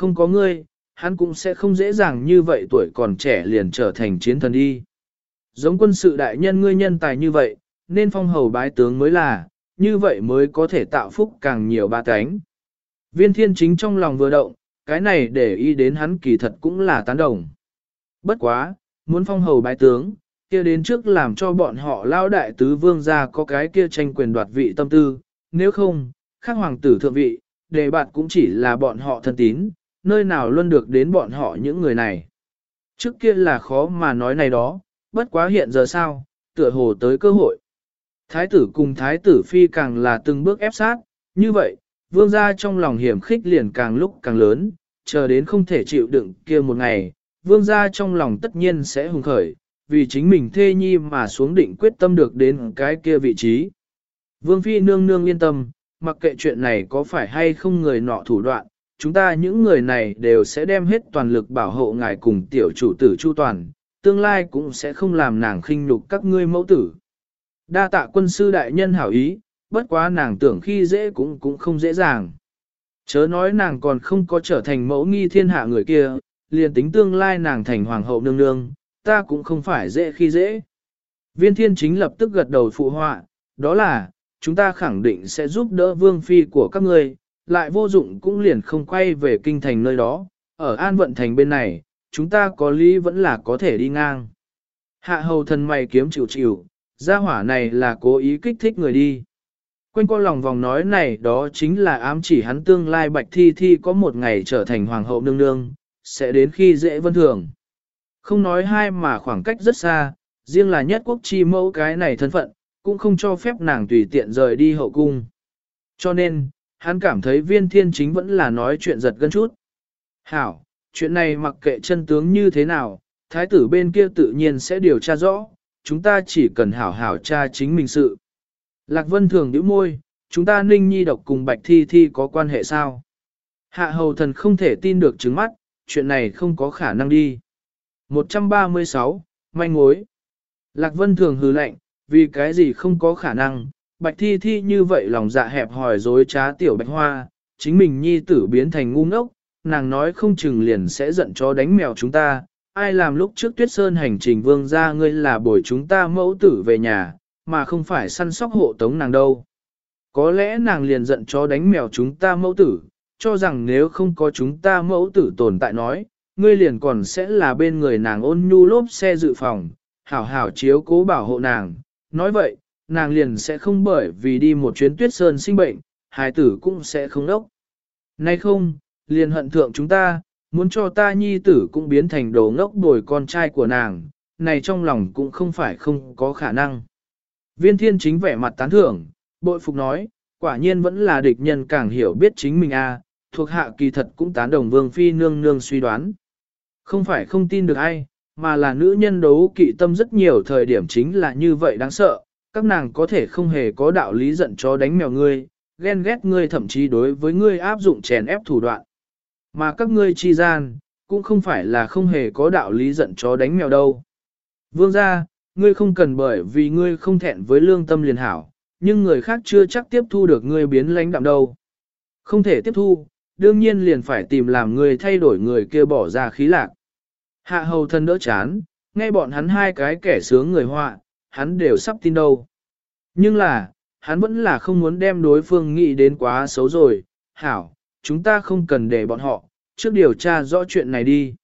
không có ngươi, hắn cũng sẽ không dễ dàng như vậy tuổi còn trẻ liền trở thành chiến thần đi. Giống quân sự đại nhân ngươi nhân tài như vậy, nên phong hầu bái tướng mới là, như vậy mới có thể tạo phúc càng nhiều ba cánh. Viên thiên chính trong lòng vừa động, cái này để ý đến hắn kỳ thật cũng là tán đồng. Bất quá, muốn phong hầu bái tướng, kia đến trước làm cho bọn họ lao đại tứ vương ra có cái kia tranh quyền đoạt vị tâm tư, nếu không, khác hoàng tử thượng vị, đề bạt cũng chỉ là bọn họ thân tín, nơi nào luôn được đến bọn họ những người này. Trước kia là khó mà nói này đó, bất quá hiện giờ sao, tựa hồ tới cơ hội. Thái tử cùng thái tử phi càng là từng bước ép sát, như vậy, vương gia trong lòng hiểm khích liền càng lúc càng lớn, chờ đến không thể chịu đựng kia một ngày, vương gia trong lòng tất nhiên sẽ hùng khởi, vì chính mình thê nhi mà xuống định quyết tâm được đến cái kia vị trí. Vương phi nương nương yên tâm, mặc kệ chuyện này có phải hay không người nọ thủ đoạn, chúng ta những người này đều sẽ đem hết toàn lực bảo hộ ngài cùng tiểu chủ tử Chu Toàn, tương lai cũng sẽ không làm nàng khinh nhục các ngươi mẫu tử. Đa tạ quân sư đại nhân hảo ý, bất quá nàng tưởng khi dễ cũng cũng không dễ dàng. Chớ nói nàng còn không có trở thành mẫu nghi thiên hạ người kia, liền tính tương lai nàng thành hoàng hậu nương nương, ta cũng không phải dễ khi dễ. Viên thiên chính lập tức gật đầu phụ họa, đó là, chúng ta khẳng định sẽ giúp đỡ vương phi của các ngươi, lại vô dụng cũng liền không quay về kinh thành nơi đó, ở an vận thành bên này, chúng ta có lý vẫn là có thể đi ngang. Hạ hầu thần mày kiếm chịu chịu, gia hỏa này là cố ý kích thích người đi. Quanh qua lòng vòng nói này đó chính là ám chỉ hắn tương lai bạch thi thi có một ngày trở thành hoàng hậu nương nương, sẽ đến khi dễ vân thường. Không nói hai mà khoảng cách rất xa, riêng là nhất quốc chi mẫu cái này thân phận, cũng không cho phép nàng tùy tiện rời đi hậu cung. Cho nên, hắn cảm thấy viên thiên chính vẫn là nói chuyện giật gân chút. Hảo, chuyện này mặc kệ chân tướng như thế nào, thái tử bên kia tự nhiên sẽ điều tra rõ, chúng ta chỉ cần hảo hảo tra chính mình sự. Lạc Vân thường nhíu môi, chúng ta ninh nhi độc cùng bạch thi thi có quan hệ sao? Hạ hầu thần không thể tin được trứng mắt, chuyện này không có khả năng đi. 136, manh mối. Lạc Vân thường hứ lệnh, vì cái gì không có khả năng, bạch thi thi như vậy lòng dạ hẹp hòi dối trá tiểu bạch hoa, chính mình nhi tử biến thành ngu ngốc, nàng nói không chừng liền sẽ giận cho đánh mèo chúng ta, ai làm lúc trước tuyết sơn hành trình vương ra ngươi là bồi chúng ta mẫu tử về nhà, mà không phải săn sóc hộ tống nàng đâu. Có lẽ nàng liền giận cho đánh mèo chúng ta mẫu tử, cho rằng nếu không có chúng ta mẫu tử tồn tại nói, ngươi liền còn sẽ là bên người nàng ôn nhu lốp xe dự phòng, hảo hảo chiếu cố bảo hộ nàng. Nói vậy, nàng liền sẽ không bởi vì đi một chuyến tuyết sơn sinh bệnh, hài tử cũng sẽ không đốc. Nay không, liền hận thượng chúng ta, muốn cho ta nhi tử cũng biến thành đồ ngốc đổi con trai của nàng, này trong lòng cũng không phải không có khả năng. Viên thiên chính vẻ mặt tán thưởng, bội phục nói, quả nhiên vẫn là địch nhân càng hiểu biết chính mình a thuộc hạ kỳ thật cũng tán đồng vương phi nương nương suy đoán. Không phải không tin được ai, mà là nữ nhân đấu kỵ tâm rất nhiều thời điểm chính là như vậy đáng sợ, các nàng có thể không hề có đạo lý giận cho đánh mèo ngươi, ghen ghét ngươi thậm chí đối với ngươi áp dụng chèn ép thủ đoạn. Mà các ngươi chi gian, cũng không phải là không hề có đạo lý giận chó đánh mèo đâu. Vương gia, ngươi không cần bởi vì ngươi không thẹn với lương tâm liền hảo, nhưng người khác chưa chắc tiếp thu được ngươi biến lãnh đạm đâu. Không thể tiếp thu, đương nhiên liền phải tìm làm người thay đổi người kia bỏ ra khí lạc. Hạ hầu thân đỡ chán, nghe bọn hắn hai cái kẻ sướng người họa, hắn đều sắp tin đâu. Nhưng là, hắn vẫn là không muốn đem đối phương nghĩ đến quá xấu rồi, hảo, chúng ta không cần để bọn họ, trước điều tra rõ chuyện này đi.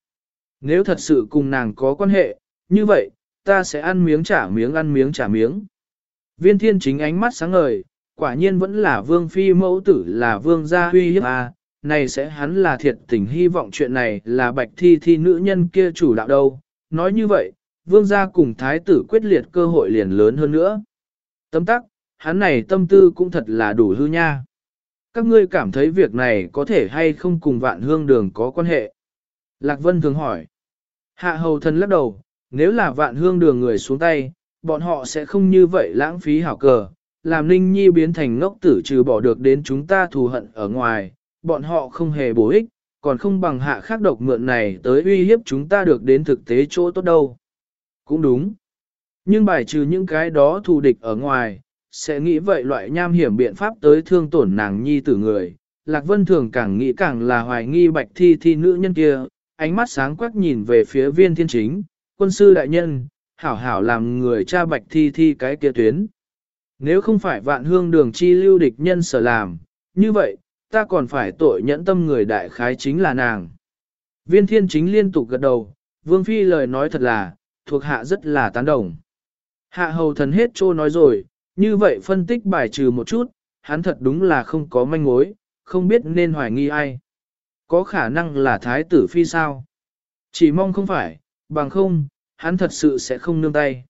Nếu thật sự cùng nàng có quan hệ, như vậy, ta sẽ ăn miếng trả miếng ăn miếng trả miếng. Viên thiên chính ánh mắt sáng ngời, quả nhiên vẫn là vương phi mẫu tử là vương gia huy hiếp à, này sẽ hắn là thiệt tình hy vọng chuyện này là bạch thi thi nữ nhân kia chủ đạo đâu. Nói như vậy, vương gia cùng thái tử quyết liệt cơ hội liền lớn hơn nữa. Tấm tắc, hắn này tâm tư cũng thật là đủ hư nha. Các ngươi cảm thấy việc này có thể hay không cùng vạn hương đường có quan hệ? Lạc Vân thường hỏi. Hạ hầu thần lắc đầu, nếu là vạn hương đường người xuống tay, bọn họ sẽ không như vậy lãng phí hảo cờ, làm ninh nhi biến thành ngốc tử trừ bỏ được đến chúng ta thù hận ở ngoài, bọn họ không hề bổ ích, còn không bằng hạ khắc độc mượn này tới uy hiếp chúng ta được đến thực tế chỗ tốt đâu. Cũng đúng. Nhưng bài trừ những cái đó thù địch ở ngoài, sẽ nghĩ vậy loại nham hiểm biện pháp tới thương tổn nàng nhi tử người, Lạc Vân Thường càng nghĩ càng là hoài nghi bạch thi thi nữ nhân kia, ánh mắt sáng quắc nhìn về phía viên thiên chính, quân sư đại nhân, hảo hảo làm người cha bạch thi thi cái kia tuyến. Nếu không phải vạn hương đường chi lưu địch nhân sở làm, như vậy, ta còn phải tội nhẫn tâm người đại khái chính là nàng. Viên thiên chính liên tục gật đầu, vương phi lời nói thật là, thuộc hạ rất là tán đồng. Hạ hầu thần hết trô nói rồi, như vậy phân tích bài trừ một chút, hắn thật đúng là không có manh mối, không biết nên hoài nghi ai. Có khả năng là thái tử phi sao? Chỉ mong không phải, bằng không, hắn thật sự sẽ không nương tay.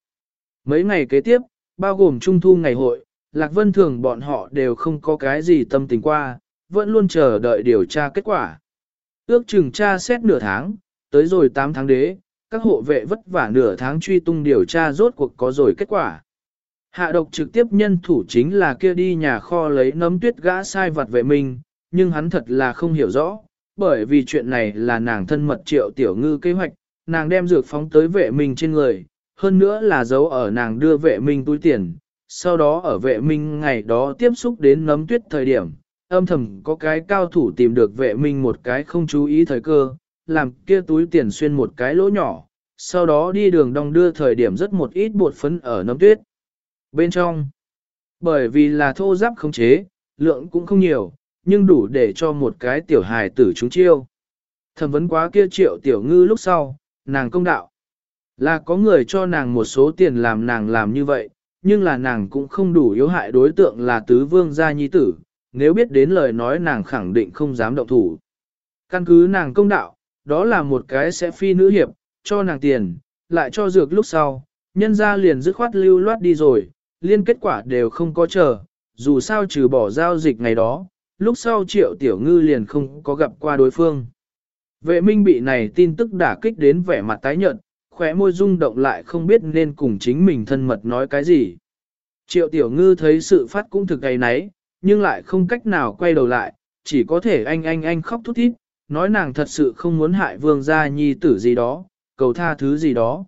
Mấy ngày kế tiếp, bao gồm trung thu ngày hội, Lạc Vân Thường bọn họ đều không có cái gì tâm tình qua, vẫn luôn chờ đợi điều tra kết quả. Ước chừng tra xét nửa tháng, tới rồi 8 tháng đế, các hộ vệ vất vả nửa tháng truy tung điều tra rốt cuộc có rồi kết quả. Hạ độc trực tiếp nhân thủ chính là kia đi nhà kho lấy nấm tuyết gã sai vật vệ mình, nhưng hắn thật là không hiểu rõ, bởi vì chuyện này là nàng thân mật triệu tiểu ngư kế hoạch, nàng đem dược phóng tới vệ minh trên người, hơn nữa là giấu ở nàng đưa vệ minh túi tiền, sau đó ở vệ minh ngày đó tiếp xúc đến nấm tuyết thời điểm, âm thầm có cái cao thủ tìm được vệ minh một cái không chú ý thời cơ, làm kia túi tiền xuyên một cái lỗ nhỏ, sau đó đi đường đong đưa thời điểm rất một ít bột phấn ở nấm tuyết. Bên trong, bởi vì là thô giáp không chế, lượng cũng không nhiều, nhưng đủ để cho một cái tiểu hài tử chúng chiêu. Thẩm vấn quá kia triệu tiểu ngư lúc sau, nàng công đạo. Là có người cho nàng một số tiền làm nàng làm như vậy, nhưng là nàng cũng không đủ yếu hại đối tượng là tứ vương gia nhi tử, nếu biết đến lời nói nàng khẳng định không dám động thủ. Căn cứ nàng công đạo, đó là một cái sẽ phi nữ hiệp, cho nàng tiền, lại cho dược lúc sau, nhân ra liền dứt khoát lưu loát đi rồi, liên kết quả đều không có chờ, dù sao trừ bỏ giao dịch ngày đó, lúc sau triệu tiểu ngư liền không có gặp qua đối phương. Vệ minh bị này tin tức đả kích đến vẻ mặt tái nhợt, khóe môi rung động lại không biết nên cùng chính mình thân mật nói cái gì. Triệu tiểu ngư thấy sự phát cũng thực gầy nấy, nhưng lại không cách nào quay đầu lại, chỉ có thể anh anh anh khóc thút thít, nói nàng thật sự không muốn hại vương gia nhi tử gì đó, cầu tha thứ gì đó.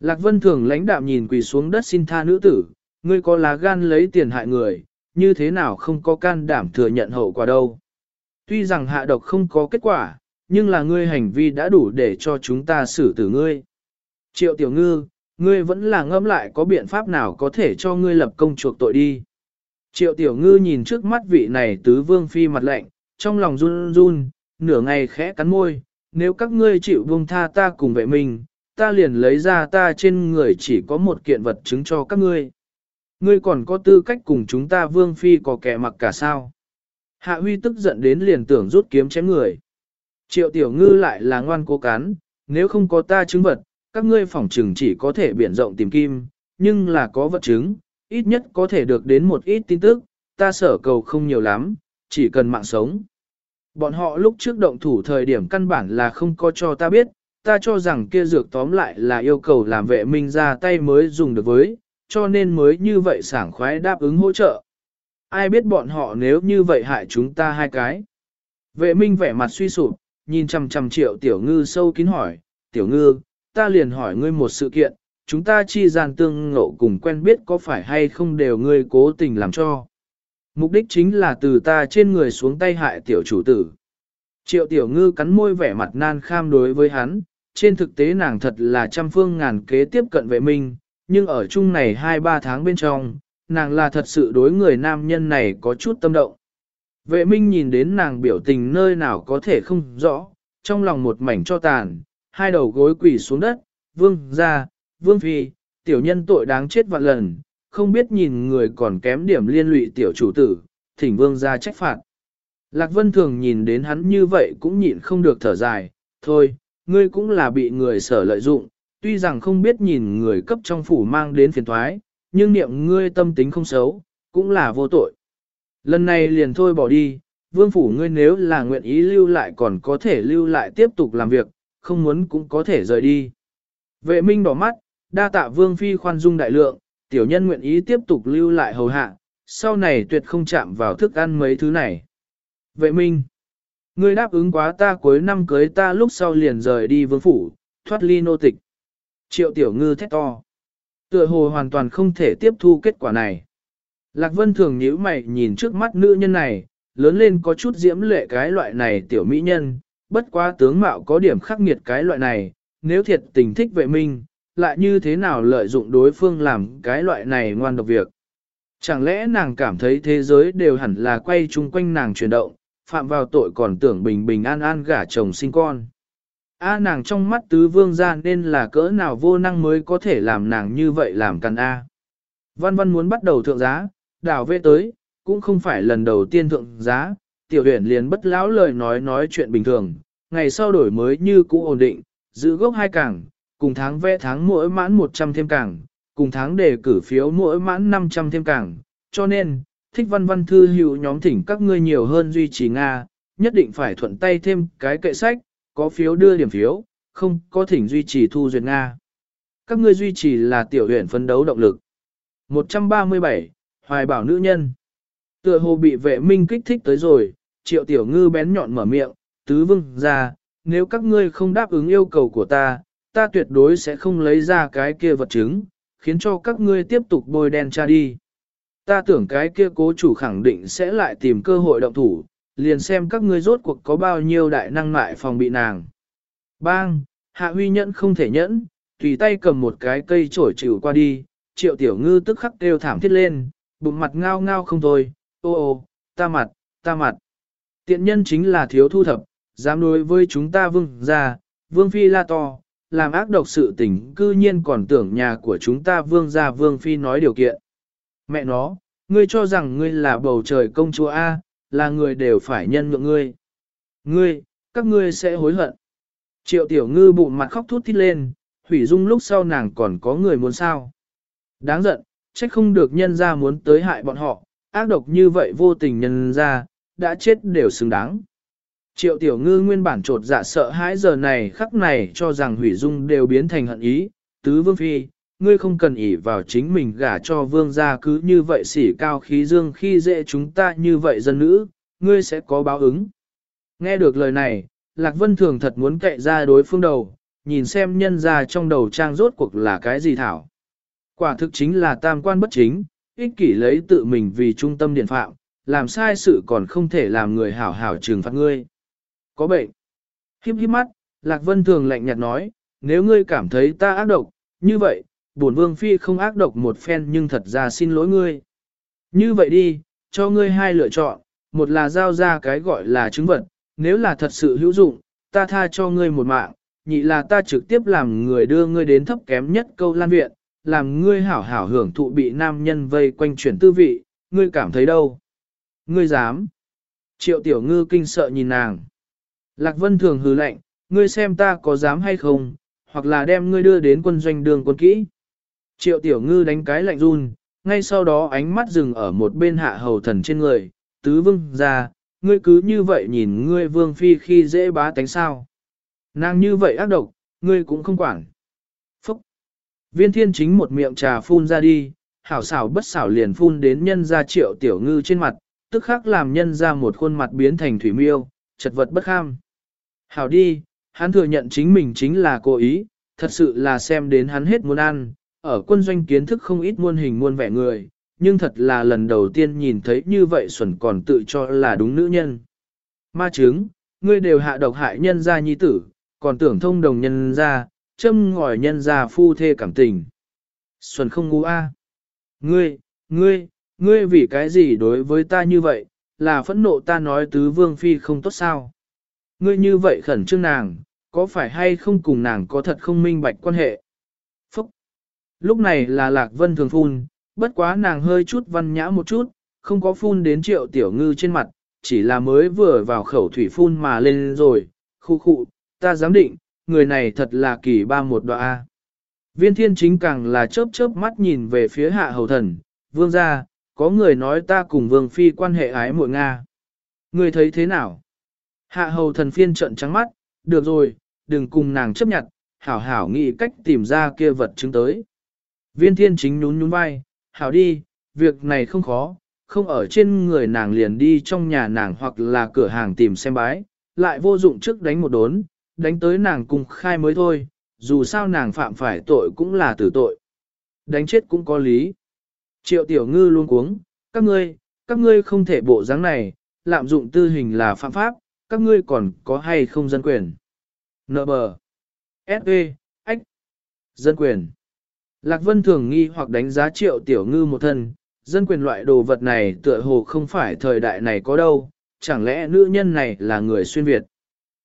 Lạc Vân Thường lãnh đạm nhìn quỳ xuống đất xin tha nữ tử, ngươi có lá gan lấy tiền hại người, như thế nào không có can đảm thừa nhận hậu quả đâu. Tuy rằng hạ độc không có kết quả, nhưng là ngươi hành vi đã đủ để cho chúng ta xử tử ngươi. Triệu tiểu ngư, ngươi vẫn là ngâm lại có biện pháp nào có thể cho ngươi lập công chuộc tội đi. Triệu tiểu ngư nhìn trước mắt vị này tứ vương phi mặt lạnh, trong lòng run run, nửa ngày khẽ cắn môi, nếu các ngươi chịu buông tha ta cùng vệ mình, ta liền lấy ra ta trên người chỉ có một kiện vật chứng cho các ngươi. Ngươi còn có tư cách cùng chúng ta vương phi có kẻ mặc cả sao. Hạ huy tức giận đến liền tưởng rút kiếm chém người. Triệu tiểu ngư lại là ngoan cố cán, nếu không có ta chứng vật, các ngươi phỏng trừng chỉ có thể biển rộng tìm kim, nhưng là có vật chứng, ít nhất có thể được đến một ít tin tức, ta sở cầu không nhiều lắm, chỉ cần mạng sống. Bọn họ lúc trước động thủ thời điểm căn bản là không có cho ta biết, ta cho rằng kia dược tóm lại là yêu cầu làm vệ minh ra tay mới dùng được với, cho nên mới như vậy sảng khoái đáp ứng hỗ trợ. Ai biết bọn họ nếu như vậy hại chúng ta hai cái. Vệ minh vẻ mặt suy sụp, nhìn chằm chằm triệu tiểu ngư sâu kín hỏi, tiểu ngư, ta liền hỏi ngươi một sự kiện, chúng ta chi gian tương ngộ cùng quen biết có phải hay không đều ngươi cố tình làm cho. Mục đích chính là từ ta trên người xuống tay hại tiểu chủ tử. Triệu tiểu ngư cắn môi vẻ mặt nan kham đối với hắn, trên thực tế nàng thật là trăm phương ngàn kế tiếp cận vệ minh, nhưng ở chung này 2-3 tháng bên trong, nàng là thật sự đối người nam nhân này có chút tâm động. Vệ minh nhìn đến nàng biểu tình nơi nào có thể không rõ, trong lòng một mảnh cho tàn, hai đầu gối quỳ xuống đất, vương ra, vương phi, tiểu nhân tội đáng chết vạn lần, không biết nhìn người còn kém điểm liên lụy tiểu chủ tử, thỉnh vương ra trách phạt. Lạc Vân thường nhìn đến hắn như vậy cũng nhịn không được thở dài, thôi, ngươi cũng là bị người sở lợi dụng, tuy rằng không biết nhìn người cấp trong phủ mang đến phiền thoái, nhưng niệm ngươi tâm tính không xấu, cũng là vô tội. Lần này liền thôi bỏ đi, vương phủ ngươi nếu là nguyện ý lưu lại còn có thể lưu lại tiếp tục làm việc, không muốn cũng có thể rời đi. Vệ minh đỏ mắt, đa tạ vương phi khoan dung đại lượng, tiểu nhân nguyện ý tiếp tục lưu lại hầu hạ, sau này tuyệt không chạm vào thức ăn mấy thứ này. Vệ minh, ngươi đáp ứng quá ta cuối năm cưới ta lúc sau liền rời đi vương phủ, thoát ly nô tịch. Triệu tiểu ngư thét to. Tựa hồ hoàn toàn không thể tiếp thu kết quả này. Lạc Vân thường nhíu mày nhìn trước mắt nữ nhân này, lớn lên có chút diễm lệ cái loại này tiểu mỹ nhân, bất quá tướng mạo có điểm khắc nghiệt cái loại này, nếu thiệt tình thích vệ minh, lại như thế nào lợi dụng đối phương làm cái loại này ngoan độc việc. Chẳng lẽ nàng cảm thấy thế giới đều hẳn là quay chung quanh nàng chuyển động, phạm vào tội còn tưởng bình bình an an gả chồng sinh con. A à, nàng trong mắt tứ vương ra nên là cỡ nào vô năng mới có thể làm nàng như vậy làm cần A. Văn văn muốn bắt đầu thượng giá, đảo về tới, cũng không phải lần đầu tiên thượng giá, tiểu huyền liền bất lão lời nói nói chuyện bình thường, ngày sau đổi mới như cũ ổn định, giữ gốc hai càng, cùng tháng vẽ tháng mỗi mãn 100 thêm cảng, cùng tháng đề cử phiếu mỗi mãn 500 thêm cảng, cho nên, thích văn văn thư hữu nhóm thỉnh các ngươi nhiều hơn duy trì Nga, nhất định phải thuận tay thêm cái kệ sách, có phiếu đưa điểm phiếu, không có thỉnh duy trì thu duyệt Nga. Các ngươi duy trì là tiểu huyện phấn đấu động lực. 137. Hoài bảo nữ nhân. Tựa hồ bị vệ minh kích thích tới rồi, triệu tiểu ngư bén nhọn mở miệng, tứ vương ra, nếu các ngươi không đáp ứng yêu cầu của ta, ta tuyệt đối sẽ không lấy ra cái kia vật chứng, khiến cho các ngươi tiếp tục bôi đen cha đi. Ta tưởng cái kia cố chủ khẳng định sẽ lại tìm cơ hội động thủ, liền xem các ngươi rốt cuộc có bao nhiêu đại năng mại phòng bị nàng. Bang, hạ huy nhẫn không thể nhẫn, tùy tay cầm một cái cây chổi chịu qua đi, triệu tiểu ngư tức khắc đều thảm thiết lên, bụng mặt ngao ngao không thôi, ô ô, ta mặt, ta mặt. Tiện nhân chính là thiếu thu thập, dám đối với chúng ta vương ra, vương phi la to, làm ác độc sự tình cư nhiên còn tưởng nhà của chúng ta vương gia vương phi nói điều kiện. Mẹ nó, ngươi cho rằng ngươi là bầu trời công chúa A, là người đều phải nhân nhượng ngươi. Ngươi, các ngươi sẽ hối hận. Triệu tiểu ngư bụng mặt khóc thút thít lên, hủy dung lúc sau nàng còn có người muốn sao. Đáng giận, trách không được nhân ra muốn tới hại bọn họ, ác độc như vậy vô tình nhân ra, đã chết đều xứng đáng. Triệu tiểu ngư nguyên bản trột dạ sợ hãi giờ này khắc này cho rằng hủy dung đều biến thành hận ý, tứ vương phi, ngươi không cần ỷ vào chính mình gả cho vương gia cứ như vậy xỉ cao khí dương khi dễ chúng ta như vậy dân nữ, ngươi sẽ có báo ứng. Nghe được lời này, Lạc Vân Thường thật muốn cậy ra đối phương đầu, nhìn xem nhân ra trong đầu trang rốt cuộc là cái gì thảo. Quả thực chính là tam quan bất chính, ích kỷ lấy tự mình vì trung tâm điện phạm, làm sai sự còn không thể làm người hảo hảo trừng phạt ngươi. Có bệnh. Hiếp hiếp mắt, Lạc Vân Thường lạnh nhạt nói, nếu ngươi cảm thấy ta ác độc, như vậy, bổn vương phi không ác độc một phen nhưng thật ra xin lỗi ngươi. Như vậy đi, cho ngươi hai lựa chọn, một là giao ra cái gọi là chứng vật, nếu là thật sự hữu dụng, ta tha cho ngươi một mạng, nhị là ta trực tiếp làm người đưa ngươi đến thấp kém nhất câu lan viện, làm ngươi hảo hảo hưởng thụ bị nam nhân vây quanh chuyển tư vị, ngươi cảm thấy đâu? Ngươi dám? Triệu tiểu ngư kinh sợ nhìn nàng. Lạc vân thường hừ lạnh, ngươi xem ta có dám hay không, hoặc là đem ngươi đưa đến quân doanh đường quân kỹ. Triệu tiểu ngư đánh cái lạnh run, ngay sau đó ánh mắt dừng ở một bên hạ hầu thần trên người, tứ vương ra, ngươi cứ như vậy nhìn ngươi vương phi khi dễ bá tánh sao. Nàng như vậy ác độc, ngươi cũng không quản. Phúc! Viên thiên chính một miệng trà phun ra đi, hảo xảo bất xảo liền phun đến nhân ra triệu tiểu ngư trên mặt, tức khắc làm nhân ra một khuôn mặt biến thành thủy miêu, chật vật bất kham. Hảo đi, hắn thừa nhận chính mình chính là cố ý, thật sự là xem đến hắn hết muốn ăn, ở quân doanh kiến thức không ít muôn hình muôn vẻ người, nhưng thật là lần đầu tiên nhìn thấy như vậy xuẩn còn tự cho là đúng nữ nhân. Ma chứng, ngươi đều hạ độc hại nhân gia nhi tử, còn tưởng thông đồng nhân gia, châm ngòi nhân gia phu thê cảm tình. Xuân không ngu a. Ngươi, ngươi, ngươi vì cái gì đối với ta như vậy, là phẫn nộ ta nói tứ vương phi không tốt sao. Ngươi như vậy khẩn trương nàng, có phải hay không cùng nàng có thật không minh bạch quan hệ? Phúc! Lúc này là Lạc Vân thường phun, bất quá nàng hơi chút văn nhã một chút, không có phun đến triệu tiểu ngư trên mặt, chỉ là mới vừa vào khẩu thủy phun mà lên rồi, khu khu, ta dám định, người này thật là kỳ ba một đoạn A. Viên thiên chính càng là chớp chớp mắt nhìn về phía hạ hầu thần, vương gia, có người nói ta cùng vương phi quan hệ ái muội Nga. Người thấy thế nào? Hạ hầu thần phiên trận trắng mắt, được rồi, đừng cùng nàng chấp nhận, hảo hảo nghĩ cách tìm ra kia vật chứng tới. Viên thiên chính nhún nhún vai, hảo đi, việc này không khó, không ở trên người nàng liền đi trong nhà nàng hoặc là cửa hàng tìm xem bái, lại vô dụng trước đánh một đốn, đánh tới nàng cùng khai mới thôi, dù sao nàng phạm phải tội cũng là tử tội. Đánh chết cũng có lý. Triệu tiểu ngư luôn cuống, các ngươi, các ngươi không thể bộ dáng này, lạm dụng tư hình là phạm pháp, các ngươi còn có hay không dân quyền. Nợ bờ. S.E. Ách. Dân quyền. Lạc Vân thường nghi hoặc đánh giá triệu tiểu ngư một thân, dân quyền loại đồ vật này tựa hồ không phải thời đại này có đâu, chẳng lẽ nữ nhân này là người xuyên Việt.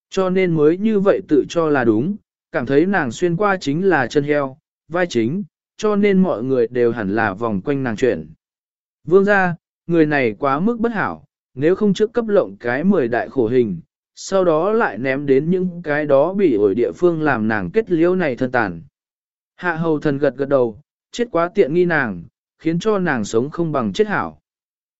Cho nên mới như vậy tự cho là đúng, cảm thấy nàng xuyên qua chính là chân heo, vai chính, cho nên mọi người đều hẳn là vòng quanh nàng chuyển. Vương gia, người này quá mức bất hảo, nếu không trước cấp lộng cái 10 đại khổ hình, sau đó lại ném đến những cái đó bị ổi địa phương làm nàng kết liễu này thân tàn. Hạ hầu thần gật gật đầu, chết quá tiện nghi nàng, khiến cho nàng sống không bằng chết hảo.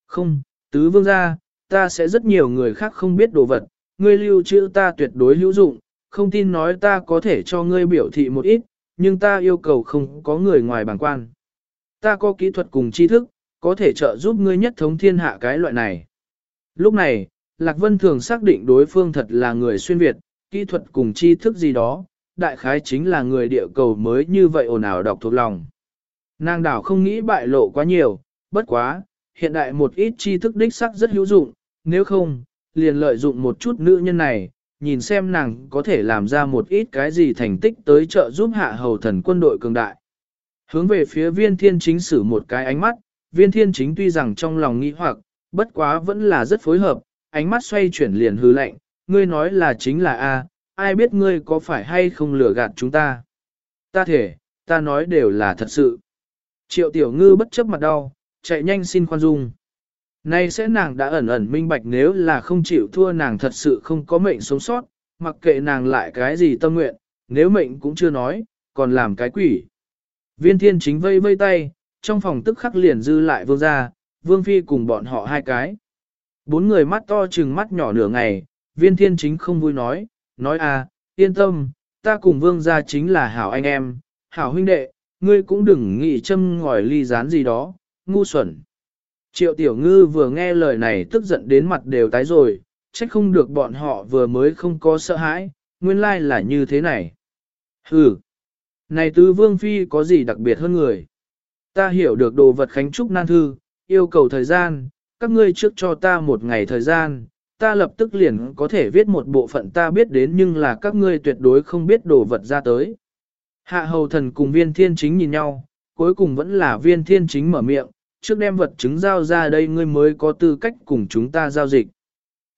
Không, tứ vương gia, ta sẽ rất nhiều người khác không biết đồ vật, ngươi lưu trữ ta tuyệt đối hữu dụng, không tin nói ta có thể cho ngươi biểu thị một ít, nhưng ta yêu cầu không có người ngoài bảng quan. Ta có kỹ thuật cùng tri thức, có thể trợ giúp ngươi nhất thống thiên hạ cái loại này. Lúc này, Lạc Vân thường xác định đối phương thật là người xuyên Việt, kỹ thuật cùng tri thức gì đó, đại khái chính là người địa cầu mới như vậy ồn ào đọc thuộc lòng. Nàng đảo không nghĩ bại lộ quá nhiều, bất quá, hiện đại một ít tri thức đích sắc rất hữu dụng, nếu không, liền lợi dụng một chút nữ nhân này, nhìn xem nàng có thể làm ra một ít cái gì thành tích tới trợ giúp hạ hầu thần quân đội cường đại. Hướng về phía viên thiên chính sử một cái ánh mắt, viên thiên chính tuy rằng trong lòng nghĩ hoặc, bất quá vẫn là rất phối hợp, ánh mắt xoay chuyển liền hư lạnh, ngươi nói là chính là A, ai biết ngươi có phải hay không lừa gạt chúng ta. Ta thể, ta nói đều là thật sự. Triệu tiểu ngư bất chấp mặt đau, chạy nhanh xin khoan dung. Nay sẽ nàng đã ẩn ẩn minh bạch nếu là không chịu thua nàng thật sự không có mệnh sống sót, mặc kệ nàng lại cái gì tâm nguyện, nếu mệnh cũng chưa nói, còn làm cái quỷ. Viên thiên chính vây vây tay, trong phòng tức khắc liền dư lại vương gia, vương phi cùng bọn họ hai cái. Bốn người mắt to chừng mắt nhỏ nửa ngày, viên thiên chính không vui nói, nói à, yên tâm, ta cùng vương gia chính là hảo anh em, hảo huynh đệ, ngươi cũng đừng nghĩ châm ngòi ly rán gì đó, ngu xuẩn. Triệu tiểu ngư vừa nghe lời này tức giận đến mặt đều tái rồi, trách không được bọn họ vừa mới không có sợ hãi, nguyên lai là như thế này. Hừ, này tứ vương phi có gì đặc biệt hơn người? Ta hiểu được đồ vật khánh trúc nan thư, yêu cầu thời gian, các ngươi trước cho ta một ngày thời gian, ta lập tức liền có thể viết một bộ phận ta biết đến nhưng là các ngươi tuyệt đối không biết đồ vật ra tới. Hạ hầu thần cùng viên thiên chính nhìn nhau, cuối cùng vẫn là viên thiên chính mở miệng, trước đem vật chứng giao ra đây ngươi mới có tư cách cùng chúng ta giao dịch.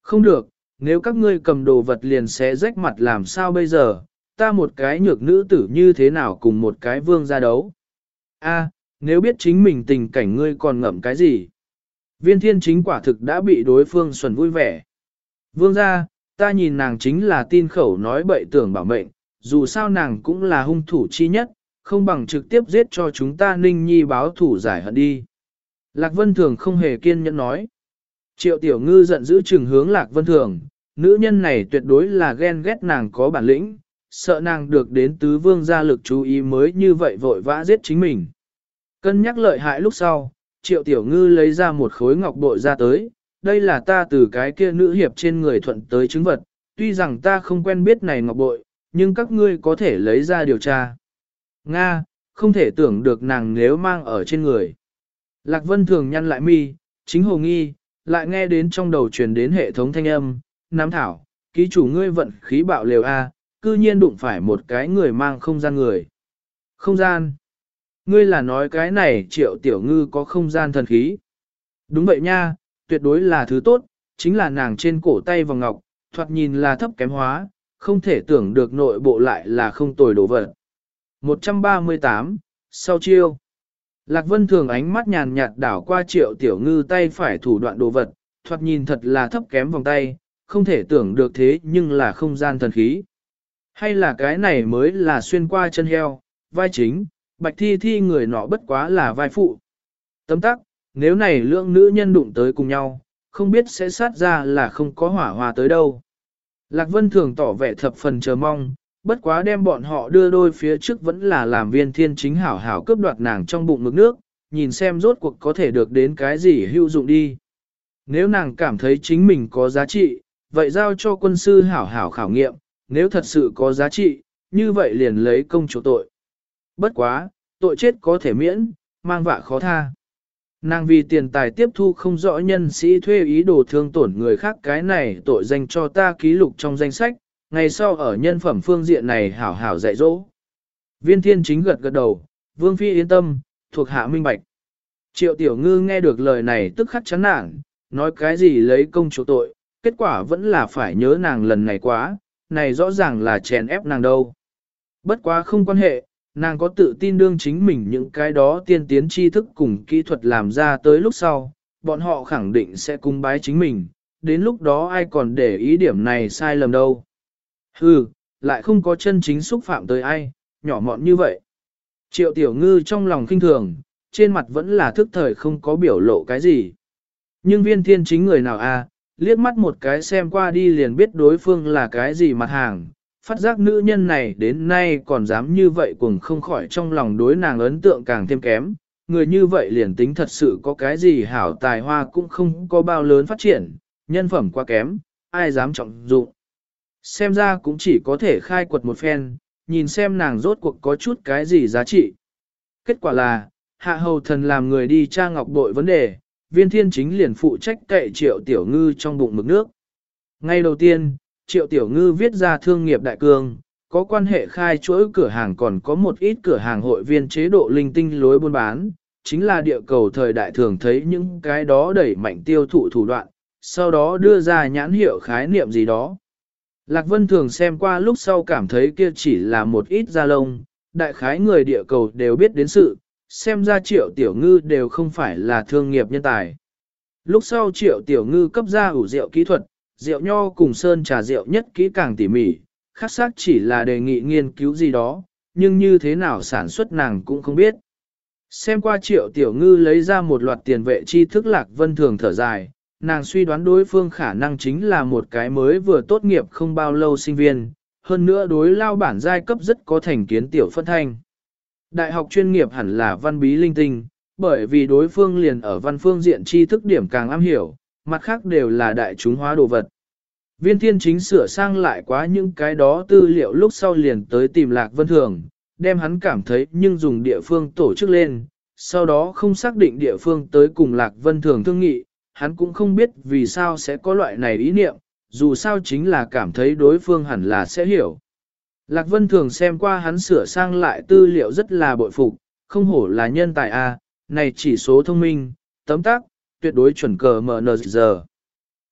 Không được, nếu các ngươi cầm đồ vật liền sẽ rách mặt làm sao bây giờ, ta một cái nhược nữ tử như thế nào cùng một cái vương ra đấu. A, nếu biết chính mình tình cảnh ngươi còn ngậm cái gì? Viên thiên chính quả thực đã bị đối phương xuẩn vui vẻ. Vương ra, ta nhìn nàng chính là tin khẩu nói bậy tưởng bảo mệnh, dù sao nàng cũng là hung thủ chi nhất, không bằng trực tiếp giết cho chúng ta ninh nhi báo thủ giải hận đi. Lạc Vân Thường không hề kiên nhẫn nói. Triệu Tiểu Ngư giận dữ chừng hướng Lạc Vân Thường, nữ nhân này tuyệt đối là ghen ghét nàng có bản lĩnh, sợ nàng được đến tứ vương gia lực chú ý mới như vậy vội vã giết chính mình. Cân nhắc lợi hại lúc sau, Triệu Tiểu Ngư lấy ra một khối ngọc bội ra tới, đây là ta từ cái kia nữ hiệp trên người thuận tới chứng vật, tuy rằng ta không quen biết này ngọc bội, nhưng các ngươi có thể lấy ra điều tra. Nga, không thể tưởng được nàng nếu mang ở trên người. Lạc Vân thường nhăn lại mi, chính hồ nghi, lại nghe đến trong đầu truyền đến hệ thống thanh âm, Nam Thảo, ký chủ ngươi vận khí bạo liều A, cư nhiên đụng phải một cái người mang không gian người. Không gian. Ngươi là nói cái này triệu tiểu ngư có không gian thần khí. Đúng vậy nha, tuyệt đối là thứ tốt, chính là nàng trên cổ tay vòng ngọc, thoạt nhìn là thấp kém hóa, không thể tưởng được nội bộ lại là không tồi đồ vật. 138, sau chiêu. Lạc Vân thường ánh mắt nhàn nhạt đảo qua triệu tiểu ngư tay phải thủ đoạn đồ vật, thoạt nhìn thật là thấp kém vòng tay, không thể tưởng được thế nhưng là không gian thần khí. Hay là cái này mới là xuyên qua chân heo, vai chính, bạch thi thi người nọ bất quá là vai phụ. Tấm tắc, nếu này lượng nữ nhân đụng tới cùng nhau, không biết sẽ sát ra là không có hỏa hòa tới đâu. Lạc Vân thường tỏ vẻ thập phần chờ mong, bất quá đem bọn họ đưa đôi phía trước vẫn là làm viên thiên chính hảo hảo cướp đoạt nàng trong bụng ngực nước, nhìn xem rốt cuộc có thể được đến cái gì hữu dụng đi. Nếu nàng cảm thấy chính mình có giá trị, vậy giao cho quân sư hảo hảo khảo nghiệm, nếu thật sự có giá trị, như vậy liền lấy công chỗ tội. Bất quá, tội chết có thể miễn, mang vạ khó tha. Nàng vì tiền tài tiếp thu không rõ nhân sĩ thuê ý đồ thương tổn người khác cái này tội danh cho ta ký lục trong danh sách, ngày sau ở nhân phẩm phương diện này hảo hảo dạy dỗ. Viên thiên chính gật gật đầu, vương phi yên tâm, thuộc hạ minh bạch. Triệu tiểu ngư nghe được lời này tức khắc chán nản, nói cái gì lấy công chủ tội, kết quả vẫn là phải nhớ nàng lần này quá, này rõ ràng là chèn ép nàng đâu. Bất quá không quan hệ, nàng có tự tin đương chính mình những cái đó tiên tiến tri thức cùng kỹ thuật làm ra tới lúc sau, bọn họ khẳng định sẽ cung bái chính mình, đến lúc đó ai còn để ý điểm này sai lầm đâu. Hừ, lại không có chân chính xúc phạm tới ai, nhỏ mọn như vậy. Triệu tiểu ngư trong lòng kinh thường, trên mặt vẫn là thức thời không có biểu lộ cái gì. Nhưng viên thiên chính người nào a à, liếc mắt một cái xem qua đi liền biết đối phương là cái gì mặt hàng, phát giác nữ nhân này đến nay còn dám như vậy cùng không khỏi trong lòng đối nàng ấn tượng càng thêm kém. Người như vậy liền tính thật sự có cái gì hảo tài hoa cũng không có bao lớn phát triển, nhân phẩm quá kém, ai dám trọng dụng. Xem ra cũng chỉ có thể khai quật một phen, nhìn xem nàng rốt cuộc có chút cái gì giá trị. Kết quả là, hạ hầu thần làm người đi tra ngọc bội vấn đề, viên thiên chính liền phụ trách cậy triệu tiểu ngư trong bụng mực nước. Ngay đầu tiên, triệu tiểu ngư viết ra thương nghiệp đại cương, có quan hệ khai chuỗi cửa hàng còn có một ít cửa hàng hội viên chế độ linh tinh lối buôn bán, chính là địa cầu thời đại thường thấy những cái đó đẩy mạnh tiêu thụ thủ đoạn, sau đó đưa ra nhãn hiệu khái niệm gì đó. Lạc Vân thường xem qua lúc sau cảm thấy kia chỉ là một ít da lông, đại khái người địa cầu đều biết đến sự, xem ra triệu tiểu ngư đều không phải là thương nghiệp nhân tài. Lúc sau triệu tiểu ngư cấp ra ủ rượu kỹ thuật, rượu nho cùng sơn trà rượu nhất kỹ càng tỉ mỉ, khác xác chỉ là đề nghị nghiên cứu gì đó, nhưng như thế nào sản xuất nàng cũng không biết. Xem qua triệu tiểu ngư lấy ra một loạt tiền vệ tri thức lạc vân thường thở dài, nàng suy đoán đối phương khả năng chính là một cái mới vừa tốt nghiệp không bao lâu sinh viên, hơn nữa đối lao bản giai cấp rất có thành kiến tiểu phân thanh. Đại học chuyên nghiệp hẳn là văn bí linh tinh, bởi vì đối phương liền ở văn phương diện tri thức điểm càng am hiểu, mặt khác đều là đại chúng hóa đồ vật. Viên thiên chính sửa sang lại quá những cái đó tư liệu lúc sau liền tới tìm Lạc Vân Thường, đem hắn cảm thấy nhưng dùng địa phương tổ chức lên, sau đó không xác định địa phương tới cùng Lạc Vân Thường thương nghị, hắn cũng không biết vì sao sẽ có loại này ý niệm, dù sao chính là cảm thấy đối phương hẳn là sẽ hiểu. Lạc Vân thường xem qua hắn sửa sang lại tư liệu rất là bội phục, không hổ là nhân tài A, này chỉ số thông minh, tấm tác, tuyệt đối chuẩn cờ mở giờ.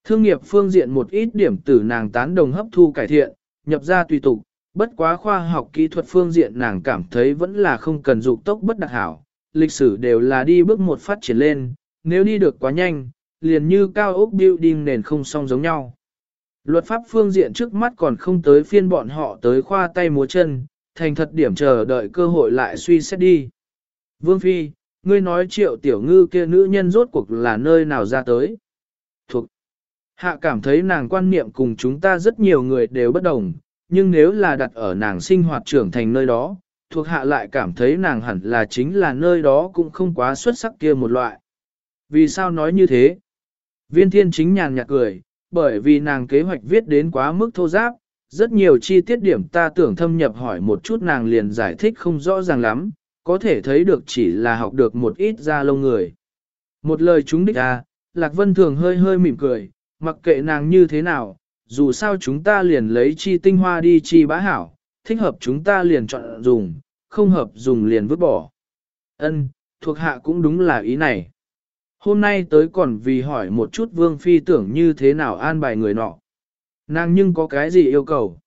Thương nghiệp phương diện một ít điểm từ nàng tán đồng hấp thu cải thiện, nhập ra tùy tục, bất quá khoa học kỹ thuật phương diện nàng cảm thấy vẫn là không cần dục tốc bất đặc hảo, lịch sử đều là đi bước một phát triển lên, nếu đi được quá nhanh, liền như cao ốc building nền không song giống nhau. Luật pháp phương diện trước mắt còn không tới phiên bọn họ tới khoa tay múa chân, thành thật điểm chờ đợi cơ hội lại suy xét đi. Vương Phi, ngươi nói triệu tiểu ngư kia nữ nhân rốt cuộc là nơi nào ra tới. Thuộc. Hạ cảm thấy nàng quan niệm cùng chúng ta rất nhiều người đều bất đồng, nhưng nếu là đặt ở nàng sinh hoạt trưởng thành nơi đó, thuộc hạ lại cảm thấy nàng hẳn là chính là nơi đó cũng không quá xuất sắc kia một loại. Vì sao nói như thế? Viên thiên chính nhàn nhạt cười, bởi vì nàng kế hoạch viết đến quá mức thô giáp, rất nhiều chi tiết điểm ta tưởng thâm nhập hỏi một chút nàng liền giải thích không rõ ràng lắm, có thể thấy được chỉ là học được một ít ra lông người. Một lời chúng đích à, Lạc Vân thường hơi hơi mỉm cười, mặc kệ nàng như thế nào, dù sao chúng ta liền lấy chi tinh hoa đi chi bá hảo, thích hợp chúng ta liền chọn dùng, không hợp dùng liền vứt bỏ. Ân, thuộc hạ cũng đúng là ý này. Hôm nay tới còn vì hỏi một chút vương phi tưởng như thế nào an bài người nọ. Nàng nhưng có cái gì yêu cầu?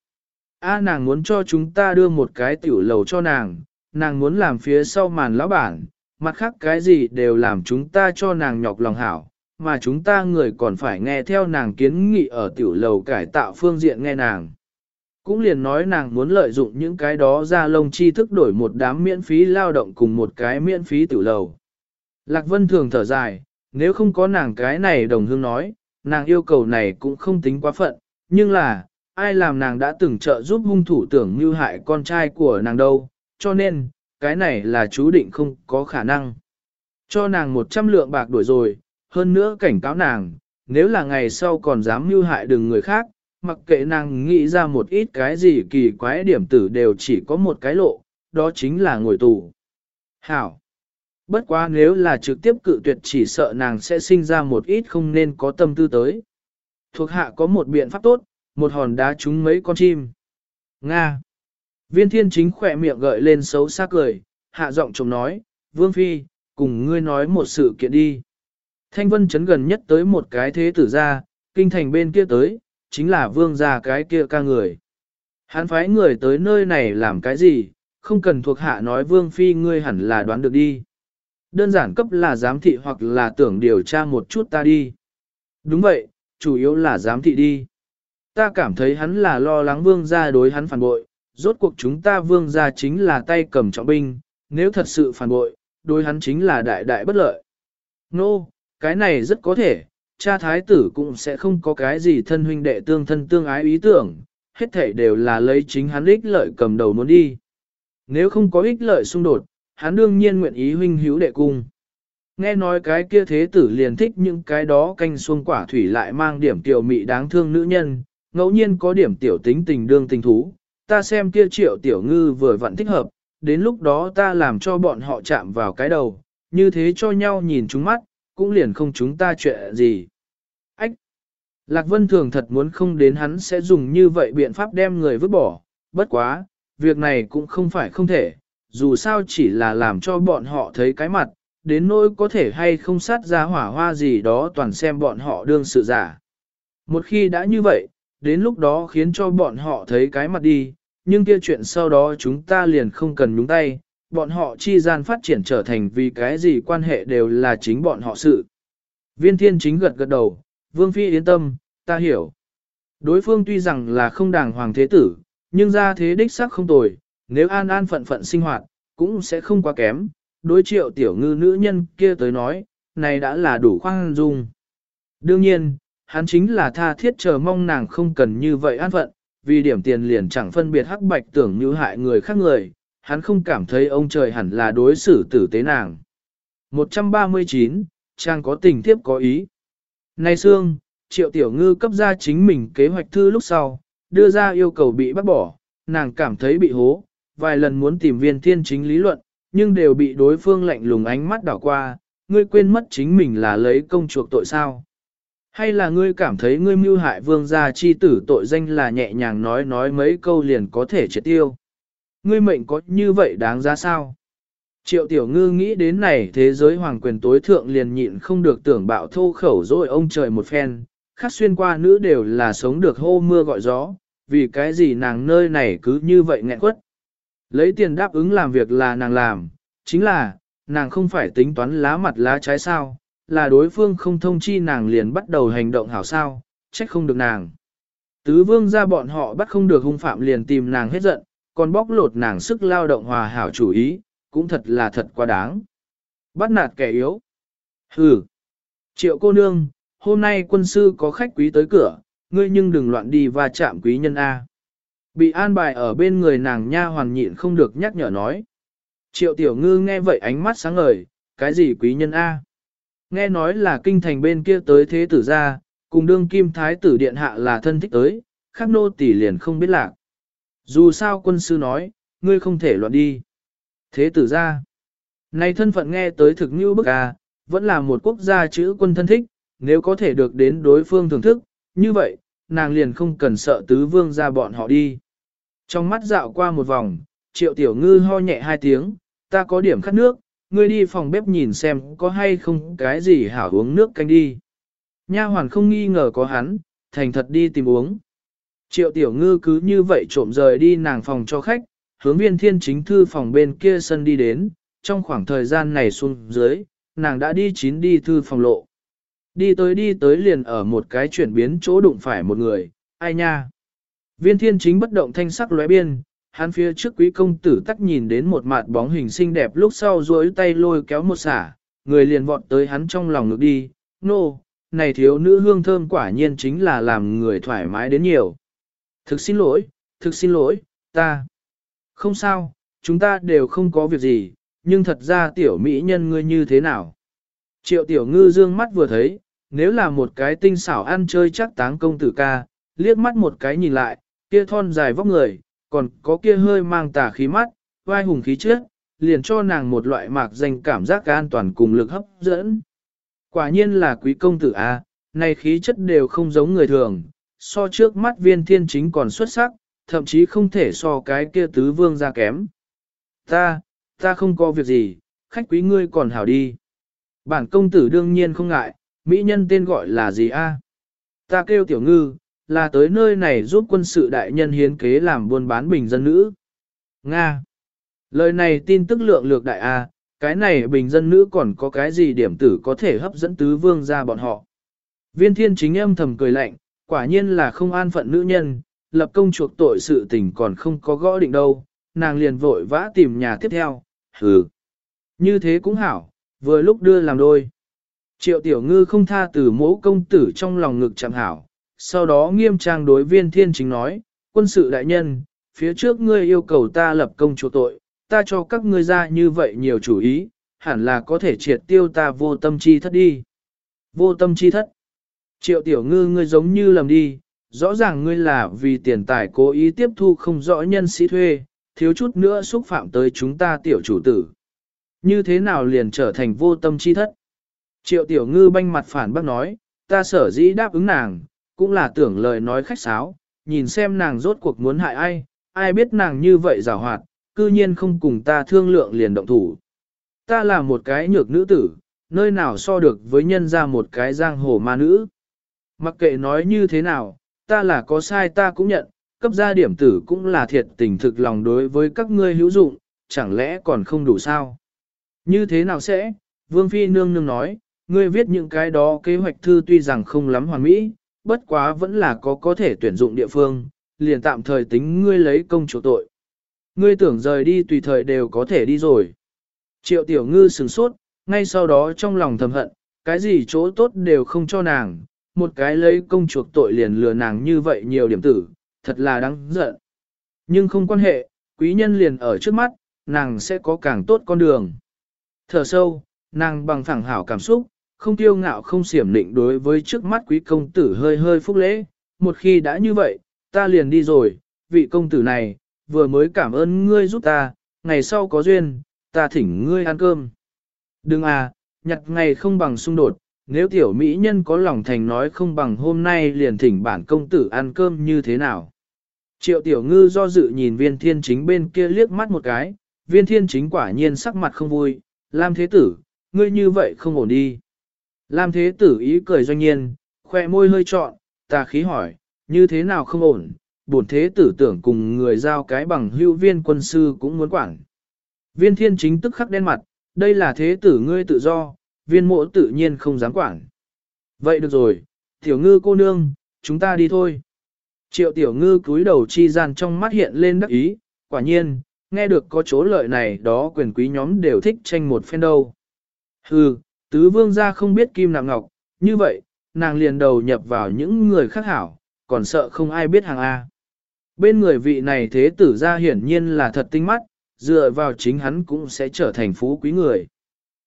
A nàng muốn cho chúng ta đưa một cái tiểu lầu cho nàng, nàng muốn làm phía sau màn lão bản, mặt khác cái gì đều làm chúng ta cho nàng nhọc lòng hảo, mà chúng ta người còn phải nghe theo nàng kiến nghị ở tiểu lầu cải tạo phương diện nghe nàng. Cũng liền nói nàng muốn lợi dụng những cái đó ra lông chi thức đổi một đám miễn phí lao động cùng một cái miễn phí tiểu lầu. Lạc Vân thường thở dài, nếu không có nàng cái này đồng hương nói, nàng yêu cầu này cũng không tính quá phận, nhưng là, ai làm nàng đã từng trợ giúp hung thủ tưởng như hại con trai của nàng đâu, cho nên, cái này là chú định không có khả năng. Cho nàng 100 lượng bạc đuổi rồi, hơn nữa cảnh cáo nàng, nếu là ngày sau còn dám mưu hại đừng người khác, mặc kệ nàng nghĩ ra một ít cái gì kỳ quái điểm tử đều chỉ có một cái lộ, đó chính là ngồi tù. Hảo! Bất quá nếu là trực tiếp cự tuyệt chỉ sợ nàng sẽ sinh ra một ít không nên có tâm tư tới. Thuộc hạ có một biện pháp tốt, một hòn đá trúng mấy con chim. Nga. Viên thiên chính khỏe miệng gợi lên xấu xa cười, hạ giọng chồng nói, Vương Phi, cùng ngươi nói một sự kiện đi. Thanh vân chấn gần nhất tới một cái thế tử ra, kinh thành bên kia tới, chính là vương gia cái kia ca người. Hắn phái người tới nơi này làm cái gì, không cần thuộc hạ nói vương phi ngươi hẳn là đoán được đi. Đơn giản cấp là giám thị hoặc là tưởng điều tra một chút ta đi. Đúng vậy, chủ yếu là giám thị đi. Ta cảm thấy hắn là lo lắng vương gia đối hắn phản bội, rốt cuộc chúng ta vương gia chính là tay cầm trọng binh, nếu thật sự phản bội, đối hắn chính là đại đại bất lợi. Nô, no, cái này rất có thể, cha thái tử cũng sẽ không có cái gì thân huynh đệ tương thân tương ái ý tưởng, hết thể đều là lấy chính hắn ích lợi cầm đầu muốn đi. Nếu không có ích lợi xung đột, hắn đương nhiên nguyện ý huynh hữu đệ cung. Nghe nói cái kia thế tử liền thích những cái đó canh xuông quả thủy lại mang điểm tiểu mị đáng thương nữ nhân, ngẫu nhiên có điểm tiểu tính tình đương tình thú, ta xem kia triệu tiểu ngư vừa vặn thích hợp, đến lúc đó ta làm cho bọn họ chạm vào cái đầu, như thế cho nhau nhìn chúng mắt, cũng liền không chúng ta chuyện gì. Ách! Lạc Vân thường thật muốn không đến hắn sẽ dùng như vậy biện pháp đem người vứt bỏ, bất quá, việc này cũng không phải không thể, dù sao chỉ là làm cho bọn họ thấy cái mặt, đến nỗi có thể hay không sát ra hỏa hoa gì đó toàn xem bọn họ đương sự giả. Một khi đã như vậy, đến lúc đó khiến cho bọn họ thấy cái mặt đi, nhưng kia chuyện sau đó chúng ta liền không cần nhúng tay, bọn họ chi gian phát triển trở thành vì cái gì quan hệ đều là chính bọn họ sự. Viên thiên chính gật gật đầu, Vương Phi yên tâm, ta hiểu. Đối phương tuy rằng là không đàng hoàng thế tử, nhưng ra thế đích sắc không tồi, nếu an an phận phận sinh hoạt, cũng sẽ không quá kém. Đối triệu tiểu ngư nữ nhân kia tới nói, này đã là đủ khoan dung. Đương nhiên, hắn chính là tha thiết chờ mong nàng không cần như vậy an phận, vì điểm tiền liền chẳng phân biệt hắc bạch tưởng như hại người khác người, hắn không cảm thấy ông trời hẳn là đối xử tử tế nàng. 139, trang có tình thiếp có ý. Nay Sương, Triệu Tiểu Ngư cấp ra chính mình kế hoạch thư lúc sau, đưa ra yêu cầu bị bác bỏ, nàng cảm thấy bị hố, vài lần muốn tìm viên thiên chính lý luận, nhưng đều bị đối phương lạnh lùng ánh mắt đảo qua, ngươi quên mất chính mình là lấy công chuộc tội sao. Hay là ngươi cảm thấy ngươi mưu hại vương gia chi tử tội danh là nhẹ nhàng nói nói mấy câu liền có thể triệt tiêu. Ngươi mệnh có như vậy đáng giá sao? Triệu tiểu ngư nghĩ đến này thế giới hoàng quyền tối thượng liền nhịn không được tưởng bạo thô khẩu rồi ông trời một phen, khác xuyên qua nữ đều là sống được hô mưa gọi gió, vì cái gì nàng nơi này cứ như vậy nghẹn quất. Lấy tiền đáp ứng làm việc là nàng làm, chính là, nàng không phải tính toán lá mặt lá trái sao, là đối phương không thông chi nàng liền bắt đầu hành động hảo sao, trách không được nàng. Tứ vương ra bọn họ bắt không được hung phạm liền tìm nàng hết giận, còn bóc lột nàng sức lao động hòa hảo chủ ý, cũng thật là thật quá đáng. Bắt nạt kẻ yếu. Hừ. Triệu cô nương, hôm nay quân sư có khách quý tới cửa, ngươi nhưng đừng loạn đi và chạm quý nhân A. Bị an bài ở bên người nàng nha hoàn nhịn không được nhắc nhở nói. Triệu tiểu ngư nghe vậy ánh mắt sáng ngời, cái gì quý nhân A? Nghe nói là kinh thành bên kia tới thế tử ra, cùng đương kim thái tử điện hạ là thân thích tới, khắc nô tỷ liền không biết lạc. Dù sao quân sư nói, ngươi không thể loạn đi. Thế tử ra, nay thân phận nghe tới thực như bức à, vẫn là một quốc gia chữ quân thân thích, nếu có thể được đến đối phương thưởng thức, như vậy, nàng liền không cần sợ tứ vương ra bọn họ đi. Trong mắt dạo qua một vòng, triệu tiểu ngư ho nhẹ hai tiếng, ta có điểm khát nước, ngươi đi phòng bếp nhìn xem có hay không cái gì hảo uống nước canh đi. Nha hoàn không nghi ngờ có hắn, thành thật đi tìm uống. Triệu tiểu ngư cứ như vậy trộm rời đi nàng phòng cho khách, hướng viên thiên chính thư phòng bên kia sân đi đến, trong khoảng thời gian này xuống dưới, nàng đã đi chín đi thư phòng lộ. Đi tới đi tới liền ở một cái chuyển biến chỗ đụng phải một người, ai nha. Viên thiên chính bất động thanh sắc lóe biên, hắn phía trước quý công tử tắc nhìn đến một mặt bóng hình xinh đẹp lúc sau duỗi tay lôi kéo một xả, người liền vọt tới hắn trong lòng ngực đi, nô, no, này thiếu nữ hương thơm quả nhiên chính là làm người thoải mái đến nhiều. Thực xin lỗi, thực xin lỗi, ta. Không sao, chúng ta đều không có việc gì, nhưng thật ra tiểu mỹ nhân ngươi như thế nào? Triệu tiểu ngư dương mắt vừa thấy, nếu là một cái tinh xảo ăn chơi chắc táng công tử ca, liếc mắt một cái nhìn lại, kia thon dài vóc người, còn có kia hơi mang tà khí mắt, vai hùng khí trước, liền cho nàng một loại mạc danh cảm giác an toàn cùng lực hấp dẫn. Quả nhiên là quý công tử A, này khí chất đều không giống người thường, so trước mắt viên thiên chính còn xuất sắc, thậm chí không thể so cái kia tứ vương ra kém. Ta, ta không có việc gì, khách quý ngươi còn hảo đi. Bản công tử đương nhiên không ngại, mỹ nhân tên gọi là gì a? Ta kêu tiểu ngư, là tới nơi này giúp quân sự đại nhân hiến kế làm buôn bán bình dân nữ. Nga. Lời này tin tức lượng lược đại A, cái này bình dân nữ còn có cái gì điểm tử có thể hấp dẫn tứ vương ra bọn họ. Viên thiên chính âm thầm cười lạnh, quả nhiên là không an phận nữ nhân, lập công chuộc tội sự tình còn không có gõ định đâu, nàng liền vội vã tìm nhà tiếp theo, hừ. Như thế cũng hảo, vừa lúc đưa làm đôi. Triệu tiểu ngư không tha từ mẫu công tử trong lòng ngực chẳng hảo, sau đó nghiêm trang đối viên thiên chính nói, quân sự đại nhân, phía trước ngươi yêu cầu ta lập công chỗ tội, ta cho các ngươi ra như vậy nhiều chủ ý, hẳn là có thể triệt tiêu ta vô tâm chi thất đi. Vô tâm chi thất. Triệu tiểu ngư ngươi giống như lầm đi, rõ ràng ngươi là vì tiền tài cố ý tiếp thu không rõ nhân sĩ thuê, thiếu chút nữa xúc phạm tới chúng ta tiểu chủ tử. Như thế nào liền trở thành vô tâm chi thất? Triệu tiểu ngư banh mặt phản bác nói, ta sở dĩ đáp ứng nàng, cũng là tưởng lời nói khách sáo, nhìn xem nàng rốt cuộc muốn hại ai, ai biết nàng như vậy rào hoạt, cư nhiên không cùng ta thương lượng liền động thủ. Ta là một cái nhược nữ tử, nơi nào so được với nhân ra một cái giang hồ ma nữ. Mặc kệ nói như thế nào, ta là có sai ta cũng nhận, cấp gia điểm tử cũng là thiệt tình thực lòng đối với các ngươi hữu dụng, chẳng lẽ còn không đủ sao? Như thế nào sẽ? Vương Phi nương nương nói, ngươi viết những cái đó kế hoạch thư tuy rằng không lắm hoàn mỹ, bất quá vẫn là có có thể tuyển dụng địa phương, liền tạm thời tính ngươi lấy công chỗ tội. Ngươi tưởng rời đi tùy thời đều có thể đi rồi. Triệu tiểu ngư sừng sốt, ngay sau đó trong lòng thầm hận, cái gì chỗ tốt đều không cho nàng, một cái lấy công chuộc tội liền lừa nàng như vậy nhiều điểm tử, thật là đáng giận. Nhưng không quan hệ, quý nhân liền ở trước mắt, nàng sẽ có càng tốt con đường. Thở sâu, nàng bằng phẳng hảo cảm xúc, không tiêu ngạo không xiểm định đối với trước mắt quý công tử hơi hơi phúc lễ, một khi đã như vậy, ta liền đi rồi, vị công tử này, vừa mới cảm ơn ngươi giúp ta, ngày sau có duyên, ta thỉnh ngươi ăn cơm. Đừng à, nhặt ngày không bằng xung đột, nếu tiểu mỹ nhân có lòng thành nói không bằng hôm nay liền thỉnh bản công tử ăn cơm như thế nào. Triệu tiểu ngư do dự nhìn viên thiên chính bên kia liếc mắt một cái, viên thiên chính quả nhiên sắc mặt không vui, Lam thế tử, ngươi như vậy không ổn đi. Lam thế tử ý cười doanh nhiên, khoe môi hơi trọn, ta khí hỏi, như thế nào không ổn, bổn thế tử tưởng cùng người giao cái bằng hữu viên quân sư cũng muốn quản. Viên thiên chính tức khắc đen mặt, đây là thế tử ngươi tự do, viên mộ tự nhiên không dám quản. Vậy được rồi, tiểu ngư cô nương, chúng ta đi thôi. Triệu tiểu ngư cúi đầu chi gian trong mắt hiện lên đắc ý, quả nhiên, nghe được có chỗ lợi này đó quyền quý nhóm đều thích tranh một phen đâu. Hừ, tứ vương gia không biết kim nạm ngọc, như vậy, nàng liền đầu nhập vào những người khác hảo, còn sợ không ai biết hàng A. Bên người vị này thế tử gia hiển nhiên là thật tinh mắt, dựa vào chính hắn cũng sẽ trở thành phú quý người.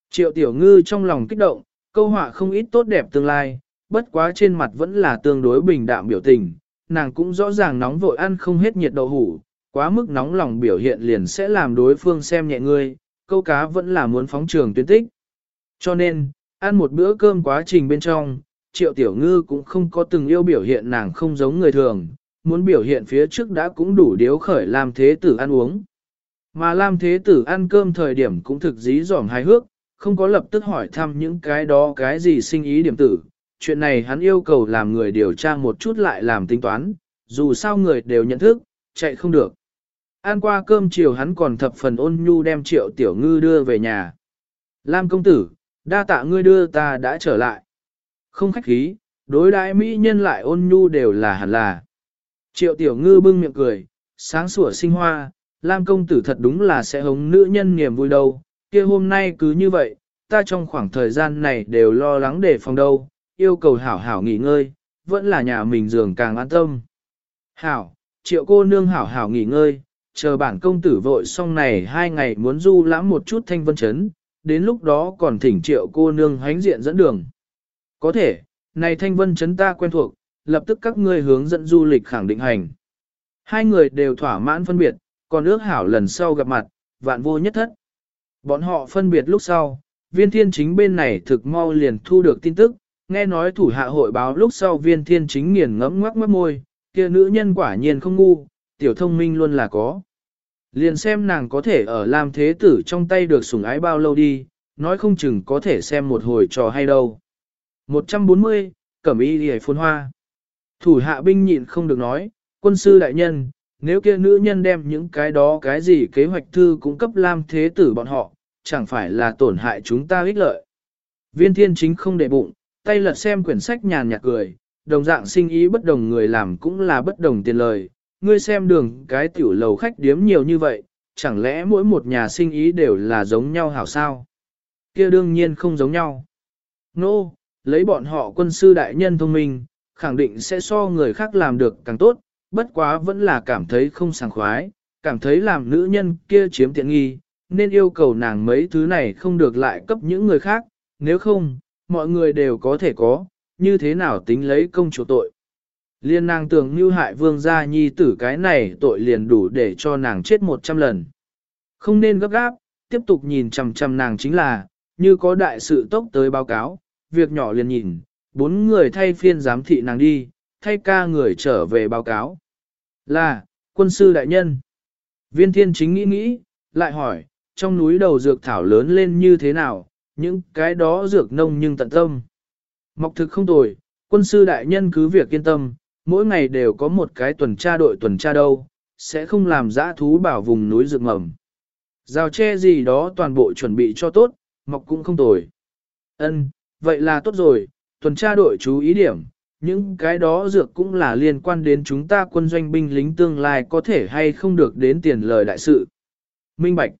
Triệu tiểu ngư trong lòng kích động, câu họa không ít tốt đẹp tương lai, bất quá trên mặt vẫn là tương đối bình đạm biểu tình, nàng cũng rõ ràng nóng vội ăn không hết nhiệt đậu hủ, quá mức nóng lòng biểu hiện liền sẽ làm đối phương xem nhẹ ngươi, câu cá vẫn là muốn phóng trường tuyến tích. Cho nên, ăn một bữa cơm quá trình bên trong, triệu tiểu ngư cũng không có từng yêu biểu hiện nàng không giống người thường, muốn biểu hiện phía trước đã cũng đủ điếu khởi làm thế tử ăn uống. Mà Lam Thế Tử ăn cơm thời điểm cũng thực dí dỏm hài hước, không có lập tức hỏi thăm những cái đó cái gì sinh ý điểm tử. Chuyện này hắn yêu cầu làm người điều tra một chút lại làm tính toán, dù sao người đều nhận thức, chạy không được. Ăn qua cơm chiều hắn còn thập phần ôn nhu đem triệu tiểu ngư đưa về nhà. Lam công tử, đa tạ ngươi đưa ta đã trở lại. Không khách khí, đối đãi mỹ nhân lại ôn nhu đều là hẳn là. Triệu tiểu ngư bưng miệng cười, sáng sủa sinh hoa, Lam công tử thật đúng là sẽ hống nữ nhân niềm vui đâu, kia hôm nay cứ như vậy, ta trong khoảng thời gian này đều lo lắng để phòng đâu, yêu cầu hảo hảo nghỉ ngơi, vẫn là nhà mình giường càng an tâm. Hảo, triệu cô nương hảo hảo nghỉ ngơi, chờ bản công tử vội xong này hai ngày muốn du lãm một chút thanh vân chấn, đến lúc đó còn thỉnh triệu cô nương hánh diện dẫn đường. Có thể, này thanh vân chấn ta quen thuộc, lập tức các ngươi hướng dẫn du lịch khẳng định hành. Hai người đều thỏa mãn phân biệt, còn ước hảo lần sau gặp mặt, vạn vô nhất thất. Bọn họ phân biệt lúc sau, viên thiên chính bên này thực mau liền thu được tin tức, nghe nói thủ hạ hội báo lúc sau viên thiên chính nghiền ngẫm ngoắc mất môi, kia nữ nhân quả nhiên không ngu, tiểu thông minh luôn là có. Liền xem nàng có thể ở làm thế tử trong tay được sủng ái bao lâu đi, nói không chừng có thể xem một hồi trò hay đâu. 140, Cẩm y hề phôn hoa. Thủ hạ binh nhịn không được nói, quân sư đại nhân, nếu kia nữ nhân đem những cái đó cái gì kế hoạch thư cũng cấp lam thế tử bọn họ, chẳng phải là tổn hại chúng ta ích lợi. Viên thiên chính không để bụng, tay lật xem quyển sách nhàn nhạt cười, đồng dạng sinh ý bất đồng người làm cũng là bất đồng tiền lời. Ngươi xem đường cái tiểu lầu khách điếm nhiều như vậy, chẳng lẽ mỗi một nhà sinh ý đều là giống nhau hảo sao? kia đương nhiên không giống nhau. Nô, no, lấy bọn họ quân sư đại nhân thông minh, khẳng định sẽ so người khác làm được càng tốt, bất quá vẫn là cảm thấy không sảng khoái, cảm thấy làm nữ nhân kia chiếm tiện nghi, nên yêu cầu nàng mấy thứ này không được lại cấp những người khác, nếu không, mọi người đều có thể có, như thế nào tính lấy công chủ tội. Liên nàng tưởng như hại vương gia nhi tử cái này tội liền đủ để cho nàng chết một trăm lần. Không nên gấp gáp, tiếp tục nhìn chằm chằm nàng chính là, như có đại sự tốc tới báo cáo, việc nhỏ liền nhìn, bốn người thay phiên giám thị nàng đi, thay ca người trở về báo cáo. Là, quân sư đại nhân. Viên thiên chính nghĩ nghĩ, lại hỏi, trong núi đầu dược thảo lớn lên như thế nào, những cái đó dược nông nhưng tận tâm. Mọc thực không tồi, quân sư đại nhân cứ việc yên tâm, mỗi ngày đều có một cái tuần tra đội tuần tra đâu, sẽ không làm dã thú bảo vùng núi dược mầm. Rào tre gì đó toàn bộ chuẩn bị cho tốt, mọc cũng không tồi. Ân, vậy là tốt rồi, tuần tra đội chú ý điểm, những cái đó dược cũng là liên quan đến chúng ta quân doanh binh lính tương lai có thể hay không được đến tiền lời đại sự. Minh Bạch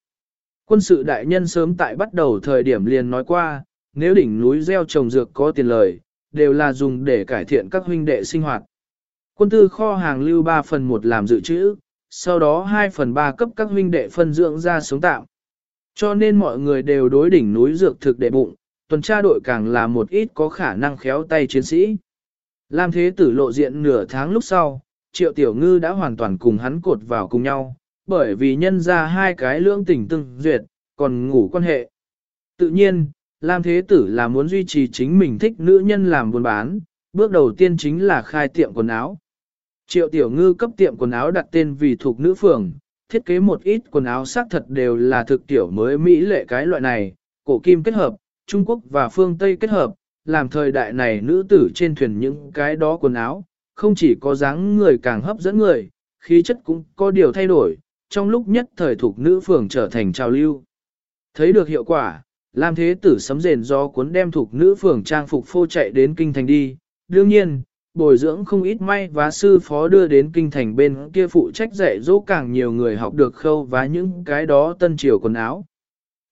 Quân sự đại nhân sớm tại bắt đầu thời điểm liền nói qua, nếu đỉnh núi gieo trồng dược có tiền lời, đều là dùng để cải thiện các huynh đệ sinh hoạt. Quân tư kho hàng lưu 3 phần 1 làm dự trữ, sau đó 2 phần 3 cấp các huynh đệ phân dưỡng ra sống tạm. Cho nên mọi người đều đối đỉnh núi dược thực đệ bụng, tuần tra đội càng là một ít có khả năng khéo tay chiến sĩ. Lam thế tử lộ diện nửa tháng lúc sau, triệu tiểu ngư đã hoàn toàn cùng hắn cột vào cùng nhau, bởi vì nhân ra hai cái lưỡng tình tương duyệt, còn ngủ quan hệ. Tự nhiên, Lam thế tử là muốn duy trì chính mình thích nữ nhân làm buôn bán, bước đầu tiên chính là khai tiệm quần áo. Triệu tiểu ngư cấp tiệm quần áo đặt tên vì thuộc nữ phường, thiết kế một ít quần áo xác thật đều là thực tiểu mới mỹ lệ cái loại này, cổ kim kết hợp, Trung Quốc và phương Tây kết hợp, làm thời đại này nữ tử trên thuyền những cái đó quần áo, không chỉ có dáng người càng hấp dẫn người, khí chất cũng có điều thay đổi, trong lúc nhất thời thuộc nữ phường trở thành trào lưu. Thấy được hiệu quả, Lam Thế Tử sấm rền do cuốn đem thuộc nữ phường trang phục phô chạy đến kinh thành đi, đương nhiên, bồi dưỡng không ít may và sư phó đưa đến kinh thành bên kia phụ trách dạy dỗ càng nhiều người học được khâu và những cái đó tân triều quần áo.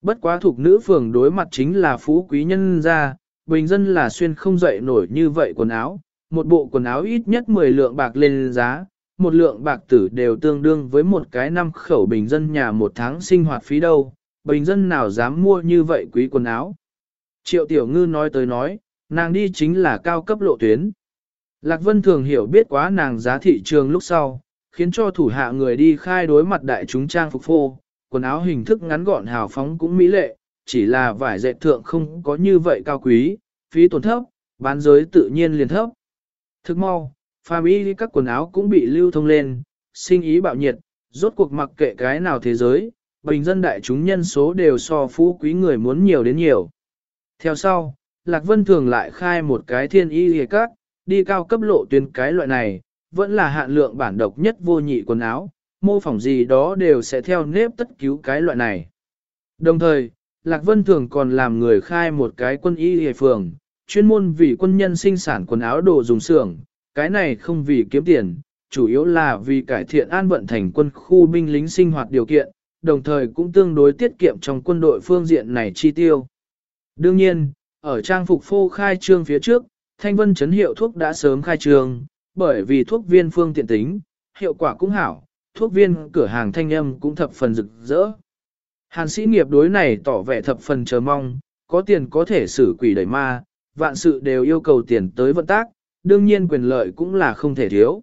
Bất quá thuộc nữ phường đối mặt chính là phú quý nhân gia, bình dân là xuyên không dậy nổi như vậy quần áo, một bộ quần áo ít nhất 10 lượng bạc lên giá, một lượng bạc tử đều tương đương với một cái năm khẩu bình dân nhà một tháng sinh hoạt phí đâu, bình dân nào dám mua như vậy quý quần áo. Triệu Tiểu Ngư nói tới nói, nàng đi chính là cao cấp lộ tuyến. Lạc Vân thường hiểu biết quá nàng giá thị trường lúc sau, khiến cho thủ hạ người đi khai đối mặt đại chúng trang phục phô, quần áo hình thức ngắn gọn hào phóng cũng mỹ lệ, chỉ là vải dệt thượng không có như vậy cao quý, phí tổn thấp, bán giới tự nhiên liền thấp. Thức mau, phàm y các quần áo cũng bị lưu thông lên, sinh ý bạo nhiệt, rốt cuộc mặc kệ cái nào thế giới, bình dân đại chúng nhân số đều so phú quý người muốn nhiều đến nhiều. Theo sau, Lạc Vân thường lại khai một cái thiên y hề các, đi cao cấp lộ tuyến cái loại này, vẫn là hạn lượng bản độc nhất vô nhị quần áo, mô phỏng gì đó đều sẽ theo nếp tất cứu cái loại này. Đồng thời, Lạc Vân thường còn làm người khai một cái quân y hề phường, chuyên môn vì quân nhân sinh sản quần áo đồ dùng xưởng, cái này không vì kiếm tiền, chủ yếu là vì cải thiện an vận thành quân khu binh lính sinh hoạt điều kiện, đồng thời cũng tương đối tiết kiệm trong quân đội phương diện này chi tiêu. Đương nhiên, ở trang phục phô khai trương phía trước, thanh vân chấn hiệu thuốc đã sớm khai trương, bởi vì thuốc viên phương tiện tính, hiệu quả cũng hảo, thuốc viên cửa hàng thanh âm cũng thập phần rực rỡ. Hàn sĩ nghiệp đối này tỏ vẻ thập phần chờ mong, có tiền có thể xử quỷ đẩy ma, vạn sự đều yêu cầu tiền tới vận tác, đương nhiên quyền lợi cũng là không thể thiếu.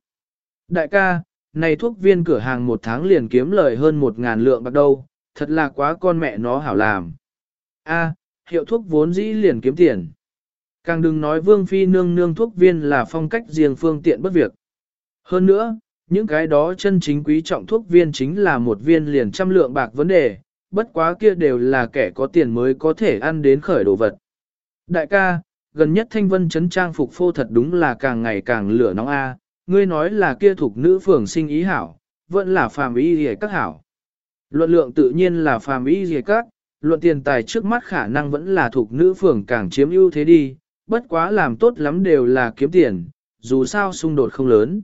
Đại ca, này thuốc viên cửa hàng một tháng liền kiếm lời hơn một ngàn lượng bạc đâu, thật là quá con mẹ nó hảo làm. A, hiệu thuốc vốn dĩ liền kiếm tiền. Càng đừng nói vương phi nương nương thuốc viên là phong cách riêng phương tiện bất việc. Hơn nữa, những cái đó chân chính quý trọng thuốc viên chính là một viên liền trăm lượng bạc vấn đề, bất quá kia đều là kẻ có tiền mới có thể ăn đến khởi đồ vật. Đại ca, gần nhất thanh vân chấn trang phục phô thật đúng là càng ngày càng lửa nóng a. ngươi nói là kia thuộc nữ phường sinh ý hảo, vẫn là phàm ý gì các hảo. Luận lượng tự nhiên là phàm ý gì các, luận tiền tài trước mắt khả năng vẫn là thuộc nữ phường càng chiếm ưu thế đi, bất quá làm tốt lắm đều là kiếm tiền, dù sao xung đột không lớn.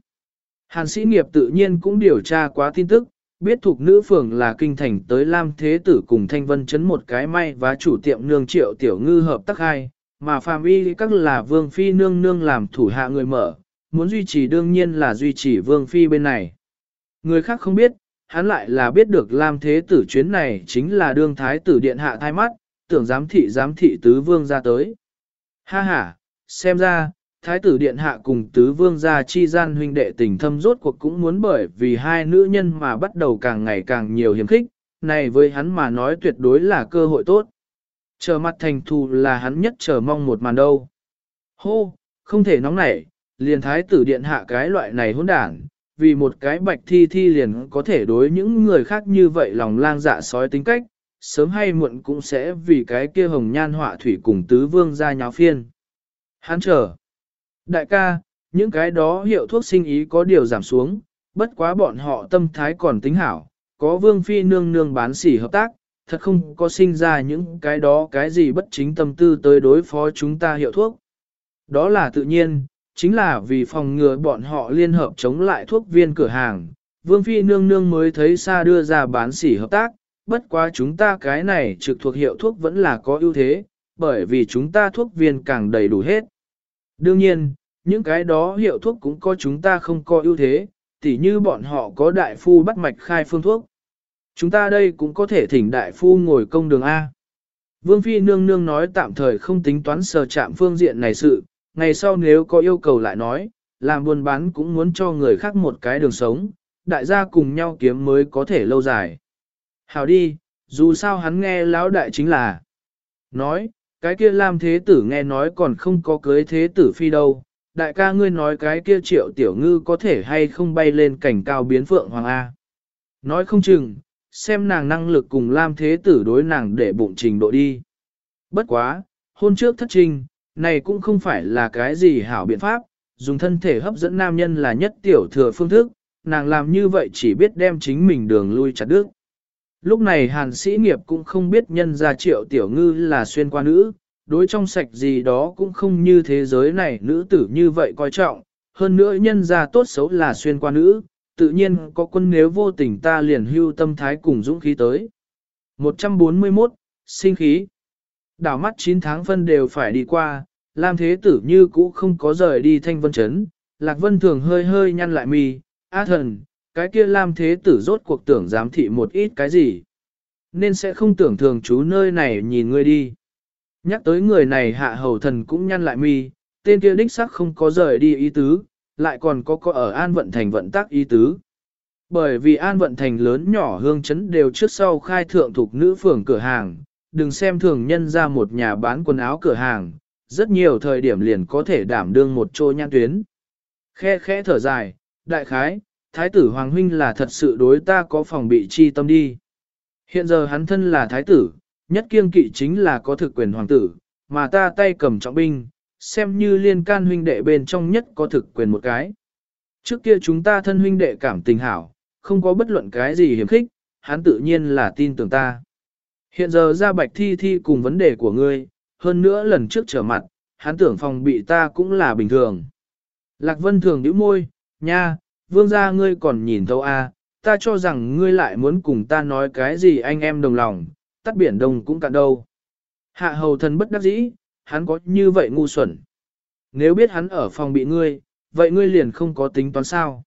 Hàn sĩ nghiệp tự nhiên cũng điều tra quá tin tức, biết thuộc nữ phường là kinh thành tới Lam Thế Tử cùng Thanh Vân chấn một cái may và chủ tiệm nương triệu tiểu ngư hợp tác hai, mà phàm y các là vương phi nương nương làm thủ hạ người mở, muốn duy trì đương nhiên là duy trì vương phi bên này. Người khác không biết, hắn lại là biết được Lam Thế Tử chuyến này chính là đương thái tử điện hạ thai mắt, tưởng giám thị giám thị tứ vương ra tới. Ha ha, xem ra, thái tử điện hạ cùng tứ vương gia chi gian huynh đệ tình thâm rốt cuộc cũng muốn bởi vì hai nữ nhân mà bắt đầu càng ngày càng nhiều hiểm khích, này với hắn mà nói tuyệt đối là cơ hội tốt. Chờ mặt thành thù là hắn nhất chờ mong một màn đâu. Hô, không thể nóng nảy, liền thái tử điện hạ cái loại này hỗn đản, vì một cái bạch thi thi liền có thể đối những người khác như vậy lòng lang dạ sói tính cách, sớm hay muộn cũng sẽ vì cái kia hồng nhan họa thủy cùng tứ vương ra nháo phiên. Hắn chờ. Đại ca, những cái đó hiệu thuốc sinh ý có điều giảm xuống, bất quá bọn họ tâm thái còn tính hảo, có vương phi nương nương bán sỉ hợp tác, thật không có sinh ra những cái đó cái gì bất chính tâm tư tới đối phó chúng ta hiệu thuốc. Đó là tự nhiên, chính là vì phòng ngừa bọn họ liên hợp chống lại thuốc viên cửa hàng, vương phi nương nương mới thấy xa đưa ra bán sỉ hợp tác, bất quá chúng ta cái này trực thuộc hiệu thuốc vẫn là có ưu thế, bởi vì chúng ta thuốc viên càng đầy đủ hết. Đương nhiên, những cái đó hiệu thuốc cũng có chúng ta không có ưu thế, tỉ như bọn họ có đại phu bắt mạch khai phương thuốc. Chúng ta đây cũng có thể thỉnh đại phu ngồi công đường A. Vương Phi nương nương nói tạm thời không tính toán sờ chạm phương diện này sự, ngày sau nếu có yêu cầu lại nói, làm buôn bán cũng muốn cho người khác một cái đường sống, đại gia cùng nhau kiếm mới có thể lâu dài. Hảo đi, dù sao hắn nghe lão đại chính là. Nói, cái kia Lam Thế Tử nghe nói còn không có cưới Thế Tử Phi đâu, đại ca ngươi nói cái kia triệu tiểu ngư có thể hay không bay lên cảnh cao biến phượng hoàng A. Nói không chừng, xem nàng năng lực cùng Lam Thế Tử đối nàng để bụng trình độ đi. Bất quá, hôn trước thất trình, này cũng không phải là cái gì hảo biện pháp, dùng thân thể hấp dẫn nam nhân là nhất tiểu thừa phương thức, nàng làm như vậy chỉ biết đem chính mình đường lui chặt đứt. Lúc này hàn sĩ nghiệp cũng không biết nhân ra triệu tiểu ngư là xuyên qua nữ, đối trong sạch gì đó cũng không như thế giới này nữ tử như vậy coi trọng, hơn nữa nhân ra tốt xấu là xuyên qua nữ, tự nhiên có quân nếu vô tình ta liền hưu tâm thái cùng dũng khí tới. 141. Sinh khí Đảo mắt 9 tháng phân đều phải đi qua, Lam Thế Tử như cũ không có rời đi thanh vân chấn, Lạc Vân thường hơi hơi nhăn lại mì A thần, cái kia Lam Thế Tử rốt cuộc tưởng giám thị một ít cái gì. Nên sẽ không tưởng thường chú nơi này nhìn ngươi đi. Nhắc tới người này hạ hầu thần cũng nhăn lại mi, tên kia đích sắc không có rời đi ý tứ, lại còn có có ở An Vận Thành vận tác ý tứ. Bởi vì An Vận Thành lớn nhỏ hương chấn đều trước sau khai thượng thuộc nữ phường cửa hàng, đừng xem thường nhân ra một nhà bán quần áo cửa hàng, rất nhiều thời điểm liền có thể đảm đương một chỗ nhãn tuyến. Khe khẽ thở dài, đại khái, thái tử Hoàng Huynh là thật sự đối ta có phòng bị chi tâm đi. Hiện giờ hắn thân là thái tử, nhất kiêng kỵ chính là có thực quyền hoàng tử, mà ta tay cầm trọng binh, xem như liên can huynh đệ bên trong nhất có thực quyền một cái. Trước kia chúng ta thân huynh đệ cảm tình hảo, không có bất luận cái gì hiểm khích, hắn tự nhiên là tin tưởng ta. Hiện giờ ra bạch thi thi cùng vấn đề của ngươi, hơn nữa lần trước trở mặt, hắn tưởng phòng bị ta cũng là bình thường. Lạc Vân thường nhíu môi, nha, vương gia ngươi còn nhìn thấu a, à, ta cho rằng ngươi lại muốn cùng ta nói cái gì anh em đồng lòng, tắt biển đông cũng cạn đâu. Hạ hầu thần bất đắc dĩ, hắn có như vậy ngu xuẩn. Nếu biết hắn ở phòng bị ngươi, vậy ngươi liền không có tính toán sao.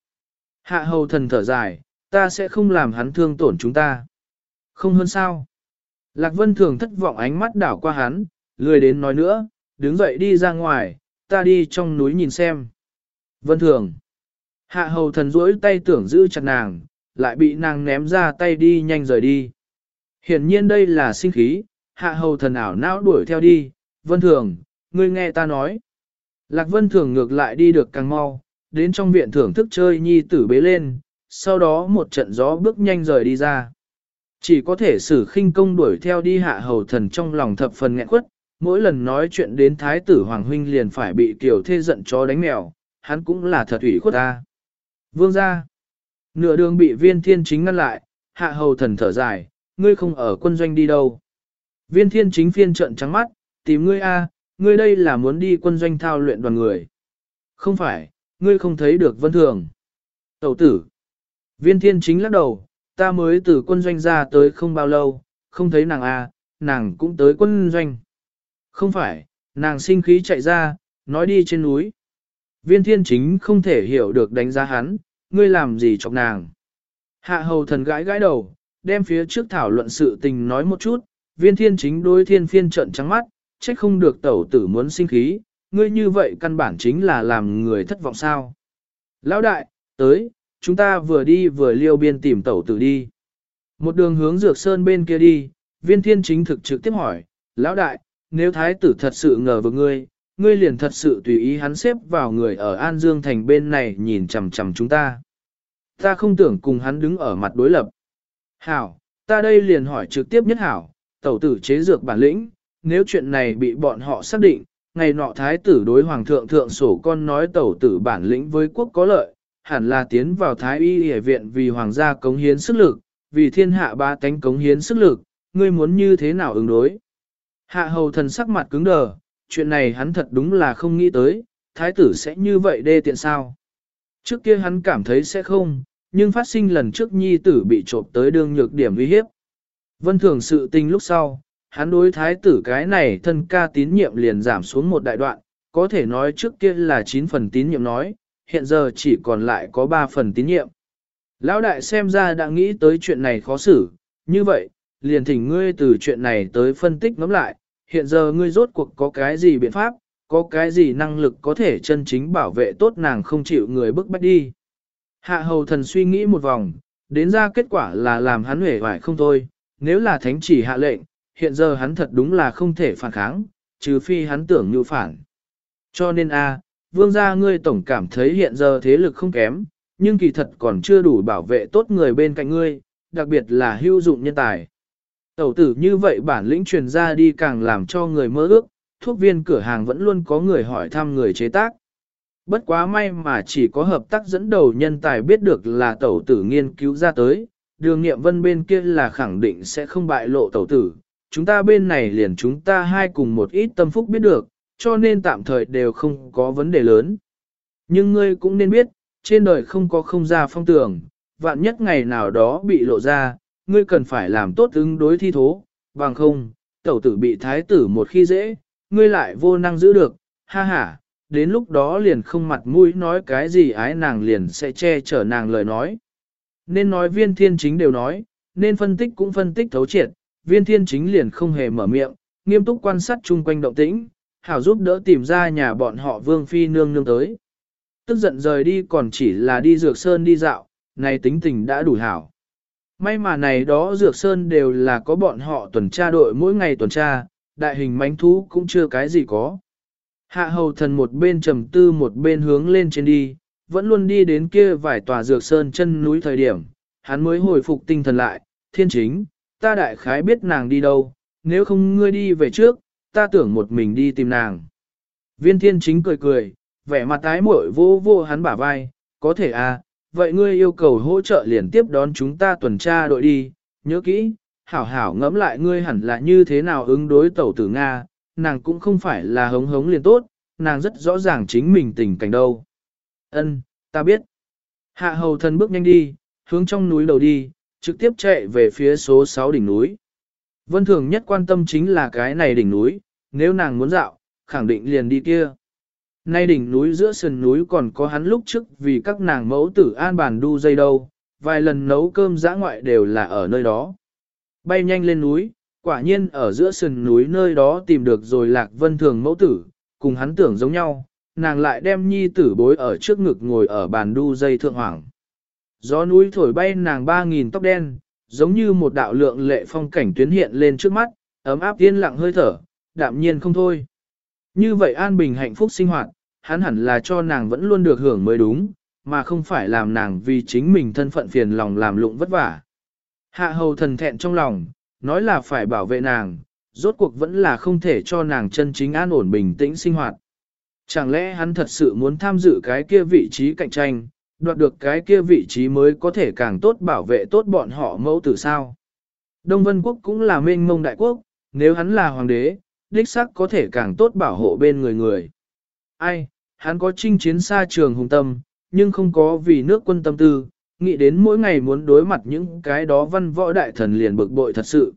Hạ hầu thần thở dài, ta sẽ không làm hắn thương tổn chúng ta. Không hơn sao. Lạc Vân thường thất vọng ánh mắt đảo qua hắn, lười đến nói nữa, đứng dậy đi ra ngoài, ta đi trong núi nhìn xem. Vân thường. Hạ hầu thần duỗi tay tưởng giữ chặt nàng, lại bị nàng ném ra tay đi nhanh rời đi. Hiển nhiên đây là sinh khí, hạ hầu thần ảo não đuổi theo đi, vân thường, ngươi nghe ta nói. Lạc vân thường ngược lại đi được càng mau, đến trong viện thưởng thức chơi nhi tử bế lên, sau đó một trận gió bước nhanh rời đi ra. Chỉ có thể sử khinh công đuổi theo đi hạ hầu thần trong lòng thập phần nghẹn quất, mỗi lần nói chuyện đến thái tử Hoàng Huynh liền phải bị kiểu thê giận chó đánh mèo, hắn cũng là thật ủy khuất ta. Vương ra. Nửa đường bị viên thiên chính ngăn lại, hạ hầu thần thở dài, ngươi không ở quân doanh đi đâu. Viên thiên chính phiên trận trắng mắt, tìm ngươi a, ngươi đây là muốn đi quân doanh thao luyện đoàn người. Không phải, ngươi không thấy được vân thường. Tẩu tử. Viên thiên chính lắc đầu, ta mới từ quân doanh ra tới không bao lâu, không thấy nàng a, nàng cũng tới quân doanh. Không phải, nàng sinh khí chạy ra, nói đi trên núi. Viên thiên chính không thể hiểu được đánh giá hắn, ngươi làm gì chọc nàng. Hạ hầu thần gãi gãi đầu, đem phía trước thảo luận sự tình nói một chút, viên thiên chính đối thiên phiên trận trắng mắt, trách không được tẩu tử muốn sinh khí, ngươi như vậy căn bản chính là làm người thất vọng sao. Lão đại, tới, chúng ta vừa đi vừa liêu biên tìm tẩu tử đi. Một đường hướng dược sơn bên kia đi, viên thiên chính thực trực tiếp hỏi, lão đại, nếu thái tử thật sự ngờ vực ngươi, ngươi liền thật sự tùy ý hắn xếp vào người ở An Dương Thành bên này nhìn chằm chằm chúng ta. Ta không tưởng cùng hắn đứng ở mặt đối lập. Hảo, ta đây liền hỏi trực tiếp nhất hảo, tẩu tử chế dược bản lĩnh, nếu chuyện này bị bọn họ xác định, ngày nọ thái tử đối hoàng thượng thượng sổ con nói tẩu tử bản lĩnh với quốc có lợi, hẳn là tiến vào thái y hệ viện vì hoàng gia cống hiến sức lực, vì thiên hạ ba tánh cống hiến sức lực, ngươi muốn như thế nào ứng đối. Hạ hầu thần sắc mặt cứng đờ, chuyện này hắn thật đúng là không nghĩ tới, thái tử sẽ như vậy đê tiện sao. Trước kia hắn cảm thấy sẽ không, nhưng phát sinh lần trước nhi tử bị trộm tới đương nhược điểm uy hiếp. Vân thường sự tình lúc sau, hắn đối thái tử cái này thân ca tín nhiệm liền giảm xuống một đại đoạn, có thể nói trước kia là 9 phần tín nhiệm nói, hiện giờ chỉ còn lại có 3 phần tín nhiệm. Lão đại xem ra đã nghĩ tới chuyện này khó xử, như vậy, liền thỉnh ngươi từ chuyện này tới phân tích ngẫm lại, hiện giờ ngươi rốt cuộc có cái gì biện pháp, có cái gì năng lực có thể chân chính bảo vệ tốt nàng không chịu người bức bách đi. Hạ hầu thần suy nghĩ một vòng, đến ra kết quả là làm hắn hể vải không thôi, nếu là thánh chỉ hạ lệnh, hiện giờ hắn thật đúng là không thể phản kháng, trừ phi hắn tưởng như phản. Cho nên a, vương gia ngươi tổng cảm thấy hiện giờ thế lực không kém, nhưng kỳ thật còn chưa đủ bảo vệ tốt người bên cạnh ngươi, đặc biệt là hữu dụng nhân tài. Tẩu tử như vậy bản lĩnh truyền ra đi càng làm cho người mơ ước, thuốc viên cửa hàng vẫn luôn có người hỏi thăm người chế tác. Bất quá may mà chỉ có hợp tác dẫn đầu nhân tài biết được là tẩu tử nghiên cứu ra tới, đường nghiệm vân bên kia là khẳng định sẽ không bại lộ tẩu tử, chúng ta bên này liền chúng ta hai cùng một ít tâm phúc biết được, cho nên tạm thời đều không có vấn đề lớn. Nhưng ngươi cũng nên biết, trên đời không có không ra phong tưởng, vạn nhất ngày nào đó bị lộ ra, ngươi cần phải làm tốt ứng đối thi thố, bằng không, tẩu tử bị thái tử một khi dễ, ngươi lại vô năng giữ được, ha ha, đến lúc đó liền không mặt mũi nói cái gì ái nàng liền sẽ che chở nàng lời nói. Nên nói viên thiên chính đều nói, nên phân tích cũng phân tích thấu triệt, viên thiên chính liền không hề mở miệng, nghiêm túc quan sát chung quanh động tĩnh, hảo giúp đỡ tìm ra nhà bọn họ vương phi nương nương tới. Tức giận rời đi còn chỉ là đi dược sơn đi dạo, này tính tình đã đủ hảo. May mà này đó dược sơn đều là có bọn họ tuần tra đội mỗi ngày tuần tra, đại hình mánh thú cũng chưa cái gì có. Hạ hầu thần một bên trầm tư một bên hướng lên trên đi, vẫn luôn đi đến kia vài tòa dược sơn chân núi thời điểm, hắn mới hồi phục tinh thần lại, thiên chính, ta đại khái biết nàng đi đâu, nếu không ngươi đi về trước, ta tưởng một mình đi tìm nàng. Viên thiên chính cười cười, vẻ mặt tái muội vô vô hắn bả vai, có thể à, vậy ngươi yêu cầu hỗ trợ liền tiếp đón chúng ta tuần tra đội đi, nhớ kỹ, hảo hảo ngẫm lại ngươi hẳn là như thế nào ứng đối tẩu tử Nga, nàng cũng không phải là hống hống liền tốt, nàng rất rõ ràng chính mình tình cảnh đâu. Ân, ta biết. Hạ hầu thần bước nhanh đi, hướng trong núi đầu đi, trực tiếp chạy về phía số 6 đỉnh núi. Vân thường nhất quan tâm chính là cái này đỉnh núi, nếu nàng muốn dạo, khẳng định liền đi kia. Nay đỉnh núi giữa sườn núi còn có hắn lúc trước vì các nàng mẫu tử an bàn đu dây đâu, vài lần nấu cơm dã ngoại đều là ở nơi đó. Bay nhanh lên núi, quả nhiên ở giữa sườn núi nơi đó tìm được rồi lạc vân thường mẫu tử, cùng hắn tưởng giống nhau, nàng lại đem nhi tử bối ở trước ngực ngồi ở bàn đu dây thượng hoàng. Gió núi thổi bay nàng ba nghìn tóc đen, giống như một đạo lượng lệ phong cảnh tuyến hiện lên trước mắt, ấm áp yên lặng hơi thở, đạm nhiên không thôi. Như vậy an bình hạnh phúc sinh hoạt, hắn hẳn là cho nàng vẫn luôn được hưởng mới đúng, mà không phải làm nàng vì chính mình thân phận phiền lòng làm lụng vất vả. Hạ hầu thần thẹn trong lòng, nói là phải bảo vệ nàng, rốt cuộc vẫn là không thể cho nàng chân chính an ổn bình tĩnh sinh hoạt. Chẳng lẽ hắn thật sự muốn tham dự cái kia vị trí cạnh tranh, đoạt được cái kia vị trí mới có thể càng tốt bảo vệ tốt bọn họ mẫu tử sao? Đông Vân Quốc cũng là mênh mông đại quốc, nếu hắn là hoàng đế, đích sắc có thể càng tốt bảo hộ bên người người. Ai, hắn có chinh chiến xa trường hùng tâm, nhưng không có vì nước quân tâm tư, nghĩ đến mỗi ngày muốn đối mặt những cái đó văn võ đại thần liền bực bội thật sự.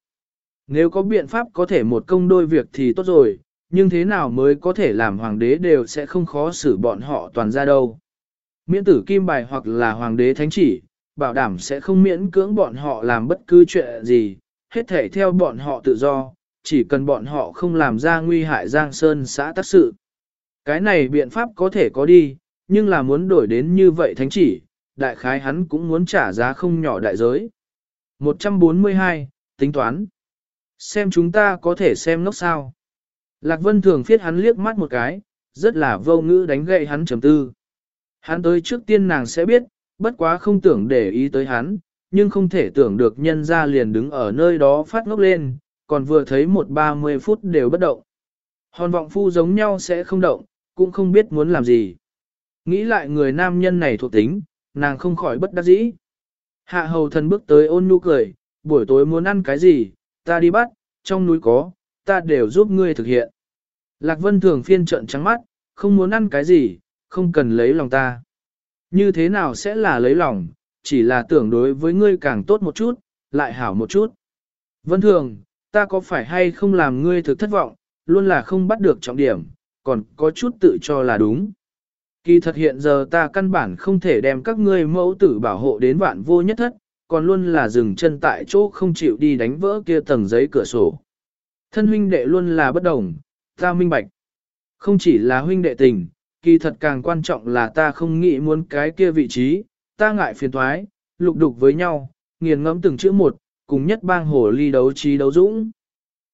Nếu có biện pháp có thể một công đôi việc thì tốt rồi, nhưng thế nào mới có thể làm hoàng đế đều sẽ không khó xử bọn họ toàn ra đâu. Miễn tử kim bài hoặc là hoàng đế thánh chỉ, bảo đảm sẽ không miễn cưỡng bọn họ làm bất cứ chuyện gì, hết thể theo bọn họ tự do, chỉ cần bọn họ không làm ra nguy hại Giang Sơn xã tác sự. Cái này biện pháp có thể có đi, nhưng là muốn đổi đến như vậy thánh chỉ, đại khái hắn cũng muốn trả giá không nhỏ đại giới. 142, tính toán. Xem chúng ta có thể xem nốc sao. Lạc Vân thường phiết hắn liếc mắt một cái, rất là vô ngữ đánh gậy hắn chấm tư. Hắn tới trước tiên nàng sẽ biết, bất quá không tưởng để ý tới hắn, nhưng không thể tưởng được nhân ra liền đứng ở nơi đó phát ngốc lên, còn vừa thấy một ba mươi phút đều bất động. Hòn vọng phu giống nhau sẽ không động, cũng không biết muốn làm gì. Nghĩ lại người nam nhân này thuộc tính, nàng không khỏi bất đắc dĩ. Hạ hầu thần bước tới ôn nhu cười, buổi tối muốn ăn cái gì, ta đi bắt, trong núi có, ta đều giúp ngươi thực hiện. Lạc Vân thường phiên trận trắng mắt, không muốn ăn cái gì, không cần lấy lòng ta. Như thế nào sẽ là lấy lòng, chỉ là tưởng đối với ngươi càng tốt một chút, lại hảo một chút. Vân thường, ta có phải hay không làm ngươi thực thất vọng, luôn là không bắt được trọng điểm, còn có chút tự cho là đúng. Kỳ thật hiện giờ ta căn bản không thể đem các ngươi mẫu tử bảo hộ đến vạn vô nhất thất, còn luôn là dừng chân tại chỗ không chịu đi đánh vỡ kia tầng giấy cửa sổ. Thân huynh đệ luôn là bất đồng, ta minh bạch. Không chỉ là huynh đệ tình, kỳ thật càng quan trọng là ta không nghĩ muốn cái kia vị trí, ta ngại phiền thoái, lục đục với nhau, nghiền ngẫm từng chữ một, cùng nhất bang hồ ly đấu trí đấu dũng.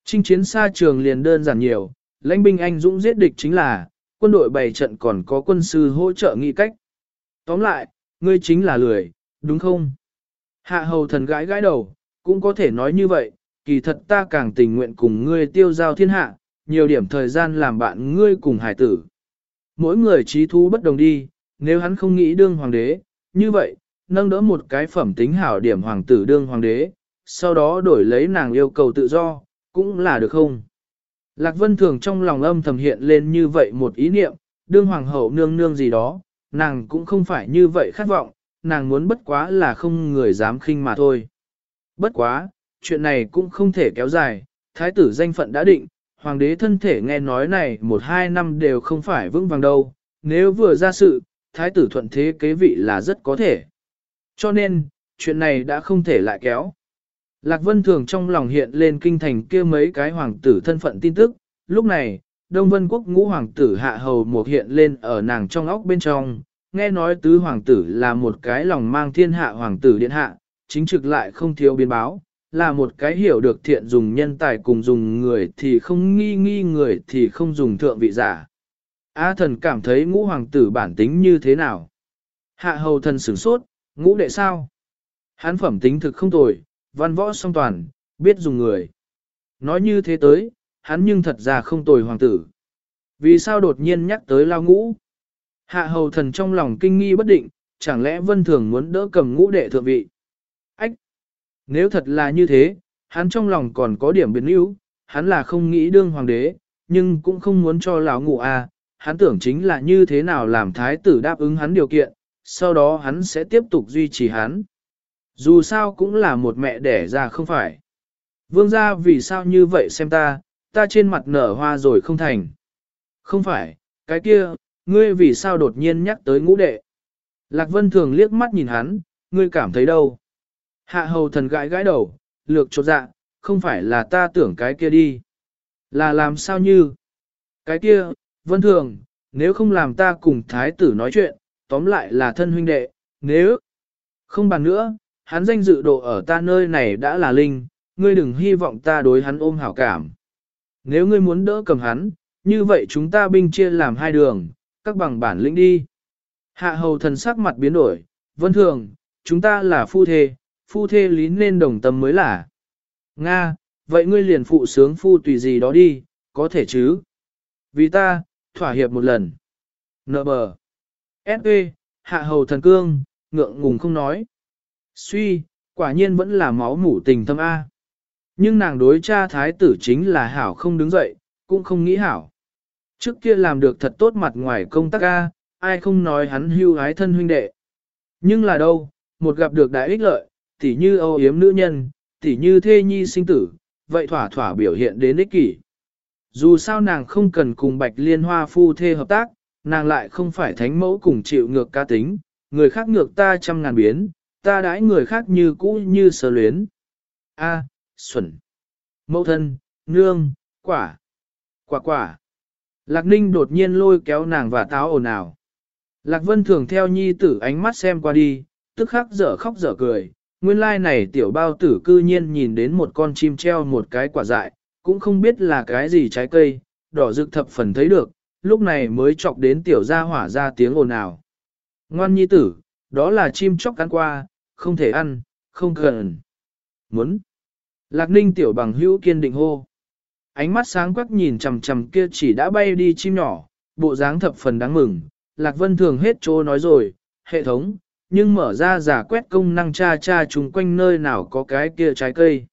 Trinh chiến xa trường liền đơn giản nhiều, lãnh binh anh dũng giết địch chính là, quân đội bày trận còn có quân sư hỗ trợ nghị cách. Tóm lại, ngươi chính là lười, đúng không? Hạ hầu thần gãi gãi đầu, cũng có thể nói như vậy, kỳ thật ta càng tình nguyện cùng ngươi tiêu giao thiên hạ, nhiều điểm thời gian làm bạn ngươi cùng hải tử. Mỗi người trí thú bất đồng đi, nếu hắn không nghĩ đương hoàng đế, như vậy, nâng đỡ một cái phẩm tính hảo điểm hoàng tử đương hoàng đế, sau đó đổi lấy nàng yêu cầu tự do, cũng là được không? Lạc Vân Thường trong lòng âm thầm hiện lên như vậy một ý niệm, đương hoàng hậu nương nương gì đó, nàng cũng không phải như vậy khát vọng, nàng muốn bất quá là không người dám khinh mà thôi. Bất quá, chuyện này cũng không thể kéo dài, thái tử danh phận đã định, hoàng đế thân thể nghe nói này một hai năm đều không phải vững vàng đâu, nếu vừa ra sự, thái tử thuận thế kế vị là rất có thể. Cho nên, chuyện này đã không thể lại kéo. Lạc Vân Thường trong lòng hiện lên kinh thành kia mấy cái hoàng tử thân phận tin tức, lúc này, Đông Vân Quốc ngũ hoàng tử hạ hầu một hiện lên ở nàng trong óc bên trong, nghe nói tứ hoàng tử là một cái lòng mang thiên hạ hoàng tử điện hạ, chính trực lại không thiếu biến báo, là một cái hiểu được thiện dùng nhân tài cùng dùng người thì không nghi nghi người thì không dùng thượng vị giả. A thần cảm thấy ngũ hoàng tử bản tính như thế nào? Hạ hầu thần sửng sốt, ngũ đệ sao? Hán phẩm tính thực không tồi, văn võ song toàn, biết dùng người. Nói như thế tới, hắn nhưng thật ra không tồi hoàng tử. Vì sao đột nhiên nhắc tới lao ngũ? Hạ hầu thần trong lòng kinh nghi bất định, chẳng lẽ vân thường muốn đỡ cầm ngũ đệ thượng vị? Ách! Nếu thật là như thế, hắn trong lòng còn có điểm biến yếu, hắn là không nghĩ đương hoàng đế, nhưng cũng không muốn cho lão ngũ a, hắn tưởng chính là như thế nào làm thái tử đáp ứng hắn điều kiện, sau đó hắn sẽ tiếp tục duy trì hắn. Dù sao cũng là một mẹ đẻ ra không phải. Vương gia vì sao như vậy xem ta, ta trên mặt nở hoa rồi không thành. Không phải, cái kia, ngươi vì sao đột nhiên nhắc tới ngũ đệ. Lạc Vân thường liếc mắt nhìn hắn, ngươi cảm thấy đâu. Hạ hầu thần gãi gãi đầu, lược chột dạ, không phải là ta tưởng cái kia đi. Là làm sao như? Cái kia, Vân thường, nếu không làm ta cùng thái tử nói chuyện, tóm lại là thân huynh đệ, nếu không bàn nữa, hắn danh dự độ ở ta nơi này đã là linh, ngươi đừng hy vọng ta đối hắn ôm hảo cảm. Nếu ngươi muốn đỡ cầm hắn, như vậy chúng ta binh chia làm hai đường, các bằng bản lĩnh đi. Hạ hầu thần sắc mặt biến đổi, vân thường, chúng ta là phu thê, phu thê lý nên đồng tâm mới là. Nga, vậy ngươi liền phụ sướng phu tùy gì đó đi, có thể chứ? Vì ta, thỏa hiệp một lần. Nợ bờ. S.E. Hạ hầu thần cương, ngượng ngùng không nói. Suy, quả nhiên vẫn là máu mủ tình thâm A. Nhưng nàng đối cha thái tử chính là hảo không đứng dậy, cũng không nghĩ hảo. Trước kia làm được thật tốt mặt ngoài công tác A, ai không nói hắn hưu hái thân huynh đệ. Nhưng là đâu, một gặp được đại ích lợi, tỉ như âu yếm nữ nhân, tỉ như thê nhi sinh tử, vậy thỏa thỏa biểu hiện đến ích kỷ. Dù sao nàng không cần cùng bạch liên hoa phu thê hợp tác, nàng lại không phải thánh mẫu cùng chịu ngược ca tính, người khác ngược ta trăm ngàn biến, ta đãi người khác như cũ như sơ luyến. A, xuẩn, mẫu thân, nương, quả, quả quả. Lạc ninh đột nhiên lôi kéo nàng và táo ồn ào. Lạc vân thường theo nhi tử ánh mắt xem qua đi, tức khắc dở khóc dở cười. Nguyên lai này tiểu bao tử cư nhiên nhìn đến một con chim treo một cái quả dại, cũng không biết là cái gì trái cây, đỏ rực thập phần thấy được, lúc này mới chọc đến tiểu gia hỏa ra tiếng ồn ào. Ngoan nhi tử, đó là chim chóc cắn qua, không thể ăn, không cần. Muốn. Lạc ninh tiểu bằng hữu kiên định hô. Ánh mắt sáng quắc nhìn chầm chầm kia chỉ đã bay đi chim nhỏ, bộ dáng thập phần đáng mừng. Lạc vân thường hết chỗ nói rồi, hệ thống, nhưng mở ra giả quét công năng tra tra chung quanh nơi nào có cái kia trái cây.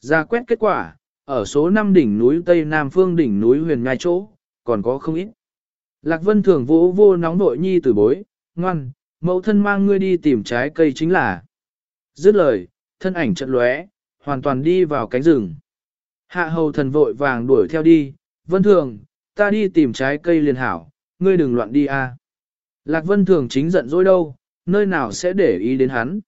Giả quét kết quả, ở số 5 đỉnh núi Tây Nam phương đỉnh núi huyền ngai chỗ, còn có không ít. Lạc Vân thường vỗ vô nóng nội nhi từ bối, ngoan, mẫu thân mang ngươi đi tìm trái cây chính là. Dứt lời, thân ảnh trận lóe, hoàn toàn đi vào cánh rừng. Hạ hầu thần vội vàng đuổi theo đi, Vân thường, ta đi tìm trái cây liền hảo, ngươi đừng loạn đi a. Lạc Vân thường chính giận dỗi đâu, nơi nào sẽ để ý đến hắn.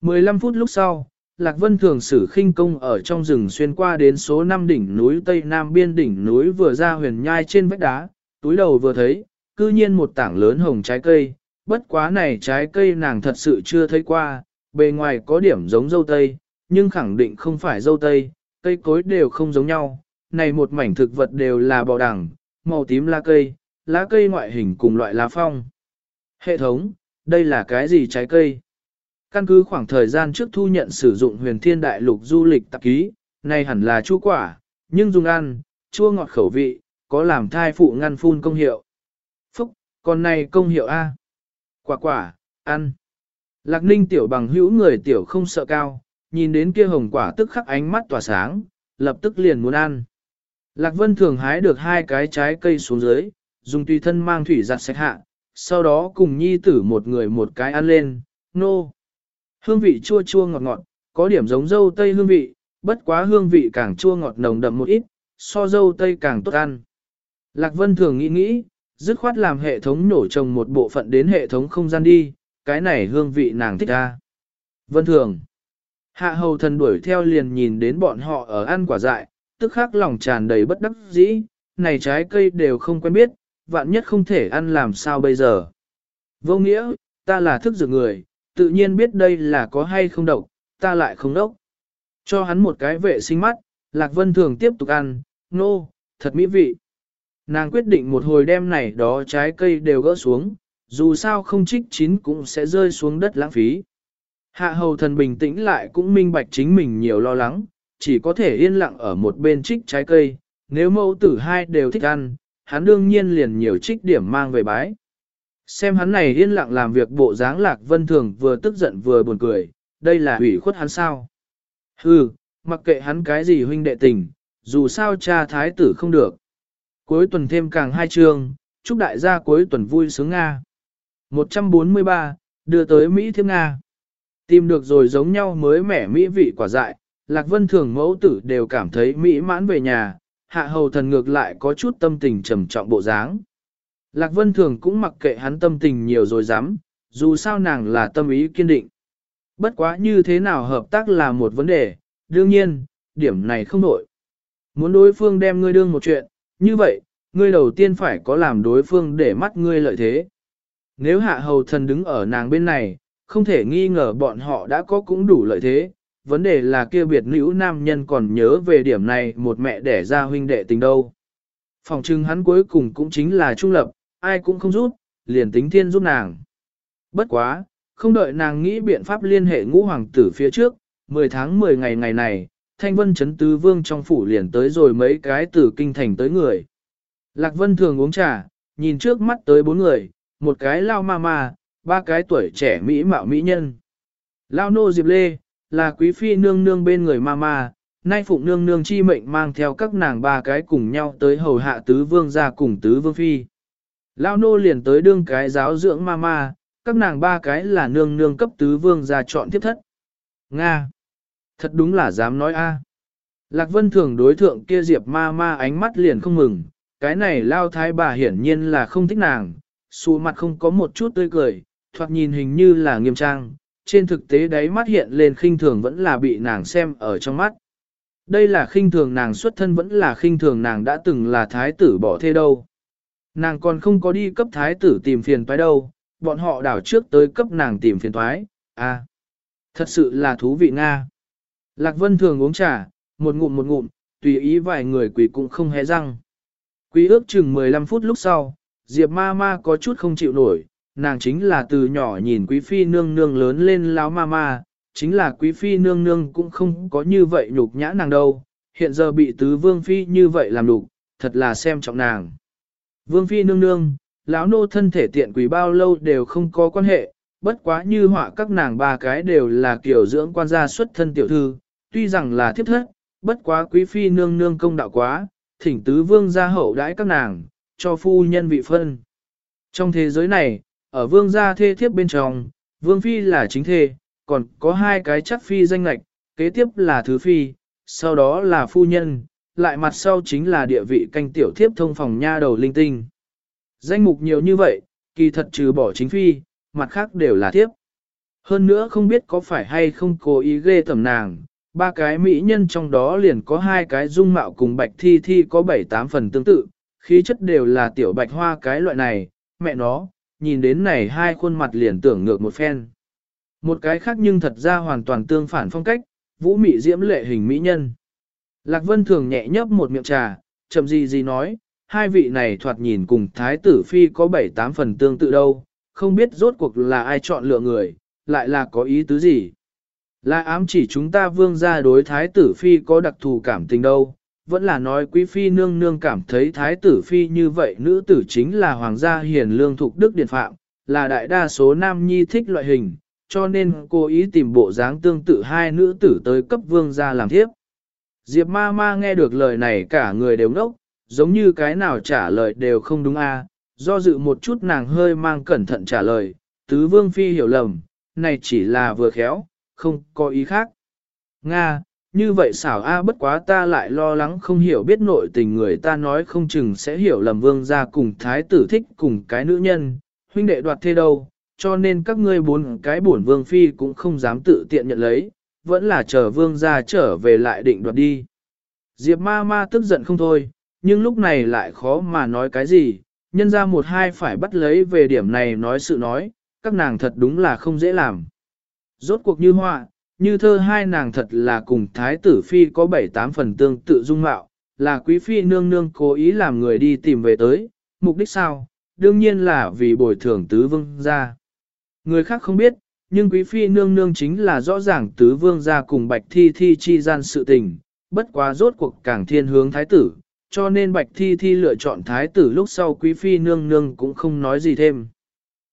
15 phút lúc sau, Lạc Vân thường sử khinh công ở trong rừng xuyên qua đến số 5 đỉnh núi Tây Nam biên đỉnh núi vừa ra huyền nhai trên vách đá, túi đầu vừa thấy, cư nhiên một tảng lớn hồng trái cây, bất quá này trái cây nàng thật sự chưa thấy qua, bề ngoài có điểm giống dâu tây, nhưng khẳng định không phải dâu tây, cây cối đều không giống nhau, này một mảnh thực vật đều là bò đằng, màu tím lá cây, lá cây ngoại hình cùng loại lá phong. Hệ thống, đây là cái gì trái cây? Căn cứ khoảng thời gian trước thu nhận sử dụng huyền thiên đại lục du lịch tạp ký, này hẳn là chua quả, nhưng dùng ăn, chua ngọt khẩu vị, có làm thai phụ ngăn phun công hiệu. Phúc, còn này công hiệu A. Quả quả, ăn. Lạc ninh tiểu bằng hữu người tiểu không sợ cao, nhìn đến kia hồng quả tức khắc ánh mắt tỏa sáng, lập tức liền muốn ăn. Lạc vân thường hái được hai cái trái cây xuống dưới, dùng tùy thân mang thủy giặt sạch hạ, sau đó cùng nhi tử một người một cái ăn lên, nô. No. Hương vị chua chua ngọt ngọt, có điểm giống dâu tây hương vị, bất quá hương vị càng chua ngọt nồng đậm một ít, so dâu tây càng tốt ăn. Lạc Vân thường nghĩ nghĩ, dứt khoát làm hệ thống nổ trồng một bộ phận đến hệ thống không gian đi, cái này hương vị nàng thích ra. Vân thường. Hạ hầu thần đuổi theo liền nhìn đến bọn họ ở ăn quả dại, tức khắc lòng tràn đầy bất đắc dĩ, này trái cây đều không quen biết, vạn nhất không thể ăn làm sao bây giờ. Vô nghĩa, ta là thức dược người, tự nhiên biết đây là có hay không độc, ta lại không đốc. Cho hắn một cái vệ sinh mắt, Lạc Vân Thường tiếp tục ăn, nô, no, thật mỹ vị. Nàng quyết định một hồi đem này đó trái cây đều gỡ xuống, dù sao không trích chín cũng sẽ rơi xuống đất lãng phí. Hạ hầu thần bình tĩnh lại cũng minh bạch chính mình nhiều lo lắng, chỉ có thể yên lặng ở một bên trích trái cây, nếu mẫu tử hai đều thích ăn, hắn đương nhiên liền nhiều trích điểm mang về bái. Xem hắn này yên lặng làm việc bộ dáng lạc vân thường vừa tức giận vừa buồn cười, đây là hủy khuất hắn sao. Hừ, mặc kệ hắn cái gì huynh đệ tình, dù sao cha thái tử không được. Cuối tuần thêm càng hai trường, chúc đại gia cuối tuần vui sướng Nga. 143, đưa tới Mỹ thiếp Nga. Tìm được rồi giống nhau mới mẻ Mỹ vị quả dại, Lạc Vân Thường mẫu tử đều cảm thấy Mỹ mãn về nhà, hạ hầu thần ngược lại có chút tâm tình trầm trọng bộ dáng. Lạc Vân Thường cũng mặc kệ hắn tâm tình nhiều rồi dám, dù sao nàng là tâm ý kiên định. Bất quá như thế nào hợp tác là một vấn đề, đương nhiên, điểm này không nổi. Muốn đối phương đem ngươi đương một chuyện, như vậy, ngươi đầu tiên phải có làm đối phương để mắt ngươi lợi thế. Nếu hạ hầu thần đứng ở nàng bên này, không thể nghi ngờ bọn họ đã có cũng đủ lợi thế. Vấn đề là kia biệt nữ nam nhân còn nhớ về điểm này một mẹ đẻ ra huynh đệ tình đâu. Phòng trưng hắn cuối cùng cũng chính là trung lập, ai cũng không rút, liền tính thiên giúp nàng. Bất quá, không đợi nàng nghĩ biện pháp liên hệ ngũ hoàng tử phía trước, 10 tháng 10 ngày ngày này, Thanh Vân Trấn Tứ Vương trong phủ liền tới rồi mấy cái từ kinh thành tới người. Lạc Vân thường uống trà, nhìn trước mắt tới bốn người, một cái lao ma ma, ba cái tuổi trẻ mỹ mạo mỹ nhân. Lao nô Diệp Lê, là quý phi nương nương bên người ma ma, nay phụng nương nương chi mệnh mang theo các nàng ba cái cùng nhau tới hầu hạ tứ vương ra cùng tứ vương phi. Lao nô liền tới đương cái giáo dưỡng ma ma, các nàng ba cái là nương nương cấp tứ vương ra chọn tiếp thất. Nga! Thật đúng là dám nói a. Lạc Vân thường đối thượng kia Diệp ma ma ánh mắt liền không mừng, cái này lao thái bà hiển nhiên là không thích nàng, xù mặt không có một chút tươi cười, thoạt nhìn hình như là nghiêm trang, trên thực tế đáy mắt hiện lên khinh thường vẫn là bị nàng xem ở trong mắt. Đây là khinh thường nàng xuất thân vẫn là khinh thường nàng đã từng là thái tử bỏ thê đâu. Nàng còn không có đi cấp thái tử tìm phiền toái đâu, bọn họ đảo trước tới cấp nàng tìm phiền toái, à, thật sự là thú vị Nga. Lạc Vân thường uống trà, một ngụm một ngụm, tùy ý vài người quỷ cũng không hé răng. Quý ước chừng 15 phút lúc sau, Diệp ma ma có chút không chịu nổi, nàng chính là từ nhỏ nhìn quý phi nương nương lớn lên láo ma ma, chính là quý phi nương nương cũng không có như vậy nhục nhã nàng đâu, hiện giờ bị tứ vương phi như vậy làm đục, thật là xem trọng nàng. Vương phi nương nương, lão nô thân thể tiện quỷ bao lâu đều không có quan hệ, bất quá như họa các nàng ba cái đều là kiểu dưỡng quan gia xuất thân tiểu thư, tuy rằng là thiếp thất, bất quá quý phi nương nương công đạo quá, thỉnh tứ vương gia hậu đãi các nàng, cho phu nhân vị phân. Trong thế giới này, ở vương gia thê thiếp bên trong, vương phi là chính thê, còn có hai cái chắc phi danh lạch, kế tiếp là thứ phi, sau đó là phu nhân, lại mặt sau chính là địa vị canh tiểu thiếp thông phòng nha đầu linh tinh. Danh mục nhiều như vậy, kỳ thật trừ bỏ chính phi, mặt khác đều là thiếp. Hơn nữa không biết có phải hay không cố ý ghê tầm nàng, ba cái mỹ nhân trong đó liền có hai cái dung mạo cùng bạch thi thi có bảy tám phần tương tự, khí chất đều là tiểu bạch hoa cái loại này, mẹ nó, nhìn đến này hai khuôn mặt liền tưởng ngược một phen. Một cái khác nhưng thật ra hoàn toàn tương phản phong cách, vũ mị diễm lệ hình mỹ nhân. Lạc Vân thường nhẹ nhấp một miệng trà, chậm gì gì nói, hai vị này thoạt nhìn cùng thái tử phi có bảy tám phần tương tự đâu, không biết rốt cuộc là ai chọn lựa người, lại là có ý tứ gì. Là ám chỉ chúng ta vương gia đối thái tử phi có đặc thù cảm tình đâu, vẫn là nói quý phi nương nương cảm thấy thái tử phi như vậy nữ tử chính là hoàng gia hiền lương thục đức điện phạm, là đại đa số nam nhi thích loại hình, cho nên cô ý tìm bộ dáng tương tự hai nữ tử tới cấp vương gia làm thiếp. Diệp ma ma nghe được lời này cả người đều ngốc, giống như cái nào trả lời đều không đúng a. do dự một chút nàng hơi mang cẩn thận trả lời, tứ vương phi hiểu lầm, này chỉ là vừa khéo, không có ý khác. Nga, như vậy xảo a bất quá ta lại lo lắng không hiểu biết nội tình người ta nói không chừng sẽ hiểu lầm vương gia cùng thái tử thích cùng cái nữ nhân, huynh đệ đoạt thế đâu, cho nên các ngươi bốn cái bổn vương phi cũng không dám tự tiện nhận lấy, vẫn là chờ vương gia trở về lại định đoạt đi. Diệp ma ma tức giận không thôi, nhưng lúc này lại khó mà nói cái gì, nhân ra một hai phải bắt lấy về điểm này nói sự nói, các nàng thật đúng là không dễ làm. Rốt cuộc như họa, như thơ hai nàng thật là cùng thái tử phi có bảy tám phần tương tự dung mạo, là quý phi nương nương cố ý làm người đi tìm về tới, mục đích sao, đương nhiên là vì bồi thường tứ vương gia. Người khác không biết, nhưng quý phi nương nương chính là rõ ràng tứ vương gia cùng bạch thi thi chi gian sự tình, bất quá rốt cuộc càng thiên hướng thái tử, cho nên bạch thi thi lựa chọn thái tử lúc sau quý phi nương nương cũng không nói gì thêm.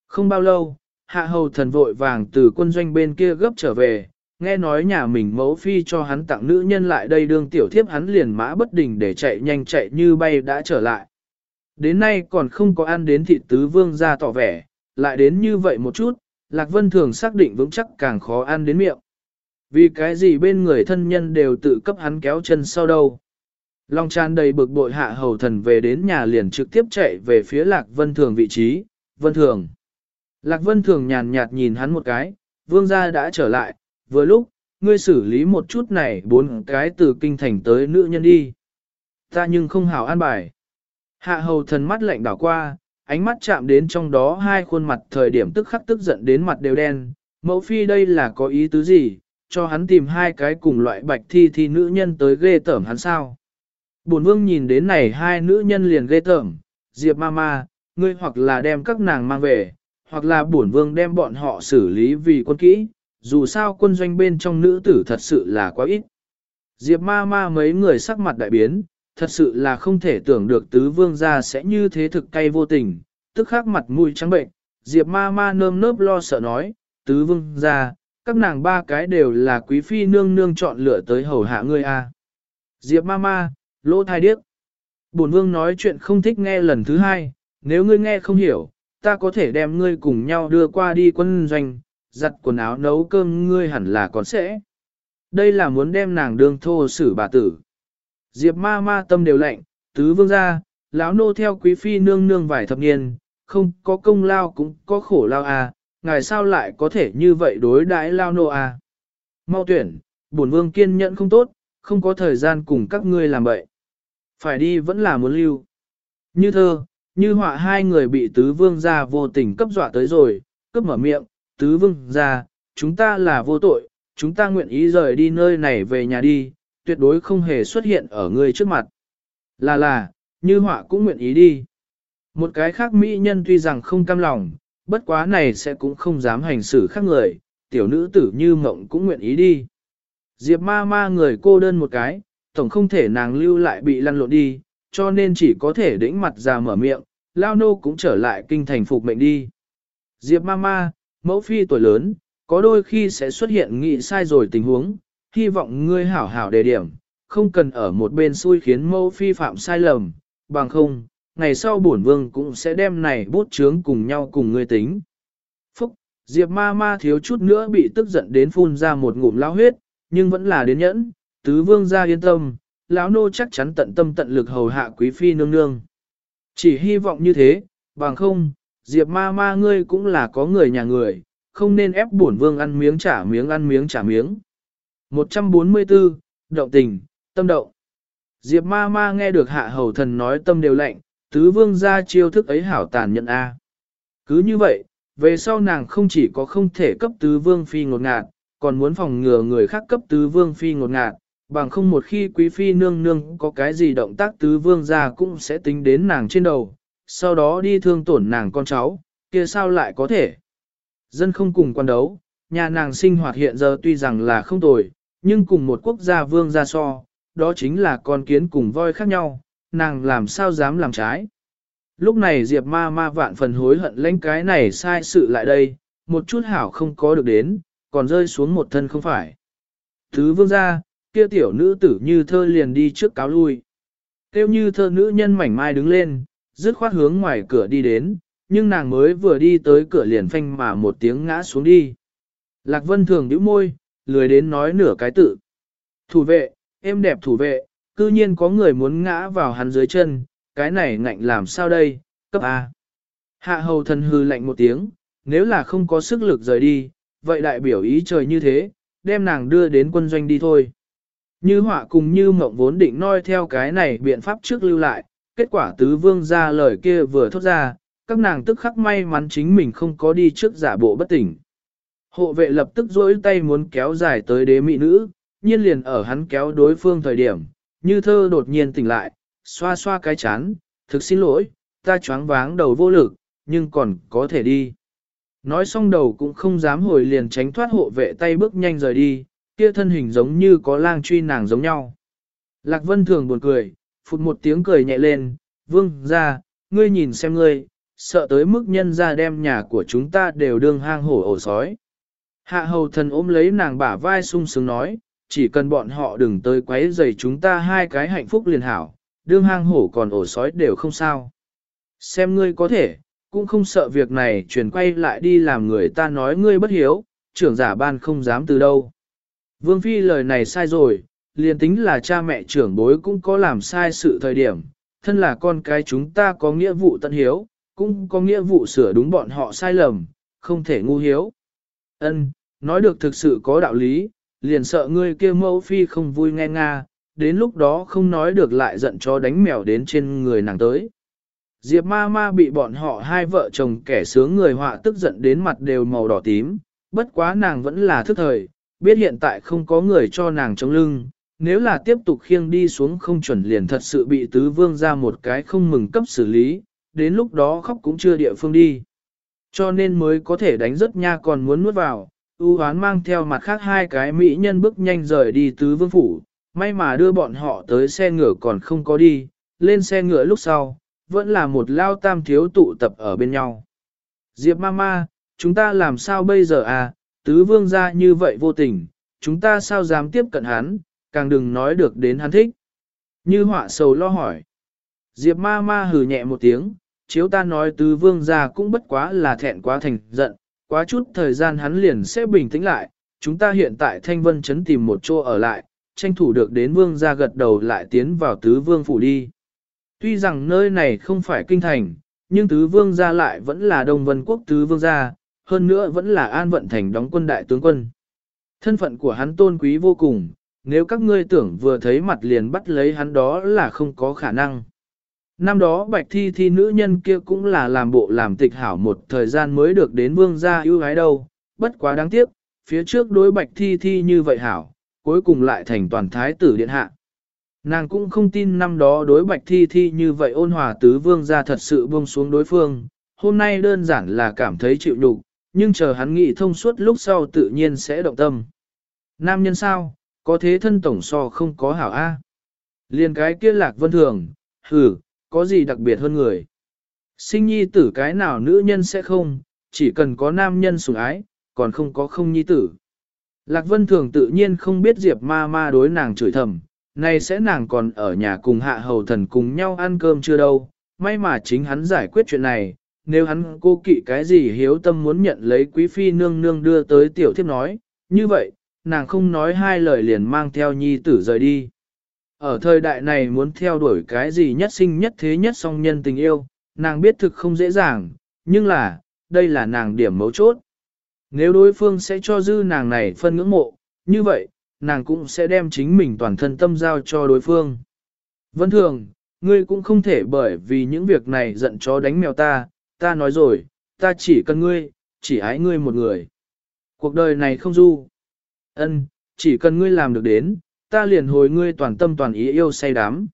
Không bao lâu, hạ hầu thần vội vàng từ quân doanh bên kia gấp trở về, nghe nói nhà mình mẫu phi cho hắn tặng nữ nhân lại đây đương tiểu thiếp hắn liền mã bất đình để chạy nhanh chạy như bay đã trở lại. Đến nay còn không có ăn đến thịt tứ vương ra tỏ vẻ, lại đến như vậy một chút, Lạc Vân thường xác định vững chắc càng khó ăn đến miệng. Vì cái gì bên người thân nhân đều tự cấp hắn kéo chân sau đâu. Long tràn đầy bực bội hạ hầu thần về đến nhà liền trực tiếp chạy về phía Lạc Vân thường vị trí, Vân thường. Lạc Vân thường nhàn nhạt nhìn hắn một cái, vương gia đã trở lại, vừa lúc, ngươi xử lý một chút này bốn cái từ kinh thành tới nữ nhân đi. Ta nhưng không hảo an bài. Hạ hầu thần mắt lạnh đảo qua, ánh mắt chạm đến trong đó hai khuôn mặt thời điểm tức khắc tức giận đến mặt đều đen, Mẫu phi đây là có ý tứ gì, cho hắn tìm hai cái cùng loại bạch thi thi nữ nhân tới ghê tởm hắn sao. Bổn vương nhìn đến này hai nữ nhân liền ghê tởm, Diệp ma ma, ngươi hoặc là đem các nàng mang về, hoặc là bổn vương đem bọn họ xử lý vì quân kỹ, dù sao quân doanh bên trong nữ tử thật sự là quá ít. Diệp ma ma mấy người sắc mặt đại biến, thật sự là không thể tưởng được tứ vương gia sẽ như thế thực cay vô tình, tức khắc mặt mũi trắng bệnh, Diệp ma ma nơm nớp lo sợ nói, tứ vương gia, các nàng ba cái đều là quý phi nương nương chọn lựa tới hầu hạ ngươi a. Diệp ma ma, lỗ thai điếc. Bổn vương nói chuyện không thích nghe lần thứ hai, nếu ngươi nghe không hiểu, ta có thể đem ngươi cùng nhau đưa qua đi quân doanh, giặt quần áo nấu cơm ngươi hẳn là còn sẽ. Đây là muốn đem nàng đương thô xử bà tử. Diệp ma ma tâm đều lạnh, tứ vương gia, lão nô theo quý phi nương nương vài thập niên, không có công lao cũng có khổ lao à, ngài sao lại có thể như vậy đối đãi lao nô à. Mau tuyển, bổn vương kiên nhẫn không tốt, không có thời gian cùng các ngươi làm vậy. Phải đi vẫn là muốn lưu. Như thơ, như họa hai người bị tứ vương gia vô tình cấp dọa tới rồi, cấp mở miệng, tứ vương gia, chúng ta là vô tội, chúng ta nguyện ý rời đi nơi này về nhà đi, tuyệt đối không hề xuất hiện ở người trước mặt. Là là, như họa cũng nguyện ý đi. Một cái khác mỹ nhân tuy rằng không cam lòng, bất quá này sẽ cũng không dám hành xử khác người, tiểu nữ tử như mộng cũng nguyện ý đi. Diệp ma ma người cô đơn một cái, tổng không thể nàng lưu lại bị lăn lộn đi, cho nên chỉ có thể đĩnh mặt ra mở miệng, lao nô cũng trở lại kinh thành phục mệnh đi. Diệp ma ma, mẫu phi tuổi lớn, có đôi khi sẽ xuất hiện nghị sai rồi tình huống, hy vọng ngươi hảo hảo đề điểm, không cần ở một bên xui khiến mẫu phi phạm sai lầm, bằng không, ngày sau bổn vương cũng sẽ đem này bút chướng cùng nhau cùng ngươi tính. Phúc, Diệp ma ma thiếu chút nữa bị tức giận đến phun ra một ngụm lao huyết, nhưng vẫn là đến nhẫn, tứ vương ra yên tâm, lão nô chắc chắn tận tâm tận lực hầu hạ quý phi nương nương. Chỉ hy vọng như thế, bằng không, Diệp ma ma ngươi cũng là có người nhà người, không nên ép bổn vương ăn miếng trả miếng ăn miếng trả miếng. 144, động tình, tâm động. Diệp ma ma nghe được hạ hầu thần nói tâm đều lạnh, tứ vương ra chiêu thức ấy hảo tàn nhận A. Cứ như vậy, về sau nàng không chỉ có không thể cấp tứ vương phi ngột ngạt, còn muốn phòng ngừa người khác cấp tứ vương phi ngột ngạt, bằng không một khi quý phi nương nương có cái gì động tác tứ vương ra cũng sẽ tính đến nàng trên đầu, sau đó đi thương tổn nàng con cháu, kia sao lại có thể. Dân không cùng quan đấu, nhà nàng sinh hoạt hiện giờ tuy rằng là không tồi, nhưng cùng một quốc gia vương gia so, đó chính là con kiến cùng voi khác nhau, nàng làm sao dám làm trái. Lúc này Diệp ma ma vạn phần hối hận lãnh cái này sai sự lại đây, một chút hảo không có được đến, còn rơi xuống một thân không phải. Thứ vương gia, kia tiểu nữ tử như thơ liền đi trước cáo lui. Kêu như thơ nữ nhân mảnh mai đứng lên, dứt khoát hướng ngoài cửa đi đến, nhưng nàng mới vừa đi tới cửa liền phanh mà một tiếng ngã xuống đi. Lạc Vân thường nhíu môi, lười đến nói nửa cái tự. Thủ vệ, em đẹp thủ vệ, cư nhiên có người muốn ngã vào hắn dưới chân, cái này ngạnh làm sao đây, cấp A. Hạ hầu thần hư lạnh một tiếng, nếu là không có sức lực rời đi, vậy đại biểu ý trời như thế, đem nàng đưa đến quân doanh đi thôi. Như họa cùng như mộng vốn định noi theo cái này biện pháp trước lưu lại, kết quả tứ vương ra lời kia vừa thốt ra, các nàng tức khắc may mắn chính mình không có đi trước giả bộ bất tỉnh. Hộ vệ lập tức duỗi tay muốn kéo dài tới đế mỹ nữ, nhiên liền ở hắn kéo đối phương thời điểm, như thơ đột nhiên tỉnh lại, xoa xoa cái chán, thực xin lỗi, ta choáng váng đầu vô lực, nhưng còn có thể đi. Nói xong đầu cũng không dám hồi liền tránh thoát hộ vệ tay bước nhanh rời đi, kia thân hình giống như có lang truy nàng giống nhau. Lạc Vân thường buồn cười, phụt một tiếng cười nhẹ lên, vương ra, ngươi nhìn xem ngươi, sợ tới mức nhân ra đem nhà của chúng ta đều đương hang hổ ổ sói. Hạ hầu thần ôm lấy nàng bả vai sung sướng nói, chỉ cần bọn họ đừng tới quấy rầy chúng ta hai cái hạnh phúc liền hảo, đương hang hổ còn ổ sói đều không sao. Xem ngươi có thể, cũng không sợ việc này chuyển quay lại đi làm người ta nói ngươi bất hiếu, trưởng giả ban không dám từ đâu. Vương Phi lời này sai rồi, liền tính là cha mẹ trưởng bối cũng có làm sai sự thời điểm, thân là con cái chúng ta có nghĩa vụ tận hiếu, cũng có nghĩa vụ sửa đúng bọn họ sai lầm, không thể ngu hiếu. Ân, nói được thực sự có đạo lý, liền sợ ngươi kia mẫu phi không vui nghe nga, đến lúc đó không nói được lại giận cho đánh mèo đến trên người nàng tới. Diệp ma ma bị bọn họ hai vợ chồng kẻ sướng người họa tức giận đến mặt đều màu đỏ tím, bất quá nàng vẫn là thức thời, biết hiện tại không có người cho nàng chống lưng, nếu là tiếp tục khiêng đi xuống không chuẩn liền thật sự bị tứ vương ra một cái không mừng cấp xử lý, đến lúc đó khóc cũng chưa địa phương đi. Cho nên mới có thể đánh rất nha còn muốn nuốt vào, ưu hoán mang theo mặt khác hai cái mỹ nhân bước nhanh rời đi tứ vương phủ, may mà đưa bọn họ tới xe ngựa còn không có đi, lên xe ngựa lúc sau, vẫn là một lao tam thiếu tụ tập ở bên nhau. Diệp Mama, chúng ta làm sao bây giờ à, tứ vương ra như vậy vô tình, chúng ta sao dám tiếp cận hắn, càng đừng nói được đến hắn thích. Như họa sầu lo hỏi. Diệp ma ma hừ nhẹ một tiếng, chiếu ta nói tứ vương ra cũng bất quá là thẹn quá thành giận, quá chút thời gian hắn liền sẽ bình tĩnh lại, chúng ta hiện tại thanh vân chấn tìm một chỗ ở lại, tranh thủ được đến vương ra gật đầu lại tiến vào tứ vương phủ đi. Tuy rằng nơi này không phải kinh thành, nhưng tứ vương gia lại vẫn là đông vân quốc tứ vương gia, hơn nữa vẫn là an vận thành đóng quân đại tướng quân. Thân phận của hắn tôn quý vô cùng, nếu các ngươi tưởng vừa thấy mặt liền bắt lấy hắn đó là không có khả năng. Năm đó bạch thi thi nữ nhân kia cũng là làm bộ làm tịch hảo một thời gian mới được đến vương gia ưu gái đâu, bất quá đáng tiếc, phía trước đối bạch thi thi như vậy hảo, cuối cùng lại thành toàn thái tử điện hạ. Nàng cũng không tin năm đó đối bạch thi thi như vậy ôn hòa tứ vương gia thật sự buông xuống đối phương, hôm nay đơn giản là cảm thấy chịu nhục, nhưng chờ hắn nghĩ thông suốt lúc sau tự nhiên sẽ động tâm. Nam nhân sao, có thế thân tổng so không có hảo A. Liên cái kia lạc vân thường, hừ, có gì đặc biệt hơn người. Sinh nhi tử cái nào nữ nhân sẽ không, chỉ cần có nam nhân sủng ái, còn không có không nhi tử. Lạc vân thường tự nhiên không biết diệp ma ma đối nàng chửi thầm, nay sẽ nàng còn ở nhà cùng hạ hầu thần cùng nhau ăn cơm chưa đâu, may mà chính hắn giải quyết chuyện này, nếu hắn cô kỵ cái gì hiếu tâm muốn nhận lấy quý phi nương nương đưa tới tiểu thiếp nói, như vậy, nàng không nói hai lời liền mang theo nhi tử rời đi. Ở thời đại này muốn theo đuổi cái gì nhất sinh nhất thế nhất song nhân tình yêu, nàng biết thực không dễ dàng, nhưng là, đây là nàng điểm mấu chốt. Nếu đối phương sẽ cho dư nàng này phân ngưỡng mộ, như vậy, nàng cũng sẽ đem chính mình toàn thân tâm giao cho đối phương. Vân thường, ngươi cũng không thể bởi vì những việc này giận chó đánh mèo ta, ta nói rồi, ta chỉ cần ngươi, chỉ ái ngươi một người. Cuộc đời này không du. Ân, chỉ cần ngươi làm được đến, ta liền hồi ngươi toàn tâm toàn ý yêu say đắm.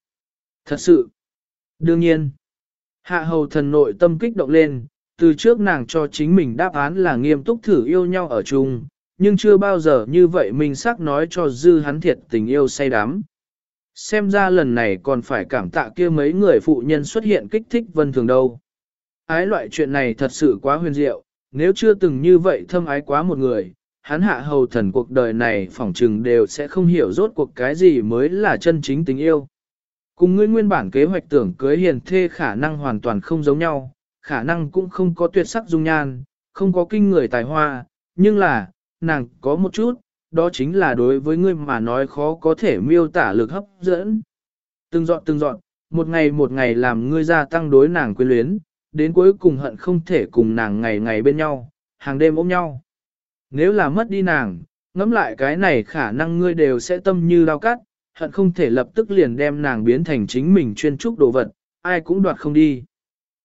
Thật sự. Đương nhiên. Hạ hầu thần nội tâm kích động lên, từ trước nàng cho chính mình đáp án là nghiêm túc thử yêu nhau ở chung, nhưng chưa bao giờ như vậy mình xác nói cho dư hắn thiệt tình yêu say đắm. Xem ra lần này còn phải cảm tạ kia mấy người phụ nhân xuất hiện kích thích vân thường đâu. Ái loại chuyện này thật sự quá huyền diệu, nếu chưa từng như vậy thâm ái quá một người, hắn hạ hầu thần cuộc đời này phỏng trừng đều sẽ không hiểu rốt cuộc cái gì mới là chân chính tình yêu. Cùng ngươi nguyên bản kế hoạch tưởng cưới hiền thê khả năng hoàn toàn không giống nhau, khả năng cũng không có tuyệt sắc dung nhan, không có kinh người tài hoa, nhưng là, nàng có một chút, đó chính là đối với ngươi mà nói khó có thể miêu tả lực hấp dẫn. Từng dọn từng dọn, một ngày một ngày làm ngươi gia tăng đối nàng quyến luyến, đến cuối cùng hận không thể cùng nàng ngày ngày bên nhau, hàng đêm ôm nhau. Nếu là mất đi nàng, ngẫm lại cái này khả năng ngươi đều sẽ tâm như lao cắt, hận không thể lập tức liền đem nàng biến thành chính mình chuyên trúc đồ vật, ai cũng đoạt không đi.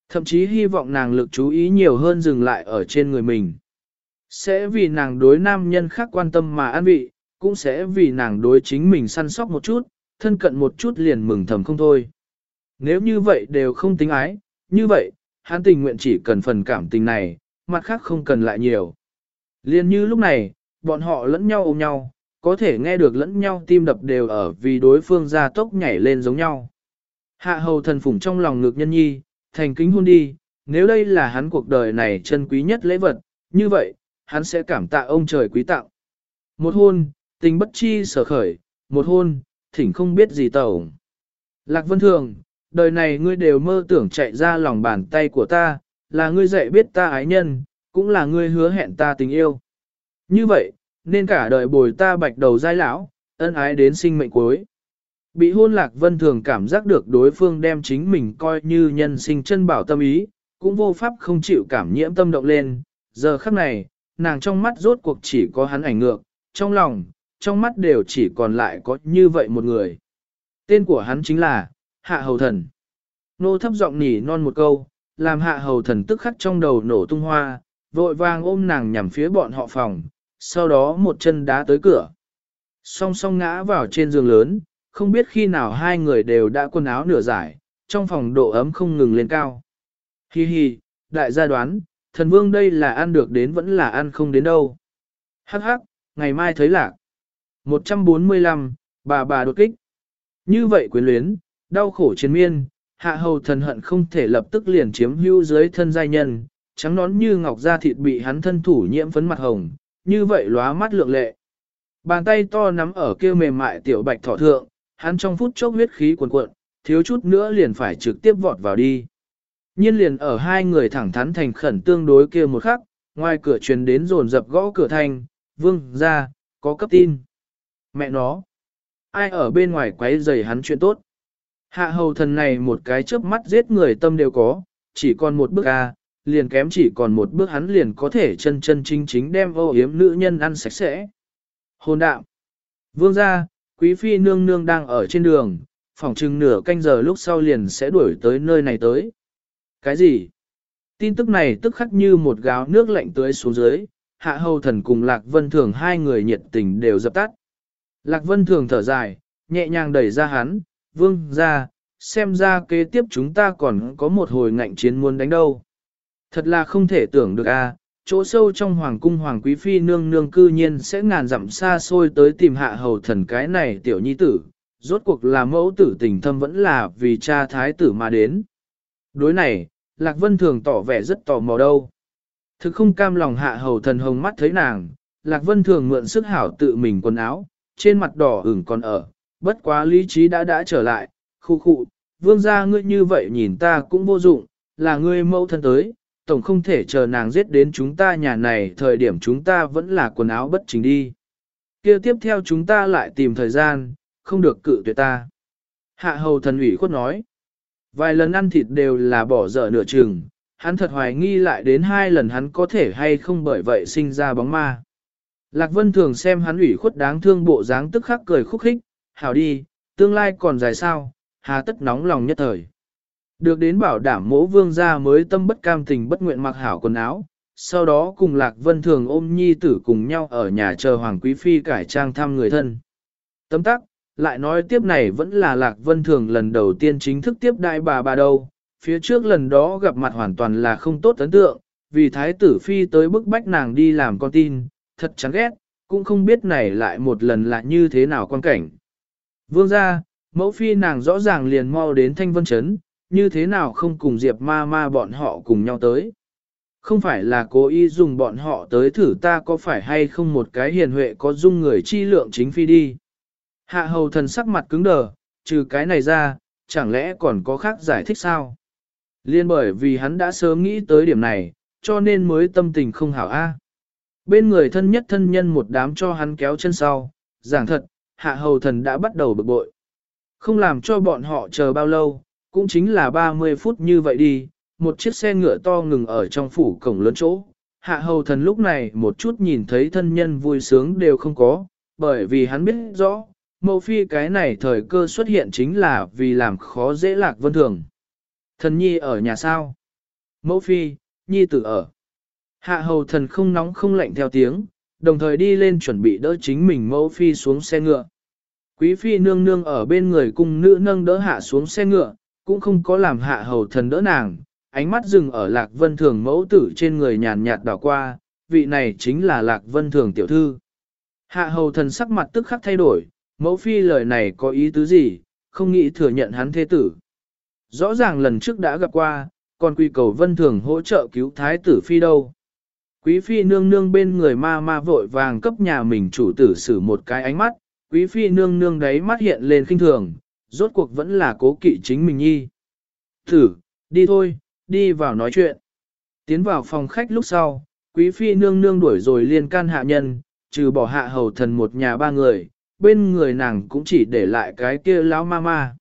Thậm chí hy vọng nàng lực chú ý nhiều hơn dừng lại ở trên người mình. Sẽ vì nàng đối nam nhân khác quan tâm mà an vị, cũng sẽ vì nàng đối chính mình săn sóc một chút, thân cận một chút liền mừng thầm không thôi. Nếu như vậy đều không tính ái, như vậy, hắn tình nguyện chỉ cần phần cảm tình này, mặt khác không cần lại nhiều. Liên như lúc này, bọn họ lẫn nhau ôm nhau, có thể nghe được lẫn nhau tim đập đều ở vì đối phương ra tốc nhảy lên giống nhau. Hạ hầu thần phủng trong lòng ngực nhân nhi, thành kính hôn đi, nếu đây là hắn cuộc đời này chân quý nhất lễ vật, như vậy, hắn sẽ cảm tạ ông trời quý tạo. Một hôn, tình bất chi sở khởi, một hôn, thỉnh không biết gì tẩu. Lạc Vân Thường, đời này ngươi đều mơ tưởng chạy ra lòng bàn tay của ta, là ngươi dạy biết ta ái nhân, cũng là ngươi hứa hẹn ta tình yêu. Như vậy, nên cả đời bồi ta bạch đầu giai lão, ân ái đến sinh mệnh cuối. Bị hôn lạc vân thường cảm giác được đối phương đem chính mình coi như nhân sinh chân bảo tâm ý, cũng vô pháp không chịu cảm nhiễm tâm động lên. Giờ khắc này, nàng trong mắt rốt cuộc chỉ có hắn ảnh ngược, trong lòng, trong mắt đều chỉ còn lại có như vậy một người. Tên của hắn chính là, Hạ Hầu Thần. Nô thấp giọng nỉ non một câu, làm Hạ Hầu Thần tức khắc trong đầu nổ tung hoa, vội vàng ôm nàng nhằm phía bọn họ phòng, sau đó một chân đá tới cửa. Song song ngã vào trên giường lớn, không biết khi nào hai người đều đã quần áo nửa giải, trong phòng độ ấm không ngừng lên cao. Hi hi, đại gia đoán, thần vương đây là ăn được đến vẫn là ăn không đến đâu. Hắc hắc, ngày mai thấy lạc. 145, bà bà đột kích. Như vậy quyến luyến, đau khổ chiến miên, hạ hầu thần hận không thể lập tức liền chiếm hữu dưới thân giai nhân, trắng nón như ngọc da thịt bị hắn thân thủ nhiễm phấn mặt hồng, như vậy lóa mắt lượng lệ. Bàn tay to nắm ở kia mềm mại tiểu bạch thọ thượng, hắn trong phút chốc huyết khí cuồn cuộn, thiếu chút nữa liền phải trực tiếp vọt vào đi. Nhiên liền ở hai người thẳng thắn thành khẩn tương đối kia một khắc, ngoài cửa truyền đến rồn dập gõ cửa thành, vương, ra, có cấp tin. Mẹ nó, ai ở bên ngoài quấy rầy hắn chuyện tốt. Hạ hầu thần này một cái chớp mắt giết người tâm đều có, chỉ còn một bước a, liền kém chỉ còn một bước hắn liền có thể chân chân chính chính đem ô yếm nữ nhân ăn sạch sẽ. Hồn đạm. Vương gia, quý phi nương nương đang ở trên đường, phòng chừng nửa canh giờ lúc sau liền sẽ đuổi tới nơi này tới. Cái gì? Tin tức này tức khắc như một gáo nước lạnh tưới xuống dưới, hạ hầu thần cùng Lạc Vân Thường hai người nhiệt tình đều dập tắt. Lạc Vân Thường thở dài, nhẹ nhàng đẩy ra hắn, vương ra, xem ra kế tiếp chúng ta còn có một hồi ngạnh chiến muốn đánh đâu. Thật là không thể tưởng được a, chỗ sâu trong hoàng cung hoàng quý phi nương nương cư nhiên sẽ ngàn dặm xa xôi tới tìm hạ hầu thần cái này tiểu nhi tử, rốt cuộc là mẫu tử tình thâm vẫn là vì cha thái tử mà đến. Đối này, Lạc Vân thường tỏ vẻ rất tò mò đâu. Thực không cam lòng hạ hầu thần hồng mắt thấy nàng, Lạc Vân thường mượn sức hảo tự mình quần áo, trên mặt đỏ ửng còn ở, bất quá lý trí đã đã trở lại, khu khu, vương gia ngươi như vậy nhìn ta cũng vô dụng, là ngươi mẫu thân tới, tổng không thể chờ nàng giết đến chúng ta nhà này thời điểm chúng ta vẫn là quần áo bất chính đi. kia tiếp theo chúng ta lại tìm thời gian, không được cự tuyệt ta. Hạ hầu thần ủy khuất nói, vài lần ăn thịt đều là bỏ dở nửa chừng, hắn thật hoài nghi lại đến hai lần hắn có thể hay không bởi vậy sinh ra bóng ma. Lạc Vân thường xem hắn ủy khuất đáng thương bộ dáng tức khắc cười khúc khích, hảo đi, tương lai còn dài sao, hà tất nóng lòng nhất thời. Được đến bảo đảm mỗ vương gia mới tâm bất cam tình bất nguyện mặc hảo quần áo, sau đó cùng Lạc Vân Thường ôm nhi tử cùng nhau ở nhà chờ Hoàng Quý Phi cải trang thăm người thân. Tấm tắc, lại nói tiếp này vẫn là Lạc Vân Thường lần đầu tiên chính thức tiếp đại bà bà đâu, phía trước lần đó gặp mặt hoàn toàn là không tốt ấn tượng, vì Thái tử Phi tới bức bách nàng đi làm con tin, thật chán ghét, cũng không biết này lại một lần là như thế nào quan cảnh. Vương gia, mẫu phi nàng rõ ràng liền mau đến thanh vân chấn, như thế nào không cùng Diệp ma ma bọn họ cùng nhau tới. Không phải là cố ý dùng bọn họ tới thử ta có phải hay không một cái hiền huệ có dung người chi lượng chính phi đi. Hạ hầu thần sắc mặt cứng đờ, trừ cái này ra, chẳng lẽ còn có khác giải thích sao? Liên bởi vì hắn đã sớm nghĩ tới điểm này, cho nên mới tâm tình không hảo a. Bên người thân nhất thân nhân một đám cho hắn kéo chân sau, giảng thật, hạ hầu thần đã bắt đầu bực bội. Không làm cho bọn họ chờ bao lâu, cũng chính là 30 phút như vậy đi, một chiếc xe ngựa to ngừng ở trong phủ cổng lớn chỗ. Hạ hầu thần lúc này một chút nhìn thấy thân nhân vui sướng đều không có, bởi vì hắn biết rõ, mẫu phi cái này thời cơ xuất hiện chính là vì làm khó dễ lạc vân thường. Thần nhi ở nhà sao? Mẫu phi, nhi tử ở. Hạ hầu thần không nóng không lạnh theo tiếng, đồng thời đi lên chuẩn bị đỡ chính mình mẫu phi xuống xe ngựa. Quý phi nương nương ở bên người cung nữ nâng đỡ hạ xuống xe ngựa, cũng không có làm hạ hầu thần đỡ nàng, ánh mắt dừng ở lạc vân thường mẫu tử trên người nhàn nhạt đảo qua, vị này chính là lạc vân thường tiểu thư. Hạ hầu thần sắc mặt tức khắc thay đổi, mẫu phi lời này có ý tứ gì, không nghĩ thừa nhận hắn thế tử. Rõ ràng lần trước đã gặp qua, còn quy cầu vân thường hỗ trợ cứu thái tử phi đâu. Quý phi nương nương bên người ma ma vội vàng cấp nhà mình chủ tử xử một cái ánh mắt, quý phi nương nương đấy mắt hiện lên khinh thường, rốt cuộc vẫn là cố kỵ chính mình nhi. Thử, đi thôi, đi vào nói chuyện. Tiến vào phòng khách lúc sau, quý phi nương nương đuổi rồi liên can hạ nhân, trừ bỏ hạ hầu thần một nhà ba người, bên người nàng cũng chỉ để lại cái kia lão ma ma.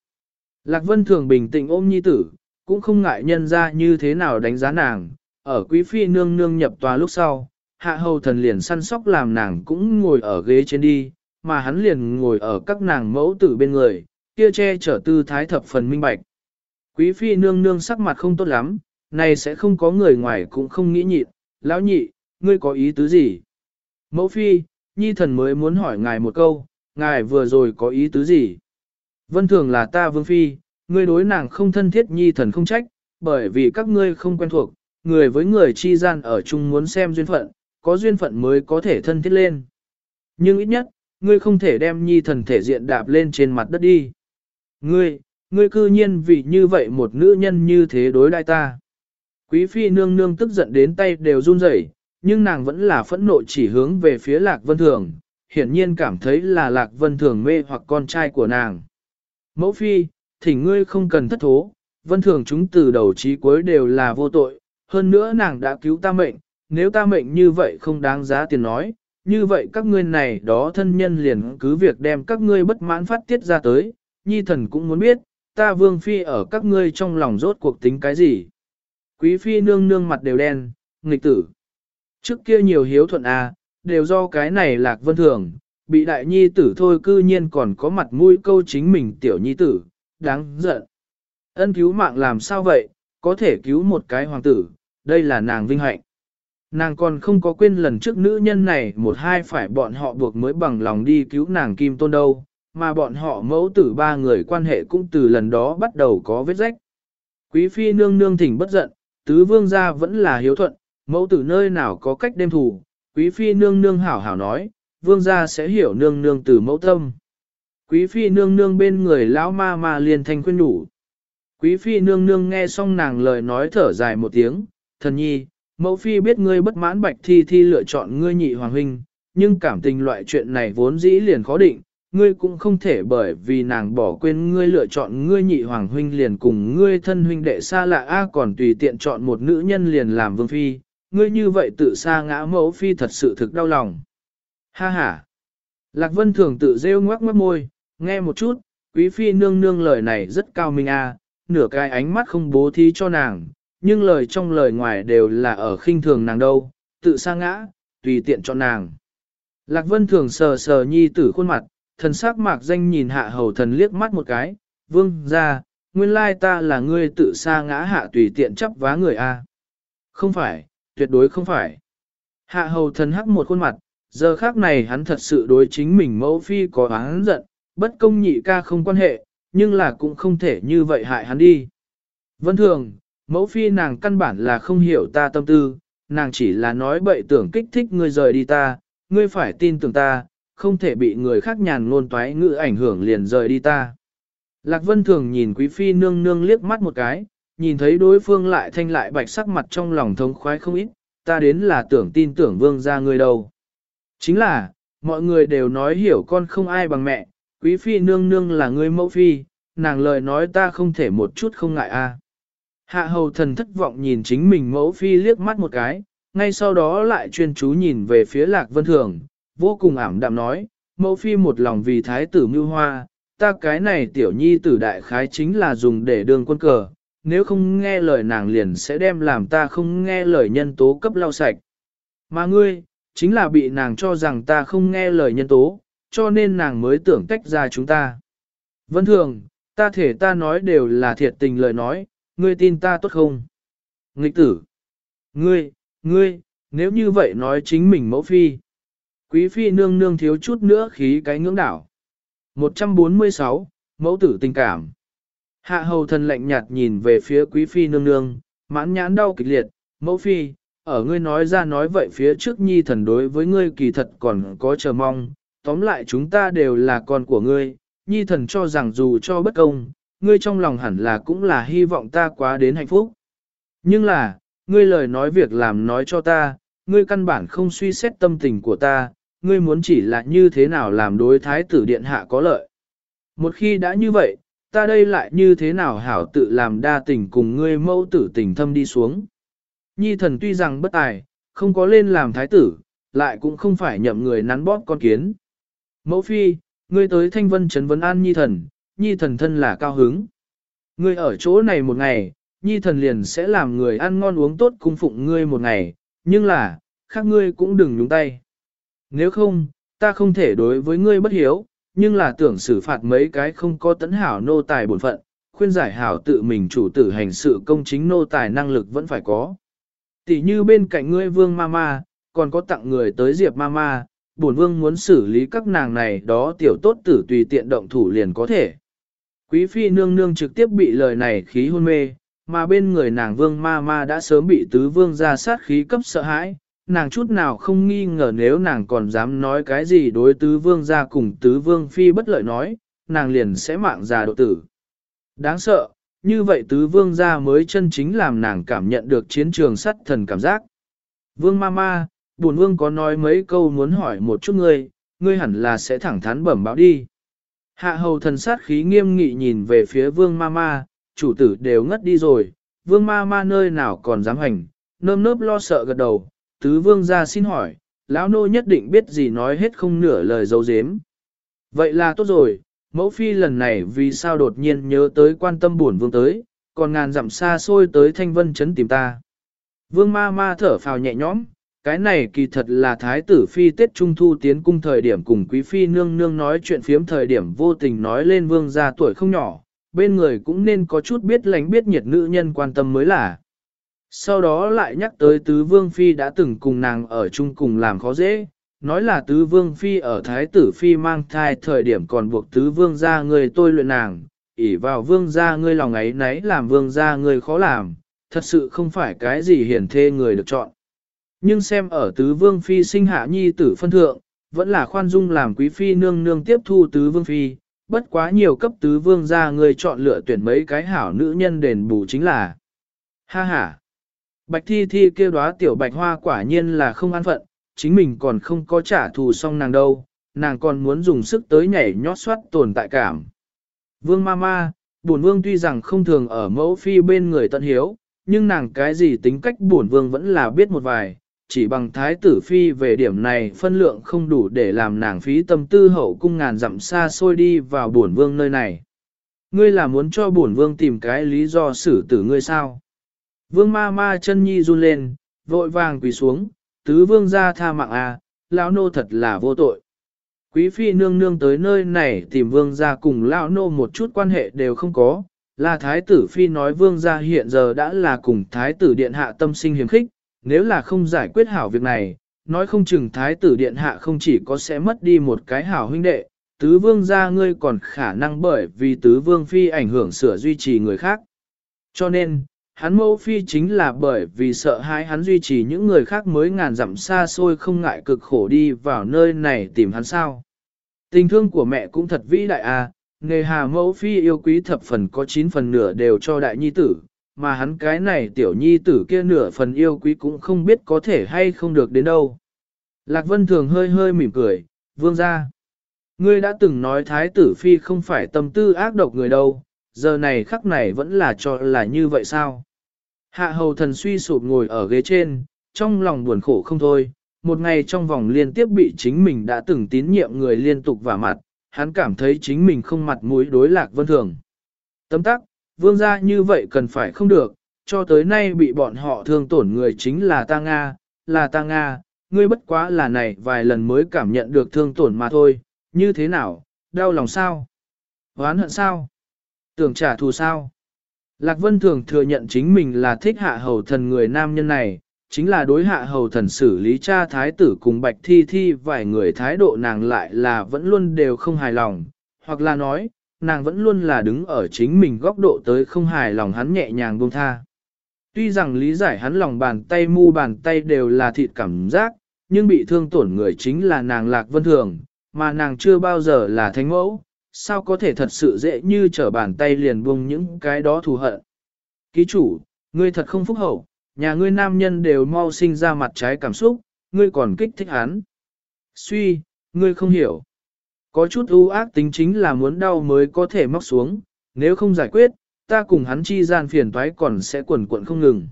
Lạc Vân thường bình tĩnh ôm nhi tử, cũng không ngại nhân ra như thế nào đánh giá nàng, ở quý phi nương nương nhập tòa lúc sau, hạ hầu thần liền săn sóc làm nàng cũng ngồi ở ghế trên đi, mà hắn liền ngồi ở các nàng mẫu tử bên người, kia che chở tư thái thập phần minh bạch. Quý phi nương nương sắc mặt không tốt lắm, này sẽ không có người ngoài cũng không nghĩ nhịn, lão nhị, ngươi có ý tứ gì? Mẫu phi, nhi thần mới muốn hỏi ngài một câu, ngài vừa rồi có ý tứ gì? Vân thường là ta vương phi, ngươi đối nàng không thân thiết nhi thần không trách, bởi vì các ngươi không quen thuộc, người với người chi gian ở chung muốn xem duyên phận, có duyên phận mới có thể thân thiết lên. Nhưng ít nhất, ngươi không thể đem nhi thần thể diện đạp lên trên mặt đất đi. Ngươi, ngươi cư nhiên vì như vậy một nữ nhân như thế đối đại ta. Quý phi nương nương tức giận đến tay đều run rẩy, nhưng nàng vẫn là phẫn nộ chỉ hướng về phía Lạc Vân Thường, hiển nhiên cảm thấy là Lạc Vân Thường mê hoặc con trai của nàng. Mẫu phi, thỉnh ngươi không cần thất thố, Vân Thường chúng từ đầu chí cuối đều là vô tội, hơn nữa nàng đã cứu ta mệnh, nếu ta mệnh như vậy không đáng giá tiền nói, như vậy các ngươi này đó thân nhân liền cứ việc đem các ngươi bất mãn phát tiết ra tới, nhi thần cũng muốn biết, ta vương phi ở các ngươi trong lòng rốt cuộc tính cái gì. Quý phi nương nương mặt đều đen, nghịch tử. Trước kia nhiều hiếu thuận à, đều do cái này lạc vân thường, bị đại nhi tử thôi cư nhiên còn có mặt mũi câu chính mình tiểu nhi tử, đáng giận. Ân cứu mạng làm sao vậy, có thể cứu một cái hoàng tử, đây là nàng vinh hạnh. Nàng còn không có quên lần trước nữ nhân này một hai phải bọn họ buộc mới bằng lòng đi cứu nàng kim tôn đâu, mà bọn họ mẫu tử ba người quan hệ cũng từ lần đó bắt đầu có vết rách. Quý phi nương nương thỉnh bất giận, tứ vương gia vẫn là hiếu thuận, mẫu tử nơi nào có cách đêm thủ, quý phi nương nương hảo hảo nói, vương gia sẽ hiểu nương nương từ mẫu tâm. Quý phi nương nương bên người lão ma ma liền thanh khuyên nhủ. Quý phi nương nương nghe xong nàng lời nói thở dài một tiếng, thần nhi, mẫu phi biết ngươi bất mãn bạch thi thi lựa chọn ngươi nhị hoàng huynh, nhưng cảm tình loại chuyện này vốn dĩ liền khó định, ngươi cũng không thể bởi vì nàng bỏ quên ngươi lựa chọn ngươi nhị hoàng huynh liền cùng ngươi thân huynh đệ xa lạ a còn tùy tiện chọn một nữ nhân liền làm vương phi, ngươi như vậy tự xa ngã mẫu phi thật sự thực đau lòng. Ha ha! Lạc Vân thường tự rêu ngoác mất môi, nghe một chút, quý phi nương nương lời này rất cao minh a, nửa cái ánh mắt không bố thí cho nàng, nhưng lời trong lời ngoài đều là ở khinh thường nàng đâu, tự sa ngã, tùy tiện cho nàng. Lạc Vân thường sờ sờ nhi tử khuôn mặt, thần sắc mạc danh nhìn hạ hầu thần liếc mắt một cái, vương ra, nguyên lai ta là ngươi tự sa ngã hạ tùy tiện chấp vá người a. Không phải, tuyệt đối không phải. Hạ hầu thần hắc một khuôn mặt, giờ khác này hắn thật sự đối chính mình mẫu phi có oán giận, bất công nhị ca không quan hệ, nhưng là cũng không thể như vậy hại hắn đi. Vân thường, mẫu phi nàng căn bản là không hiểu ta tâm tư, nàng chỉ là nói bậy tưởng kích thích ngươi rời đi ta, ngươi phải tin tưởng ta, không thể bị người khác nhàn ngôn toái ngữ ảnh hưởng liền rời đi ta. Lạc Vân thường nhìn quý phi nương nương liếc mắt một cái, nhìn thấy đối phương lại thanh lại bạch sắc mặt trong lòng thống khoái không ít, ta đến là tưởng tin tưởng vương ra ngươi đâu. Chính là, mọi người đều nói hiểu con không ai bằng mẹ, quý phi nương nương là ngươi mẫu phi, nàng lời nói ta không thể một chút không ngại a. Hạ hầu thần thất vọng nhìn chính mình mẫu phi liếc mắt một cái, ngay sau đó lại chuyên chú nhìn về phía lạc vân thường, vô cùng ảm đạm nói, mẫu phi một lòng vì thái tử mưu hoa, ta cái này tiểu nhi tử đại khái chính là dùng để đường quân cờ, nếu không nghe lời nàng liền sẽ đem làm ta không nghe lời nhân tố cấp lau sạch. Mà ngươi, chính là bị nàng cho rằng ta không nghe lời nhân tố, cho nên nàng mới tưởng tách ra chúng ta. Vân thường, ta thể ta nói đều là thiệt tình lời nói, ngươi tin ta tốt không? Nghịch tử! Ngươi, ngươi, nếu như vậy nói chính mình mẫu phi. Quý phi nương nương thiếu chút nữa khí cái ngưỡng đảo. 146, mẫu tử tình cảm. Hạ hầu thần lạnh nhạt nhìn về phía quý phi nương nương, mãn nhãn đau kịch liệt, mẫu phi, ở ngươi nói ra nói vậy phía trước nhi thần đối với ngươi kỳ thật còn có chờ mong, tóm lại chúng ta đều là con của ngươi, nhi thần cho rằng dù cho bất công, ngươi trong lòng hẳn là cũng là hy vọng ta quá đến hạnh phúc. Nhưng là, ngươi lời nói việc làm nói cho ta, ngươi căn bản không suy xét tâm tình của ta, ngươi muốn chỉ là như thế nào làm đối thái tử điện hạ có lợi. Một khi đã như vậy, ta đây lại như thế nào hảo tự làm đa tình cùng ngươi mẫu tử tình thâm đi xuống. Nhi thần tuy rằng bất tài, không có lên làm thái tử, lại cũng không phải nhậm người nắn bóp con kiến. Mẫu phi, ngươi tới thanh vân trấn vấn an nhi thần, nhi thần thân là cao hứng. Ngươi ở chỗ này một ngày, nhi thần liền sẽ làm người ăn ngon uống tốt cung phụng ngươi một ngày, nhưng là, khác ngươi cũng đừng nhúng tay. Nếu không, ta không thể đối với ngươi bất hiếu, nhưng là tưởng xử phạt mấy cái không có tấn hảo nô tài bổn phận, khuyên giải hảo tự mình chủ tử hành sự công chính nô tài năng lực vẫn phải có. Tỷ như bên cạnh ngươi vương ma ma, còn có tặng người tới diệp ma ma, bổn vương muốn xử lý các nàng này đó tiểu tốt tử tùy tiện động thủ liền có thể. Quý phi nương nương trực tiếp bị lời này khí hôn mê, mà bên người nàng vương ma ma đã sớm bị tứ vương ra sát khí cấp sợ hãi, nàng chút nào không nghi ngờ nếu nàng còn dám nói cái gì đối tứ vương ra cùng tứ vương phi bất lợi nói, nàng liền sẽ mạng già độ tử. Đáng sợ, như vậy tứ vương ra mới chân chính làm nàng cảm nhận được chiến trường sắt thần cảm giác. Vương ma ma, buồn vương có nói mấy câu muốn hỏi một chút ngươi, ngươi hẳn là sẽ thẳng thắn bẩm báo đi. Hạ hầu thần sát khí nghiêm nghị nhìn về phía vương ma ma, chủ tử đều ngất đi rồi, vương ma ma nơi nào còn dám hành, nơm nớp lo sợ gật đầu, tứ vương ra xin hỏi, lão nô nhất định biết gì nói hết không nửa lời dấu dếm. Vậy là tốt rồi, mẫu phi lần này vì sao đột nhiên nhớ tới quan tâm buồn vương tới, còn ngàn dặm xa xôi tới thanh vân chấn tìm ta. Vương ma ma thở phào nhẹ nhõm, cái này kỳ thật là thái tử phi Tết Trung Thu tiến cung thời điểm cùng quý phi nương nương nói chuyện phiếm thời điểm vô tình nói lên vương gia tuổi không nhỏ, bên người cũng nên có chút biết lánh biết nhiệt nữ nhân quan tâm mới là. Sau đó lại nhắc tới tứ vương phi đã từng cùng nàng ở chung cùng làm khó dễ, nói là tứ vương phi ở thái tử phi mang thai thời điểm còn buộc tứ vương gia người tôi luyện nàng, ỉ vào vương gia ngươi lòng ấy nấy làm vương gia ngươi khó làm, thật sự không phải cái gì hiển thê người được chọn. Nhưng xem ở tứ vương phi sinh hạ nhi tử phân thượng, vẫn là khoan dung làm quý phi nương nương tiếp thu tứ vương phi, bất quá nhiều cấp tứ vương ra người chọn lựa tuyển mấy cái hảo nữ nhân đền bù chính là. Ha ha! Bạch thi thi kêu đóa tiểu bạch hoa quả nhiên là không an phận, chính mình còn không có trả thù xong nàng đâu, nàng còn muốn dùng sức tới nhảy nhót xoát tồn tại cảm. Vương ma ma, bổn vương tuy rằng không thường ở mẫu phi bên người tận hiếu, nhưng nàng cái gì tính cách bổn vương vẫn là biết một vài, chỉ bằng thái tử phi về điểm này phân lượng không đủ để làm nàng phí tâm tư hậu cung ngàn dặm xa xôi đi vào bổn vương nơi này. Ngươi là muốn cho bổn vương tìm cái lý do xử tử ngươi sao? Vương ma ma chân nhi run lên, vội vàng quỳ xuống, tứ vương ra tha mạng à, lão nô thật là vô tội. Quý phi nương nương tới nơi này tìm vương ra cùng lão nô một chút quan hệ đều không có, là thái tử phi nói vương gia hiện giờ đã là cùng thái tử điện hạ tâm sinh hiểm khích, nếu là không giải quyết hảo việc này, nói không chừng thái tử điện hạ không chỉ có sẽ mất đi một cái hảo huynh đệ, tứ vương gia ngươi còn khả năng bởi vì tứ vương phi ảnh hưởng sửa duy trì người khác. Cho nên, hắn mẫu phi chính là bởi vì sợ hãi hắn duy trì những người khác mới ngàn dặm xa xôi không ngại cực khổ đi vào nơi này tìm hắn sao. Tình thương của mẹ cũng thật vĩ đại à, nghề hà mẫu phi yêu quý thập phần có chín phần nửa đều cho đại nhi tử, mà hắn cái này tiểu nhi tử kia nửa phần yêu quý cũng không biết có thể hay không được đến đâu. Lạc Vân Thường hơi hơi mỉm cười, vương ra. Ngươi đã từng nói thái tử phi không phải tâm tư ác độc người đâu, giờ này khắc này vẫn là cho là như vậy sao? Hạ hầu thần suy sụp ngồi ở ghế trên, trong lòng buồn khổ không thôi, một ngày trong vòng liên tiếp bị chính mình đã từng tín nhiệm người liên tục vả mặt, hắn cảm thấy chính mình không mặt mũi đối lạc vân thường. Tấm tắc, vương gia như vậy cần phải không được, cho tới nay bị bọn họ thương tổn người chính là ta Nga, là ta Nga, ngươi bất quá là này vài lần mới cảm nhận được thương tổn mà thôi, như thế nào, đau lòng sao, oán hận sao, tưởng trả thù sao. Lạc Vân thường thừa nhận chính mình là thích hạ hầu thần người nam nhân này, chính là đối hạ hầu thần xử lý cha thái tử cùng bạch thi thi vài người thái độ nàng lại là vẫn luôn đều không hài lòng, hoặc là nói, nàng vẫn luôn là đứng ở chính mình góc độ tới không hài lòng hắn nhẹ nhàng buông tha. Tuy rằng lý giải hắn lòng bàn tay mu bàn tay đều là thịt cảm giác, nhưng bị thương tổn người chính là nàng lạc vân thường, mà nàng chưa bao giờ là thánh mẫu, sao có thể thật sự dễ như trở bàn tay liền buông những cái đó thù hận. Ký chủ, ngươi thật không phúc hậu, nhà ngươi nam nhân đều mau sinh ra mặt trái cảm xúc, ngươi còn kích thích hắn. Suy, ngươi không hiểu. Có chút ưu ác tính chính là muốn đau mới có thể móc xuống, nếu không giải quyết, ta cùng hắn chi gian phiền toái còn sẽ quẩn quẩn không ngừng.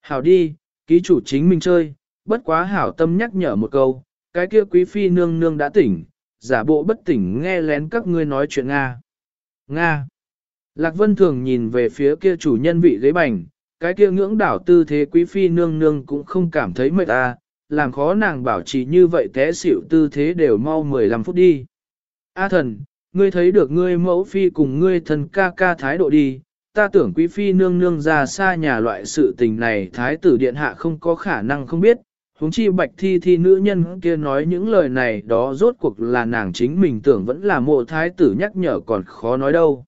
Hảo đi, ký chủ chính mình chơi, bất quá hảo tâm nhắc nhở một câu, cái kia quý phi nương nương đã tỉnh, giả bộ bất tỉnh nghe lén các ngươi nói chuyện Nga. Nga. Lạc Vân thường nhìn về phía kia chủ nhân vị ghế bành, cái kia ngưỡng đảo tư thế quý phi nương nương cũng không cảm thấy mệt ta, làm khó nàng bảo trì như vậy té xỉu tư thế đều mau 15 phút đi. A thần, ngươi thấy được ngươi mẫu phi cùng ngươi thần ca ca thái độ đi, ta tưởng quý phi nương nương ra xa nhà loại sự tình này thái tử điện hạ không có khả năng không biết, huống chi bạch thi thi nữ nhân kia nói những lời này đó rốt cuộc là nàng chính mình tưởng vẫn là mộ thái tử nhắc nhở còn khó nói đâu.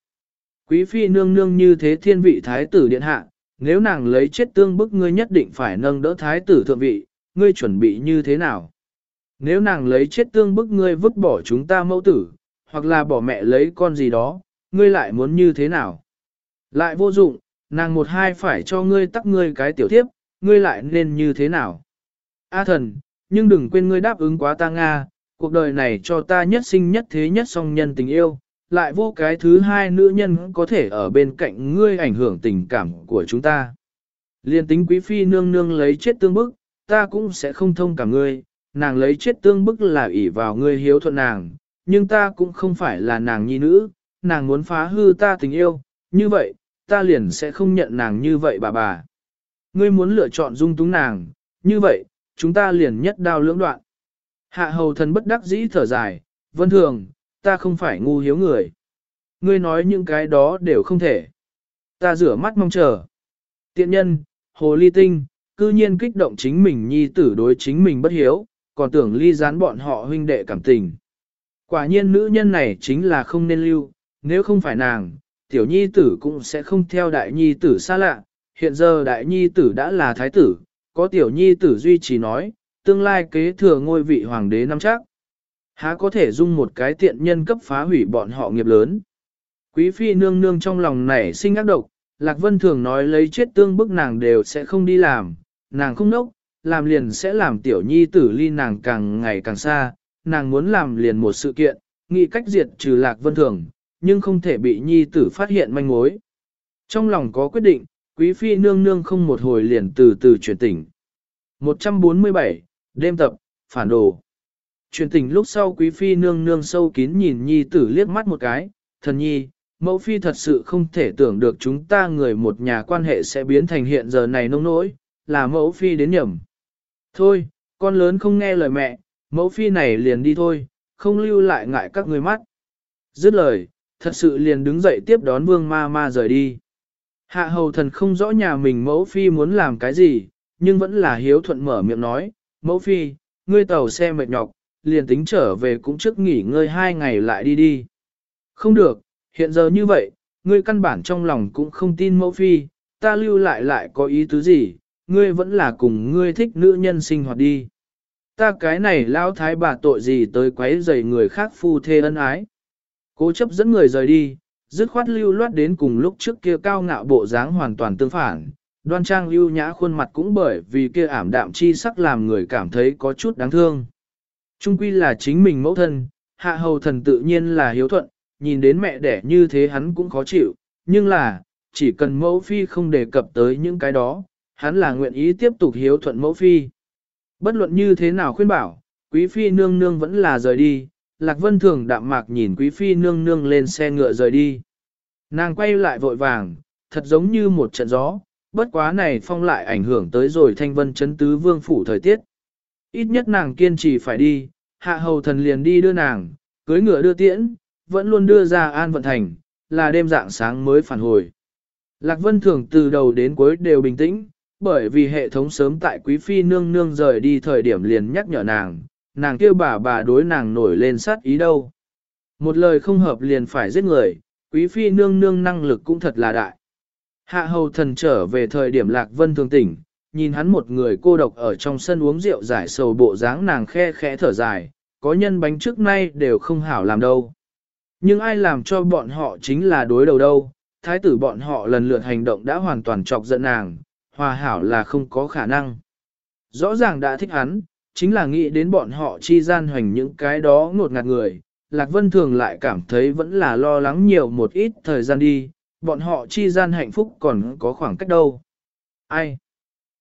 Quý phi nương nương như thế thiên vị thái tử điện hạ, nếu nàng lấy chết tương bức ngươi nhất định phải nâng đỡ thái tử thượng vị, ngươi chuẩn bị như thế nào? Nếu nàng lấy chết tương bức ngươi vứt bỏ chúng ta mẫu tử, hoặc là bỏ mẹ lấy con gì đó, ngươi lại muốn như thế nào? Lại vô dụng, nàng một hai phải cho ngươi tắc ngươi cái tiểu tiếp, ngươi lại nên như thế nào? A thần, nhưng đừng quên ngươi đáp ứng quá ta Nga, cuộc đời này cho ta nhất sinh nhất thế nhất song nhân tình yêu, lại vô cái thứ hai nữ nhân có thể ở bên cạnh ngươi ảnh hưởng tình cảm của chúng ta. Liên tính quý phi nương nương lấy chết tương bức, ta cũng sẽ không thông cảm ngươi, nàng lấy chết tương bức là ỷ vào ngươi hiếu thuận nàng, nhưng ta cũng không phải là nàng nhi nữ, nàng muốn phá hư ta tình yêu, như vậy, ta liền sẽ không nhận nàng như vậy bà bà. Ngươi muốn lựa chọn dung túng nàng, như vậy, chúng ta liền nhất đao lưỡng đoạn. Hạ hầu thần bất đắc dĩ thở dài, vân thường, ta không phải ngu hiếu người. Ngươi nói những cái đó đều không thể. Ta rửa mắt mong chờ. Tiện nhân, hồ ly tinh, cư nhiên kích động chính mình nhi tử đối chính mình bất hiếu, còn tưởng ly gián bọn họ huynh đệ cảm tình. Quả nhiên nữ nhân này chính là không nên lưu, nếu không phải nàng, tiểu nhi tử cũng sẽ không theo đại nhi tử xa lạ. Hiện giờ đại nhi tử đã là thái tử, có tiểu nhi tử duy trì nói, tương lai kế thừa ngôi vị hoàng đế năm chắc. Há có thể dung một cái tiện nhân cấp phá hủy bọn họ nghiệp lớn. Quý phi nương nương trong lòng nảy sinh ác độc, Lạc Vân thường nói lấy chết tương bức nàng đều sẽ không đi làm, nàng không nốc, làm liền sẽ làm tiểu nhi tử ly nàng càng ngày càng xa, nàng muốn làm liền một sự kiện, nghĩ cách diệt trừ Lạc Vân thường, nhưng không thể bị nhi tử phát hiện manh mối. Trong lòng có quyết định, quý phi nương nương không một hồi liền từ từ chuyển tỉnh. 147, đêm tập, phản đồ. Chuyển tỉnh lúc sau quý phi nương nương sâu kín nhìn nhi tử liếc mắt một cái, thần nhi, mẫu phi thật sự không thể tưởng được chúng ta người một nhà quan hệ sẽ biến thành hiện giờ này nông nỗi, là mẫu phi đến nhầm. Thôi, con lớn không nghe lời mẹ, mẫu phi này liền đi thôi, không lưu lại ngại các người mắt. Dứt lời, thật sự liền đứng dậy tiếp đón vương ma ma rời đi. Hạ hầu thần không rõ nhà mình mẫu phi muốn làm cái gì, nhưng vẫn là hiếu thuận mở miệng nói, mẫu phi, ngươi tàu xe mệt nhọc, liền tính trở về cũng trước nghỉ ngơi hai ngày lại đi đi. Không được, hiện giờ như vậy, ngươi căn bản trong lòng cũng không tin mẫu phi, ta lưu lại lại có ý tứ gì, ngươi vẫn là cùng ngươi thích nữ nhân sinh hoạt đi. Ta cái này lão thái bà tội gì tới quấy rầy người khác phu thê ân ái. Cố chấp dẫn người rời đi, dứt khoát lưu loát đến cùng lúc trước kia cao ngạo bộ dáng hoàn toàn tương phản, đoan trang lưu nhã khuôn mặt cũng bởi vì kia ảm đạm chi sắc làm người cảm thấy có chút đáng thương. Trung quy là chính mình mẫu thân, hạ hầu thần tự nhiên là hiếu thuận, nhìn đến mẹ đẻ như thế hắn cũng khó chịu, nhưng là, chỉ cần mẫu phi không đề cập tới những cái đó, hắn là nguyện ý tiếp tục hiếu thuận mẫu phi. Bất luận như thế nào khuyên bảo, quý phi nương nương vẫn là rời đi, Lạc Vân Thường đạm mạc nhìn quý phi nương nương lên xe ngựa rời đi. Nàng quay lại vội vàng, thật giống như một trận gió, bất quá này phong lại ảnh hưởng tới rồi thanh vân chấn tứ vương phủ thời tiết. Ít nhất nàng kiên trì phải đi, hạ hầu thần liền đi đưa nàng, cưới ngựa đưa tiễn, vẫn luôn đưa ra an vận thành, là đêm dạng sáng mới phản hồi. Lạc Vân Thường từ đầu đến cuối đều bình tĩnh, bởi vì hệ thống sớm tại quý phi nương nương rời đi thời điểm liền nhắc nhở nàng, nàng kêu bà bà đối nàng nổi lên sát ý đâu. Một lời không hợp liền phải giết người, quý phi nương nương năng lực cũng thật là đại. Hạ hầu thần trở về thời điểm Lạc Vân thường tỉnh, nhìn hắn một người cô độc ở trong sân uống rượu giải sầu bộ dáng nàng khe khẽ thở dài, có nhân bánh trước nay đều không hảo làm đâu. Nhưng ai làm cho bọn họ chính là đối đầu đâu, thái tử bọn họ lần lượt hành động đã hoàn toàn chọc giận nàng, hòa hảo là không có khả năng. Rõ ràng đã thích hắn, chính là nghĩ đến bọn họ chi gian hoành những cái đó ngột ngạt người, Lạc Vân thường lại cảm thấy vẫn là lo lắng nhiều một ít thời gian đi, bọn họ chi gian hạnh phúc còn có khoảng cách đâu. Ai?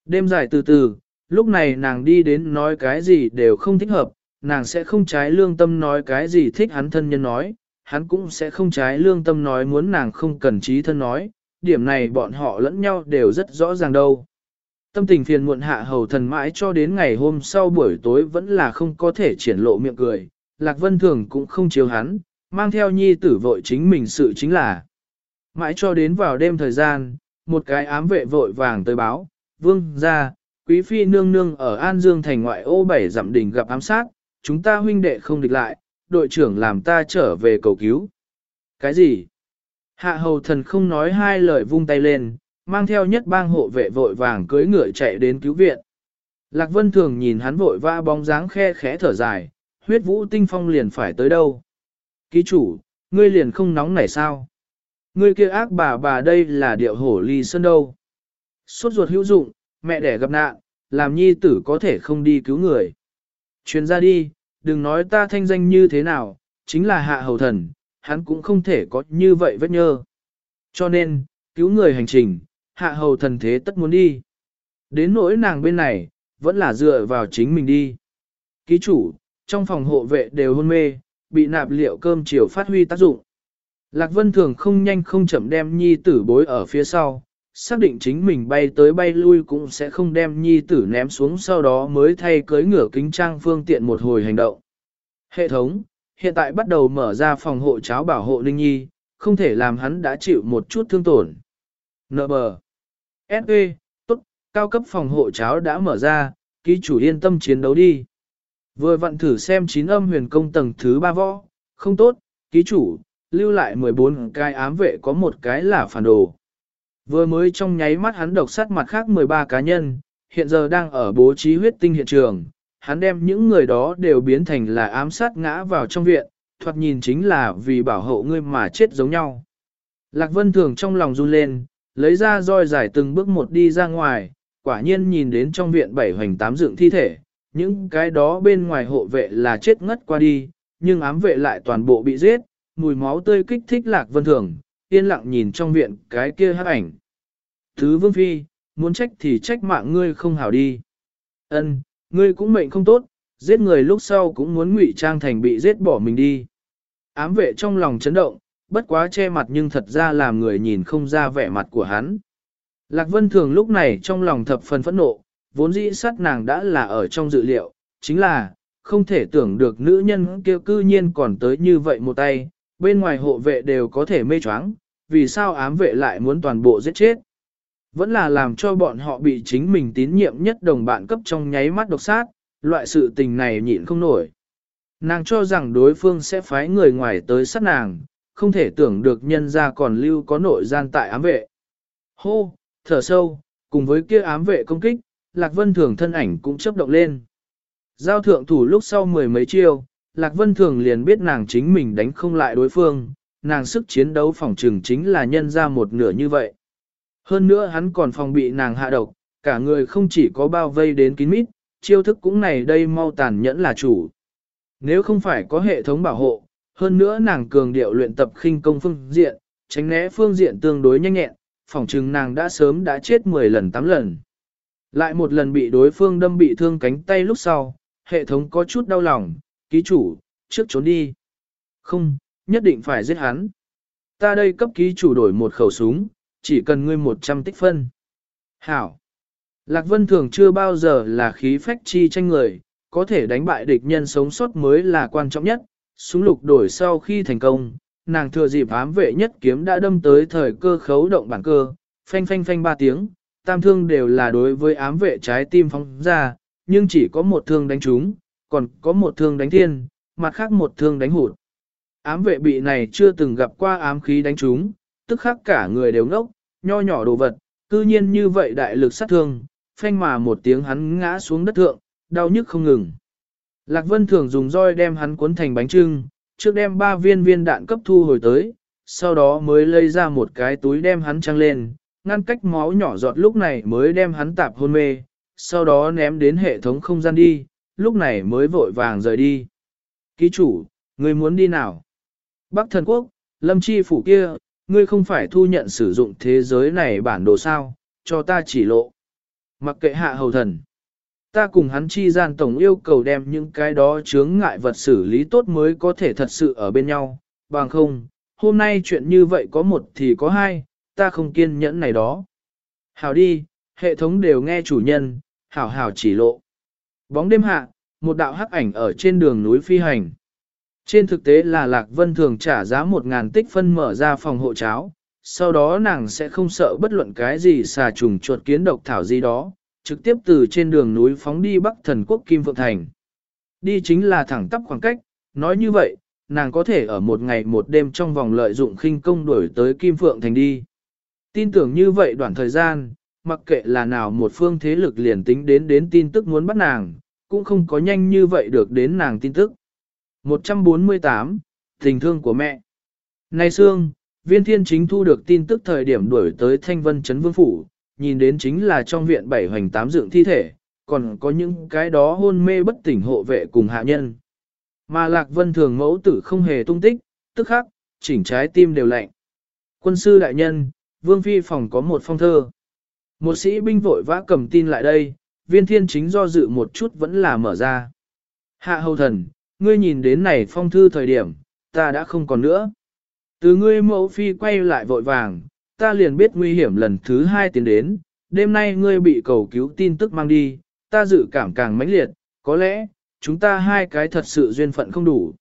Đêm dài từ từ, lúc này nàng đi đến nói cái gì đều không thích hợp, nàng sẽ không trái lương tâm nói cái gì thích hắn thân nhân nói, hắn cũng sẽ không trái lương tâm nói muốn nàng không cần trí thân nói, điểm này bọn họ lẫn nhau đều rất rõ ràng đâu. Tâm tình phiền muộn hạ hầu thần mãi cho đến ngày hôm sau buổi tối vẫn là không có thể triển lộ miệng cười, Lạc Vân Thường cũng không chiếu hắn, mang theo nhi tử vội chính mình sự chính là. mãi cho đến vào đêm thời gian, một cái ám vệ vội vàng tới báo, vương ra, quý phi nương nương ở An Dương thành ngoại ô bảy dặm đỉnh gặp ám sát, chúng ta huynh đệ không địch lại, đội trưởng làm ta trở về cầu cứu. Cái gì? Hạ hầu thần không nói hai lời vung tay lên, mang theo nhất bang hộ vệ vội vàng cưới ngựa chạy đến cứu viện. Lạc Vân thường nhìn hắn vội vã bóng dáng khe khẽ thở dài, huyết vũ tinh phong liền phải tới đâu. Ký chủ, ngươi liền không nóng này sao? Ngươi kia ác bà bà đây là điệu hổ ly sơn đâu. Suốt ruột hữu dụng, mẹ đẻ gặp nạn, làm nhi tử có thể không đi cứu người. Truyền ra đi, đừng nói ta thanh danh như thế nào, chính là hạ hầu thần, hắn cũng không thể có như vậy vết nhơ. Cho nên, cứu người hành trình, hạ hầu thần thế tất muốn đi. Đến nỗi nàng bên này, vẫn là dựa vào chính mình đi. Ký chủ, trong phòng hộ vệ đều hôn mê, bị nạp liệu cơm chiều phát huy tác dụng. Lạc Vân Thường không nhanh không chậm đem nhi tử bối ở phía sau, xác định chính mình bay tới bay lui cũng sẽ không đem nhi tử ném xuống sau đó mới thay cưới ngửa kính trang phương tiện một hồi hành động. Hệ thống, hiện tại bắt đầu mở ra phòng hộ cháo bảo hộ Ninh Nhi, không thể làm hắn đã chịu một chút thương tổn. Nợ bờ. S.E. Tốt, cao cấp phòng hộ cháo đã mở ra, ký chủ yên tâm chiến đấu đi. Vừa vặn thử xem chín âm huyền công tầng thứ ba võ, không tốt, ký chủ, lưu lại 14 cái ám vệ có một cái là phản đồ. Vừa mới trong nháy mắt hắn độc sát mặt khác 13 cá nhân, hiện giờ đang ở bố trí huyết tinh hiện trường, hắn đem những người đó đều biến thành là ám sát ngã vào trong viện, thoạt nhìn chính là vì bảo hộ ngươi mà chết giống nhau. Lạc Vân Thường trong lòng run lên, lấy ra roi giải từng bước một đi ra ngoài, quả nhiên nhìn đến trong viện bảy hoành tám dựng thi thể, những cái đó bên ngoài hộ vệ là chết ngất qua đi, nhưng ám vệ lại toàn bộ bị giết, mùi máu tươi kích thích Lạc Vân Thường, yên lặng nhìn trong viện cái kia hắc ảnh. Thứ Vương Phi, muốn trách thì trách mạng ngươi không hảo đi. Ân, ngươi cũng mệnh không tốt, giết người lúc sau cũng muốn ngụy trang thành bị giết bỏ mình đi. Ám vệ trong lòng chấn động, bất quá che mặt nhưng thật ra làm người nhìn không ra vẻ mặt của hắn. Lạc Vân Thường lúc này trong lòng thập phần phẫn nộ, vốn dĩ sát nàng đã là ở trong dự liệu, chính là, không thể tưởng được nữ nhân kia cư nhiên còn tới như vậy một tay, bên ngoài hộ vệ đều có thể mê choáng, vì sao ám vệ lại muốn toàn bộ giết chết. Vẫn là làm cho bọn họ bị chính mình tín nhiệm nhất đồng bạn cấp trong nháy mắt độc sát, loại sự tình này nhịn không nổi. Nàng cho rằng đối phương sẽ phái người ngoài tới sát nàng, không thể tưởng được nhân ra còn lưu có nội gian tại ám vệ. Hô, thở sâu, cùng với kia ám vệ công kích, Lạc Vân Thường thân ảnh cũng chấp động lên. Giao thượng thủ lúc sau mười mấy chiêu, Lạc Vân Thường liền biết nàng chính mình đánh không lại đối phương, nàng sức chiến đấu phòng trừng chính là nhân ra một nửa như vậy. Hơn nữa hắn còn phòng bị nàng hạ độc, cả người không chỉ có bao vây đến kín mít, chiêu thức cũng này đây mau tàn nhẫn là chủ. Nếu không phải có hệ thống bảo hộ, hơn nữa nàng cường điệu luyện tập khinh công phương diện, tránh né phương diện tương đối nhanh nhẹn, phòng chừng nàng đã sớm đã chết 10 lần 8 lần. Lại một lần bị đối phương đâm bị thương cánh tay lúc sau, hệ thống có chút đau lòng, ký chủ, trước trốn đi. Không, nhất định phải giết hắn. Ta đây cấp ký chủ đổi một khẩu súng, chỉ cần ngươi 100 tích phân. Hảo. Lạc Vân Thường chưa bao giờ là khí phách chi tranh người, có thể đánh bại địch nhân sống sót mới là quan trọng nhất. Súng lục đổi sau khi thành công, nàng thừa dịp ám vệ nhất kiếm đã đâm tới thời cơ khấu động bản cơ, phanh phanh phanh ba tiếng, tam thương đều là đối với ám vệ trái tim phóng ra, nhưng chỉ có một thương đánh trúng, còn có một thương đánh thiên, mặt khác một thương đánh hụt. Ám vệ bị này chưa từng gặp qua ám khí đánh trúng, tức khắc cả người đều ngốc, nho nhỏ đồ vật, cư nhiên như vậy đại lực sát thương, phanh mà một tiếng hắn ngã xuống đất thượng, đau nhức không ngừng. Lạc Vân thường dùng roi đem hắn cuốn thành bánh trưng, trước đem ba viên viên đạn cấp thu hồi tới, sau đó mới lấy ra một cái túi đem hắn trăng lên, ngăn cách máu nhỏ giọt lúc này mới đem hắn tạp hôn mê, sau đó ném đến hệ thống không gian đi, lúc này mới vội vàng rời đi. Ký chủ, người muốn đi nào? Bắc thần quốc, lâm chi phủ kia, ngươi không phải thu nhận sử dụng thế giới này bản đồ sao, cho ta chỉ lộ. Mặc kệ hạ hầu thần. Ta cùng hắn chi gian tổng yêu cầu đem những cái đó chướng ngại vật xử lý tốt mới có thể thật sự ở bên nhau, bằng không, hôm nay chuyện như vậy có một thì có hai, ta không kiên nhẫn này đó. Hảo đi, hệ thống đều nghe chủ nhân, hảo hảo chỉ lộ. Bóng đêm hạ, một đạo hắc ảnh ở trên đường núi phi hành. Trên thực tế là Lạc Vân thường trả giá 1.000 tích phân mở ra phòng hộ cháo, sau đó nàng sẽ không sợ bất luận cái gì xà trùng chuột kiến độc thảo gì đó, trực tiếp từ trên đường núi phóng đi Bắc Thần Quốc Kim Phượng Thành. Đi chính là thẳng tắp khoảng cách, nói như vậy, nàng có thể ở một ngày một đêm trong vòng lợi dụng khinh công đuổi tới Kim Phượng Thành đi. Tin tưởng như vậy đoạn thời gian, mặc kệ là nào một phương thế lực liền tính đến đến tin tức muốn bắt nàng, cũng không có nhanh như vậy được đến nàng tin tức. 148. Tình thương của mẹ Nay Sương, viên thiên chính thu được tin tức thời điểm đuổi tới Thanh Vân Trấn Vương Phủ, nhìn đến chính là trong viện bảy hoành tám dựng thi thể, còn có những cái đó hôn mê bất tỉnh hộ vệ cùng hạ nhân. Mà Lạc Vân thường mẫu tử không hề tung tích, tức khắc, chỉnh trái tim đều lạnh. Quân sư đại nhân, Vương Phi phòng có một phong thơ. Một sĩ binh vội vã cầm tin lại đây, viên thiên chính do dự một chút vẫn là mở ra. Hạ hầu thần, ngươi nhìn đến này phong thư thời điểm, ta đã không còn nữa. Từ ngươi mẫu phi quay lại vội vàng, ta liền biết nguy hiểm lần thứ hai tiến đến, đêm nay ngươi bị cầu cứu tin tức mang đi, ta dự cảm càng mãnh liệt, có lẽ, chúng ta hai cái thật sự duyên phận không đủ.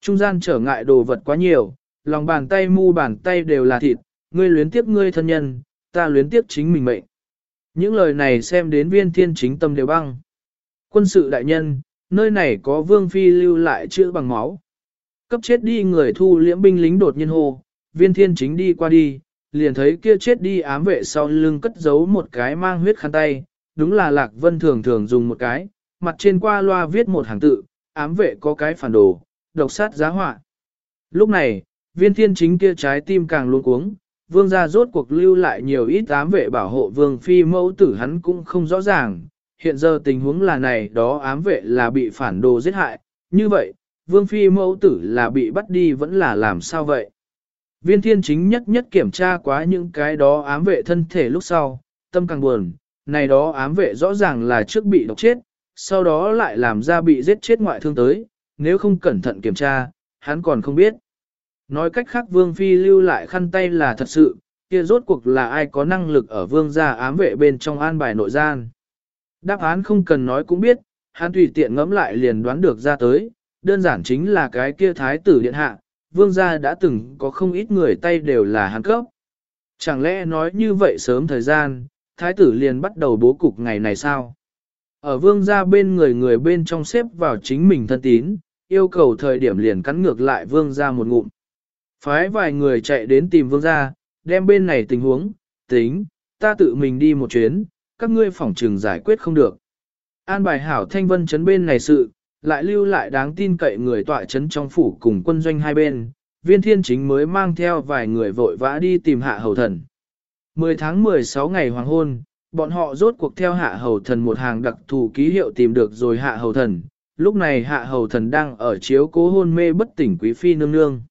Trung gian trở ngại đồ vật quá nhiều, lòng bàn tay mu bàn tay đều là thịt, ngươi luyến tiếp ngươi thân nhân, ta luyến tiếp chính mình mệnh. Những lời này xem đến viên thiên chính tâm đều băng. Quân sự đại nhân, nơi này có vương phi lưu lại chữ bằng máu. Cấp chết đi người thu liễm binh lính đột nhiên hô, viên thiên chính đi qua đi, liền thấy kia chết đi ám vệ sau lưng cất giấu một cái mang huyết khăn tay, đúng là Lạc Vân thường thường dùng một cái, mặt trên qua loa viết một hàng tự, ám vệ có cái phản đồ, độc sát giá họa. Lúc này, viên thiên chính kia trái tim càng luôn cuống, vương gia rốt cuộc lưu lại nhiều ít ám vệ bảo hộ vương phi mẫu tử hắn cũng không rõ ràng, hiện giờ tình huống là này đó ám vệ là bị phản đồ giết hại, như vậy, vương phi mẫu tử là bị bắt đi vẫn là làm sao vậy? Viên thiên chính nhất nhất kiểm tra quá những cái đó ám vệ thân thể lúc sau, tâm càng buồn, này đó ám vệ rõ ràng là trước bị độc chết, sau đó lại làm ra bị giết chết ngoại thương tới, nếu không cẩn thận kiểm tra, hắn còn không biết. Nói cách khác vương phi lưu lại khăn tay là thật sự, kia rốt cuộc là ai có năng lực ở vương gia ám vệ bên trong an bài nội gian. Đáp án không cần nói cũng biết, hắn tùy tiện ngẫm lại liền đoán được ra tới, đơn giản chính là cái kia thái tử điện hạ, vương gia đã từng có không ít người tay đều là hắn cấp. Chẳng lẽ nói như vậy sớm thời gian, thái tử liền bắt đầu bố cục ngày này sao? Ở vương gia bên người người bên trong xếp vào chính mình thân tín, yêu cầu thời điểm liền cắn ngược lại vương gia một ngụm. Phái vài người chạy đến tìm vương gia, đem bên này tình huống, tính, ta tự mình đi một chuyến, các ngươi phỏng trừng giải quyết không được. An bài hảo thanh vân chấn bên này sự, lại lưu lại đáng tin cậy người tọa chấn trong phủ cùng quân doanh hai bên, viên thiên chính mới mang theo vài người vội vã đi tìm hạ hầu thần. 10 tháng 16 ngày hoàng hôn, bọn họ rốt cuộc theo hạ hầu thần một hàng đặc thù ký hiệu tìm được rồi hạ hầu thần, lúc này hạ hầu thần đang ở chiếu cố hôn mê bất tỉnh quý phi nương nương.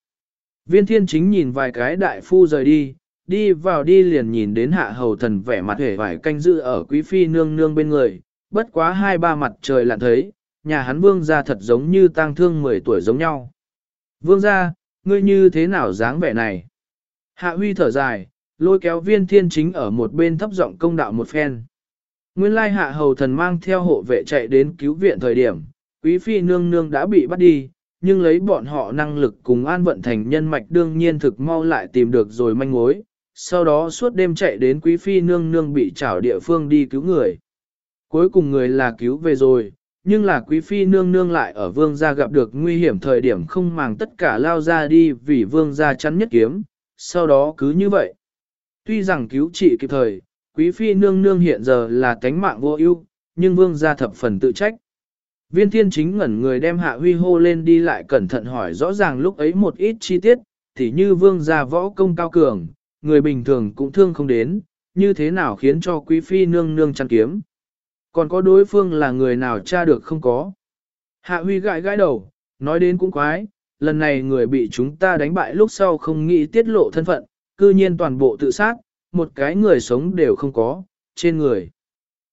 Viên thiên chính nhìn vài cái đại phu rời đi, đi vào đi liền nhìn đến hạ hầu thần vẻ mặt hề vải canh giữ ở quý phi nương nương bên người, bất quá hai ba mặt trời lặn thấy, nhà hắn vương gia thật giống như tang thương 10 tuổi giống nhau. Vương gia, ngươi như thế nào dáng vẻ này? Hạ huy thở dài, lôi kéo viên thiên chính ở một bên thấp giọng công đạo một phen. Nguyên lai hạ hầu thần mang theo hộ vệ chạy đến cứu viện thời điểm, quý phi nương nương đã bị bắt đi, nhưng lấy bọn họ năng lực cùng an vận thành nhân mạch đương nhiên thực mau lại tìm được rồi manh mối, sau đó suốt đêm chạy đến quý phi nương nương bị trảo địa phương đi cứu người. Cuối cùng người là cứu về rồi, nhưng là quý phi nương nương lại ở vương gia gặp được nguy hiểm thời điểm không màng tất cả lao ra đi vì vương gia chắn nhất kiếm, sau đó cứ như vậy. Tuy rằng cứu trị kịp thời, quý phi nương nương hiện giờ là cánh mạng vô ưu, nhưng vương gia thập phần tự trách. Viên thiên chính ngẩn người đem hạ huy hô lên đi lại cẩn thận hỏi rõ ràng lúc ấy một ít chi tiết, thì như vương gia võ công cao cường, người bình thường cũng thương không đến, như thế nào khiến cho quý phi nương nương chăn kiếm. Còn có đối phương là người nào tra được không có. Hạ huy gãi gãi đầu, nói đến cũng quái, lần này người bị chúng ta đánh bại lúc sau không nghĩ tiết lộ thân phận, cư nhiên toàn bộ tự sát, một cái người sống đều không có, trên người.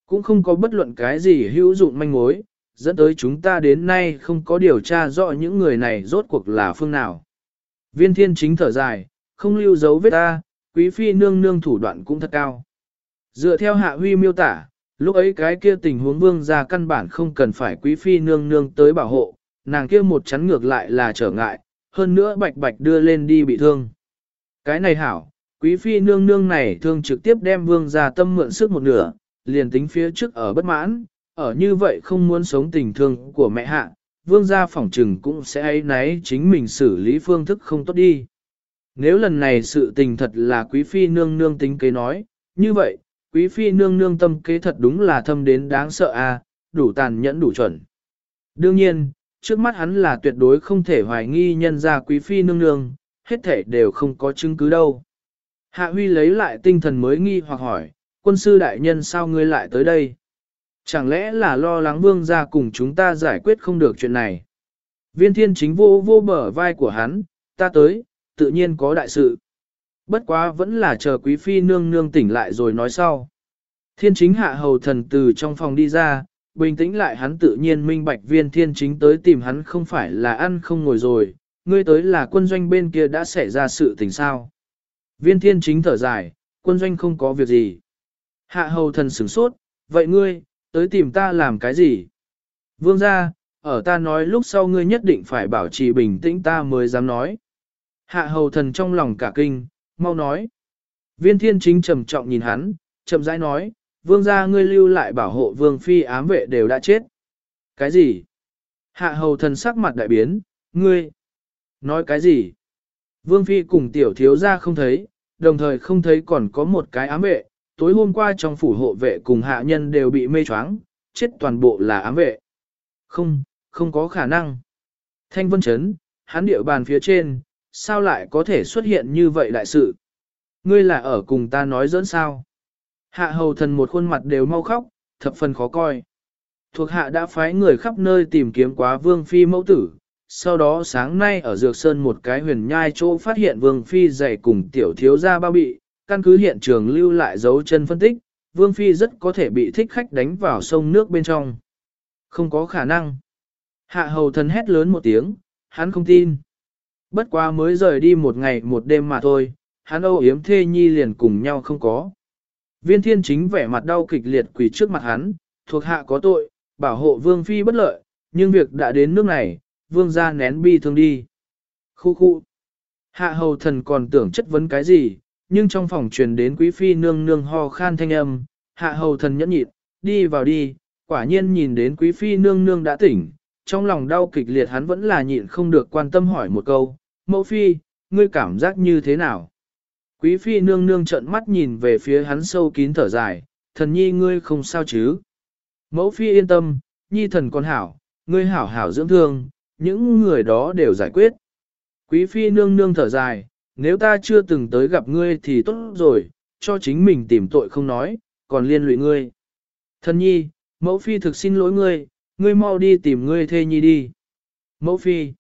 Cũng không có bất luận cái gì hữu dụng manh mối, dẫn tới chúng ta đến nay không có điều tra rõ những người này rốt cuộc là phương nào. Viên thiên chính thở dài, không lưu dấu vết ta, quý phi nương nương thủ đoạn cũng thật cao. Dựa theo hạ huy miêu tả, lúc ấy cái kia tình huống vương ra căn bản không cần phải quý phi nương nương tới bảo hộ, nàng kia một chắn ngược lại là trở ngại, hơn nữa bạch bạch đưa lên đi bị thương. Cái này hảo, quý phi nương nương này thường trực tiếp đem vương gia tâm mượn sức một nửa, liền tính phía trước ở bất mãn, ở như vậy không muốn sống tình thương của mẹ hạ, vương gia phỏng trừng cũng sẽ ấy náy chính mình xử lý phương thức không tốt đi. Nếu lần này sự tình thật là quý phi nương nương tính kế nói, như vậy, quý phi nương nương tâm kế thật đúng là thâm đến đáng sợ a, à, đủ tàn nhẫn đủ chuẩn. Đương nhiên, trước mắt hắn là tuyệt đối không thể hoài nghi nhân ra quý phi nương nương, hết thể đều không có chứng cứ đâu. Hạ Huy lấy lại tinh thần mới nghi hoặc hỏi, quân sư đại nhân sao ngươi lại tới đây? Chẳng lẽ là lo lắng vương ra cùng chúng ta giải quyết không được chuyện này? Viên thiên chính vô vô bờ vai của hắn, ta tới, tự nhiên có đại sự. Bất quá vẫn là chờ quý phi nương nương tỉnh lại rồi nói sau. Thiên chính hạ hầu thần từ trong phòng đi ra, bình tĩnh lại hắn tự nhiên minh bạch viên thiên chính tới tìm hắn không phải là ăn không ngồi rồi, ngươi tới là quân doanh bên kia đã xảy ra sự tình sao. Viên thiên chính thở dài, quân doanh không có việc gì. Hạ hầu thần sửng sốt, vậy ngươi, tới tìm ta làm cái gì? Vương ra, ở ta nói lúc sau ngươi nhất định phải bảo trì bình tĩnh ta mới dám nói. Hạ hầu thần trong lòng cả kinh, mau nói. Viên thiên chính trầm trọng nhìn hắn, chậm rãi nói, vương gia ngươi lưu lại bảo hộ vương phi ám vệ đều đã chết. Cái gì? Hạ hầu thần sắc mặt đại biến, ngươi. Nói cái gì? Vương phi cùng tiểu thiếu gia không thấy, đồng thời không thấy còn có một cái ám vệ, tối hôm qua trong phủ hộ vệ cùng hạ nhân đều bị mê choáng, chết toàn bộ là ám vệ. Không, không có khả năng. Thanh vân chấn, hắn địa bàn phía trên, sao lại có thể xuất hiện như vậy đại sự? Ngươi là ở cùng ta nói dẫn sao? Hạ hầu thần một khuôn mặt đều mau khóc, thập phần khó coi. Thuộc hạ đã phái người khắp nơi tìm kiếm quá vương phi mẫu tử, sau đó sáng nay ở Dược Sơn một cái huyền nhai chỗ phát hiện vương phi dày cùng tiểu thiếu gia bao bị, căn cứ hiện trường lưu lại dấu chân phân tích, vương phi rất có thể bị thích khách đánh vào sông nước bên trong. Không có khả năng. Hạ hầu thần hét lớn một tiếng, hắn không tin. Bất quá mới rời đi một ngày một đêm mà thôi, hắn âu yếm thê nhi liền cùng nhau không có. Viên thiên chính vẻ mặt đau kịch liệt quỳ trước mặt hắn, thuộc hạ có tội, bảo hộ vương phi bất lợi, nhưng việc đã đến nước này, vương ra nén bi thương đi. Khu khu. Hạ hầu thần còn tưởng chất vấn cái gì, nhưng trong phòng truyền đến quý phi nương nương ho khan thanh âm, hạ hầu thần nhẫn nhịn, đi vào đi, quả nhiên nhìn đến quý phi nương nương đã tỉnh, trong lòng đau kịch liệt hắn vẫn là nhịn không được quan tâm hỏi một câu, mẫu phi, ngươi cảm giác như thế nào? Quý phi nương nương trợn mắt nhìn về phía hắn sâu kín thở dài, thần nhi ngươi không sao chứ? Mẫu phi yên tâm, nhi thần con hảo, ngươi hảo hảo dưỡng thương, những người đó đều giải quyết. Quý phi nương nương thở dài, nếu ta chưa từng tới gặp ngươi thì tốt rồi, cho chính mình tìm tội không nói, còn liên lụy ngươi. Thần nhi, mẫu phi thực xin lỗi ngươi, ngươi mau đi tìm ngươi thê nhi đi. Mẫu phi,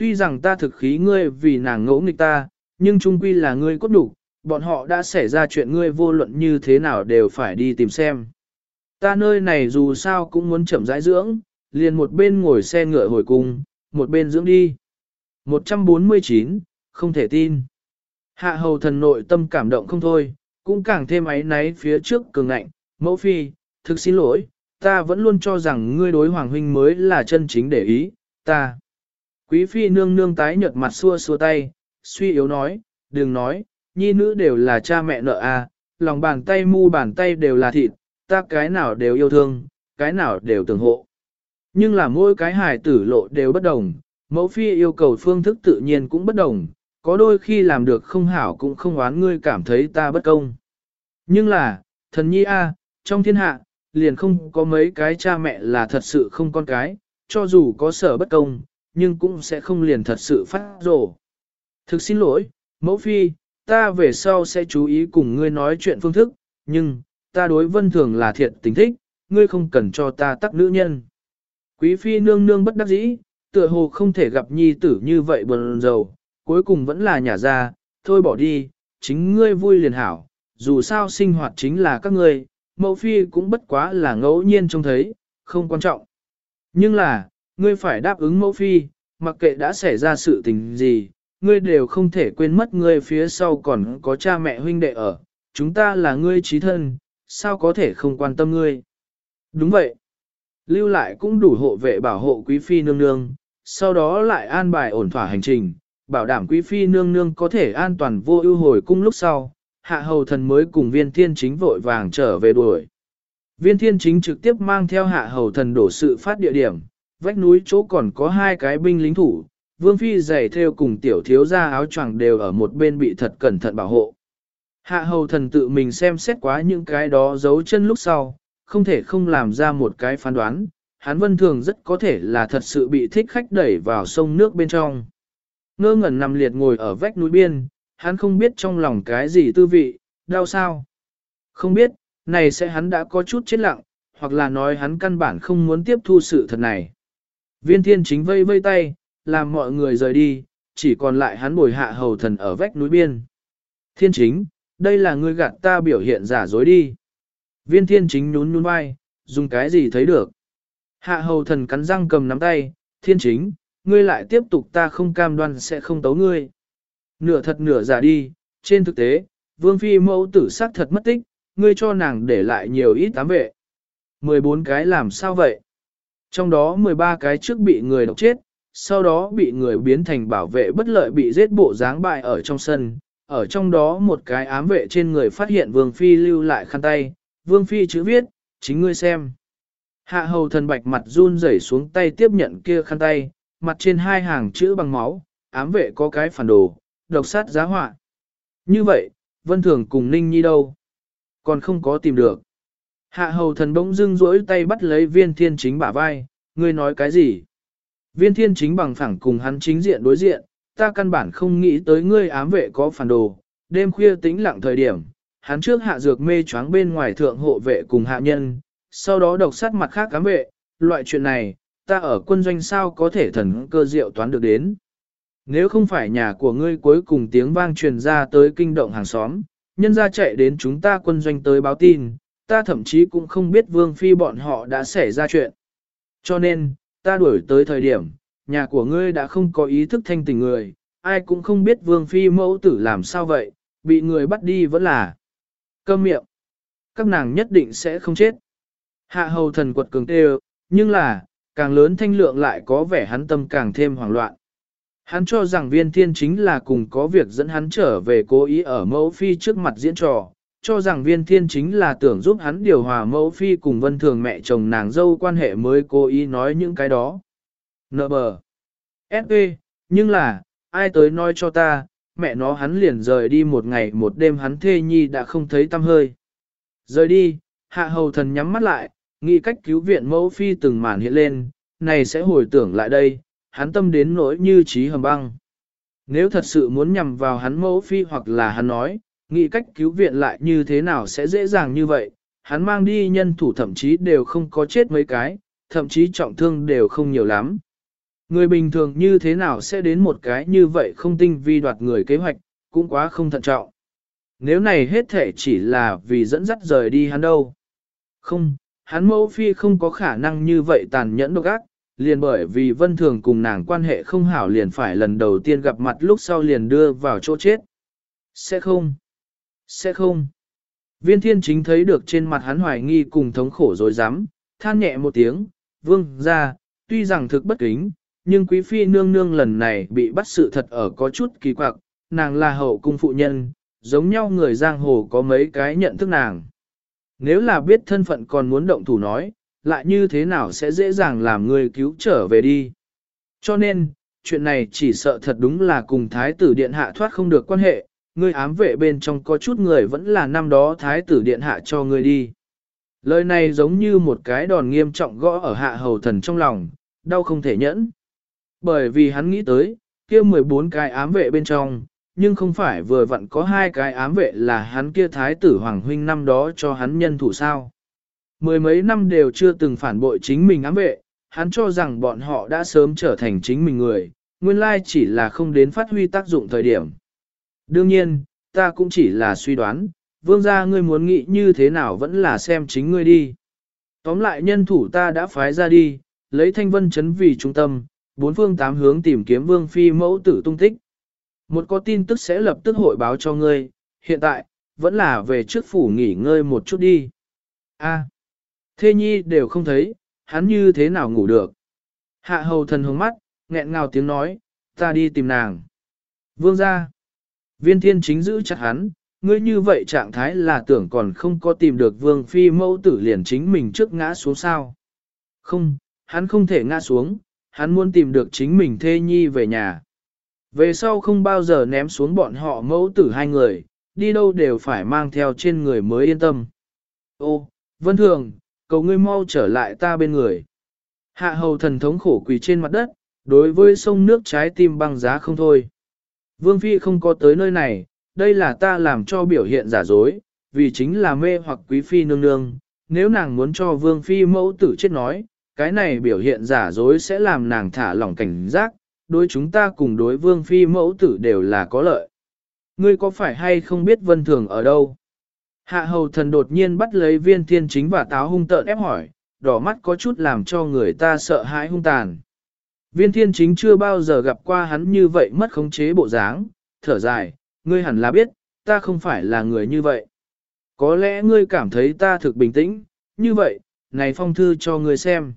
tuy rằng ta thực khí ngươi vì nàng ngỗ nghịch ta, nhưng trung quy là ngươi cốt đủ, bọn họ đã xảy ra chuyện ngươi vô luận như thế nào đều phải đi tìm xem. Ta nơi này dù sao cũng muốn chậm rãi dưỡng, liền một bên ngồi xe ngựa hồi cung, một bên dưỡng đi. 149, không thể tin. Hạ hầu thần nội tâm cảm động không thôi, cũng càng thêm ấy náy phía trước cường ngạnh, mẫu phi, thực xin lỗi, ta vẫn luôn cho rằng ngươi đối hoàng huynh mới là chân chính để ý, ta. Quý phi nương nương tái nhợt mặt xua xua tay, suy yếu nói, đừng nói, nhi nữ đều là cha mẹ nợ à, lòng bàn tay mu bàn tay đều là thịt, ta cái nào đều yêu thương, cái nào đều tưởng hộ. Nhưng là mỗi cái hài tử lộ đều bất đồng, mẫu phi yêu cầu phương thức tự nhiên cũng bất đồng, có đôi khi làm được không hảo cũng không oán ngươi cảm thấy ta bất công. Nhưng là, thần nhi a, trong thiên hạ, liền không có mấy cái cha mẹ là thật sự không con cái, cho dù có sở bất công, nhưng cũng sẽ không liền thật sự phát rồ. Thực xin lỗi, mẫu phi, ta về sau sẽ chú ý cùng ngươi nói chuyện phương thức, nhưng, ta đối vân thường là thiện tình thích, ngươi không cần cho ta tắc nữ nhân. Quý phi nương nương bất đắc dĩ, tựa hồ không thể gặp nhi tử như vậy bần dầu, cuối cùng vẫn là nhà ra, thôi bỏ đi, chính ngươi vui liền hảo, dù sao sinh hoạt chính là các ngươi, mẫu phi cũng bất quá là ngẫu nhiên trông thấy, không quan trọng. Nhưng là, ngươi phải đáp ứng mẫu phi, mặc kệ đã xảy ra sự tình gì, ngươi đều không thể quên mất ngươi phía sau còn có cha mẹ huynh đệ ở, chúng ta là ngươi trí thân, sao có thể không quan tâm ngươi. Đúng vậy. Lưu lại cũng đủ hộ vệ bảo hộ quý phi nương nương, sau đó lại an bài ổn thỏa hành trình, bảo đảm quý phi nương nương có thể an toàn vô ưu hồi cung lúc sau, hạ hầu thần mới cùng viên thiên chính vội vàng trở về đuổi. Viên thiên chính trực tiếp mang theo hạ hầu thần đổ sự phát địa điểm, vách núi chỗ còn có hai cái binh lính thủ, vương phi giày theo cùng tiểu thiếu gia áo choàng đều ở một bên bị thật cẩn thận bảo hộ. Hạ hầu thần tự mình xem xét quá những cái đó giấu chân lúc sau, không thể không làm ra một cái phán đoán, hắn vân thường rất có thể là thật sự bị thích khách đẩy vào sông nước bên trong. Ngơ ngẩn nằm liệt ngồi ở vách núi biên, hắn không biết trong lòng cái gì tư vị, đau sao. Không biết, này sẽ hắn đã có chút chết lặng, hoặc là nói hắn căn bản không muốn tiếp thu sự thật này. Viên thiên chính vây vây tay, làm mọi người rời đi, chỉ còn lại hắn bồi hạ hầu thần ở vách núi biên. Thiên chính, đây là ngươi gạt ta biểu hiện giả dối đi. Viên thiên chính nhún nhún vai, dùng cái gì thấy được. Hạ hầu thần cắn răng cầm nắm tay, thiên chính, ngươi lại tiếp tục ta không cam đoan sẽ không tấu ngươi. Nửa thật nửa giả đi, trên thực tế, vương phi mẫu tử sắc thật mất tích, ngươi cho nàng để lại nhiều ít tám vệ. 14 cái làm sao vậy? Trong đó 13 cái trước bị người độc chết, sau đó bị người biến thành bảo vệ bất lợi bị giết bộ dáng bại ở trong sân. Ở trong đó một cái ám vệ trên người phát hiện Vương Phi lưu lại khăn tay, Vương Phi chữ viết, chính ngươi xem. Hạ hầu thần bạch mặt run rẩy xuống tay tiếp nhận kia khăn tay, mặt trên hai hàng chữ bằng máu, ám vệ có cái phản đồ, độc sát giá họa. Như vậy, Vân Thường cùng Ninh Nhi đâu? Còn không có tìm được. Hạ hầu thần bỗng dưng rỗi tay bắt lấy viên thiên chính bả vai, ngươi nói cái gì? Viên thiên chính bằng phẳng cùng hắn chính diện đối diện, ta căn bản không nghĩ tới ngươi ám vệ có phản đồ, đêm khuya tĩnh lặng thời điểm, hắn trước hạ dược mê choáng bên ngoài thượng hộ vệ cùng hạ nhân, sau đó độc sát mặt khác ám vệ, loại chuyện này, ta ở quân doanh sao có thể thần cơ diệu toán được đến. Nếu không phải nhà của ngươi cuối cùng tiếng vang truyền ra tới kinh động hàng xóm, nhân ra chạy đến chúng ta quân doanh tới báo tin, ta thậm chí cũng không biết vương phi bọn họ đã xảy ra chuyện. Cho nên, ta đuổi tới thời điểm, nhà của ngươi đã không có ý thức thanh tình người, ai cũng không biết vương phi mẫu tử làm sao vậy, bị người bắt đi vẫn là cơm miệng. Các nàng nhất định sẽ không chết. Hạ hầu thần quật cường tê nhưng là, càng lớn thanh lượng lại có vẻ hắn tâm càng thêm hoảng loạn. Hắn cho rằng viên thiên chính là cùng có việc dẫn hắn trở về cố ý ở mẫu phi trước mặt diễn trò, cho rằng viên thiên chính là tưởng giúp hắn điều hòa mẫu phi cùng vân thường mẹ chồng nàng dâu quan hệ mới cố ý nói những cái đó. Nợ bờ. S.E. Nhưng là, ai tới nói cho ta, mẹ nó hắn liền rời đi một ngày một đêm hắn thê nhi đã không thấy tâm hơi. Rời đi, hạ hầu thần nhắm mắt lại, nghĩ cách cứu viện mẫu phi từng màn hiện lên, này sẽ hồi tưởng lại đây, hắn tâm đến nỗi như trí hầm băng. Nếu thật sự muốn nhằm vào hắn mẫu phi hoặc là hắn nói, nghĩ cách cứu viện lại như thế nào sẽ dễ dàng như vậy, hắn mang đi nhân thủ thậm chí đều không có chết mấy cái, thậm chí trọng thương đều không nhiều lắm. Người bình thường như thế nào sẽ đến một cái như vậy không tinh vi đoạt người kế hoạch, cũng quá không thận trọng. Nếu này hết thể chỉ là vì dẫn dắt rời đi hắn đâu. Không, hắn mẫu phi không có khả năng như vậy tàn nhẫn độc ác, liền bởi vì vân thường cùng nàng quan hệ không hảo liền phải lần đầu tiên gặp mặt lúc sau liền đưa vào chỗ chết. Sẽ không. Sẽ không. Viên thiên chính thấy được trên mặt hắn hoài nghi cùng thống khổ rồi dám, than nhẹ một tiếng, vương ra, tuy rằng thực bất kính, nhưng quý phi nương nương lần này bị bắt sự thật ở có chút kỳ quặc, nàng là hậu cung phụ nhân, giống nhau người giang hồ có mấy cái nhận thức nàng. Nếu là biết thân phận còn muốn động thủ nói, lại như thế nào sẽ dễ dàng làm người cứu trở về đi. Cho nên, chuyện này chỉ sợ thật đúng là cùng thái tử điện hạ thoát không được quan hệ, ngươi ám vệ bên trong có chút người vẫn là năm đó thái tử điện hạ cho ngươi đi. Lời này giống như một cái đòn nghiêm trọng gõ ở hạ hầu thần trong lòng, đau không thể nhẫn. Bởi vì hắn nghĩ tới, kia 14 cái ám vệ bên trong, nhưng không phải vừa vặn có hai cái ám vệ là hắn kia thái tử hoàng huynh năm đó cho hắn nhân thủ sao. Mười mấy năm đều chưa từng phản bội chính mình ám vệ, hắn cho rằng bọn họ đã sớm trở thành chính mình người, nguyên lai chỉ là không đến phát huy tác dụng thời điểm. Đương nhiên, ta cũng chỉ là suy đoán, vương gia ngươi muốn nghĩ như thế nào vẫn là xem chính ngươi đi. Tóm lại nhân thủ ta đã phái ra đi, lấy thanh vân chấn vì trung tâm, bốn phương tám hướng tìm kiếm vương phi mẫu tử tung tích. Một có tin tức sẽ lập tức hội báo cho ngươi, hiện tại, vẫn là về trước phủ nghỉ ngơi một chút đi. A, à, thê nhi đều không thấy, hắn như thế nào ngủ được. Hạ hầu thần hướng mắt, nghẹn ngào tiếng nói, ta đi tìm nàng. Vương ra. Viên thiên chính giữ chặt hắn, ngươi như vậy trạng thái là tưởng còn không có tìm được vương phi mẫu tử liền chính mình trước ngã xuống sao. Không, hắn không thể ngã xuống, hắn muốn tìm được chính mình thê nhi về nhà. Về sau không bao giờ ném xuống bọn họ mẫu tử hai người, đi đâu đều phải mang theo trên người mới yên tâm. Ô, Vân Thường, cầu ngươi mau trở lại ta bên người. Hạ hầu thần thống khổ quỳ trên mặt đất, đối với sông nước trái tim băng giá không thôi. Vương Phi không có tới nơi này, đây là ta làm cho biểu hiện giả dối, vì chính là mê hoặc quý Phi nương nương. Nếu nàng muốn cho Vương Phi mẫu tử chết nói, cái này biểu hiện giả dối sẽ làm nàng thả lỏng cảnh giác, đối chúng ta cùng đối Vương Phi mẫu tử đều là có lợi. Ngươi có phải hay không biết Vân Thường ở đâu? Hạ hầu thần đột nhiên bắt lấy viên thiên chính và táo hung tợn ép hỏi, đỏ mắt có chút làm cho người ta sợ hãi hung tàn. Viên thiên chính chưa bao giờ gặp qua hắn như vậy mất khống chế bộ dáng, thở dài, ngươi hẳn là biết, ta không phải là người như vậy. Có lẽ ngươi cảm thấy ta thực bình tĩnh, như vậy, này phong thư cho ngươi xem.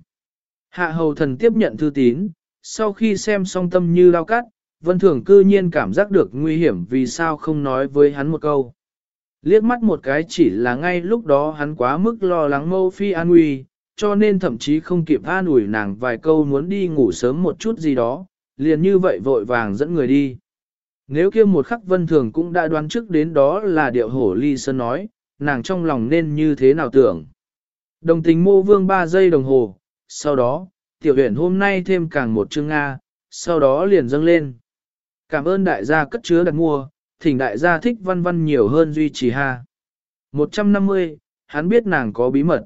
Hạ hầu thần tiếp nhận thư tín, sau khi xem xong tâm như lao cắt, vân thường cư nhiên cảm giác được nguy hiểm vì sao không nói với hắn một câu. Liếc mắt một cái chỉ là ngay lúc đó hắn quá mức lo lắng mâu phi an nguy, cho nên thậm chí không kịp an ủi nàng vài câu muốn đi ngủ sớm một chút gì đó, liền như vậy vội vàng dẫn người đi. Nếu kia một khắc vân thường cũng đã đoán trước đến đó là điệu hổ ly sơn nói, nàng trong lòng nên như thế nào tưởng. Đồng tình mô vương 3 giây đồng hồ, sau đó, tiểu huyện hôm nay thêm càng một chương Nga, sau đó liền dâng lên. Cảm ơn đại gia cất chứa đặt mua, thỉnh đại gia thích văn văn nhiều hơn duy trì ha. 150, hắn biết nàng có bí mật.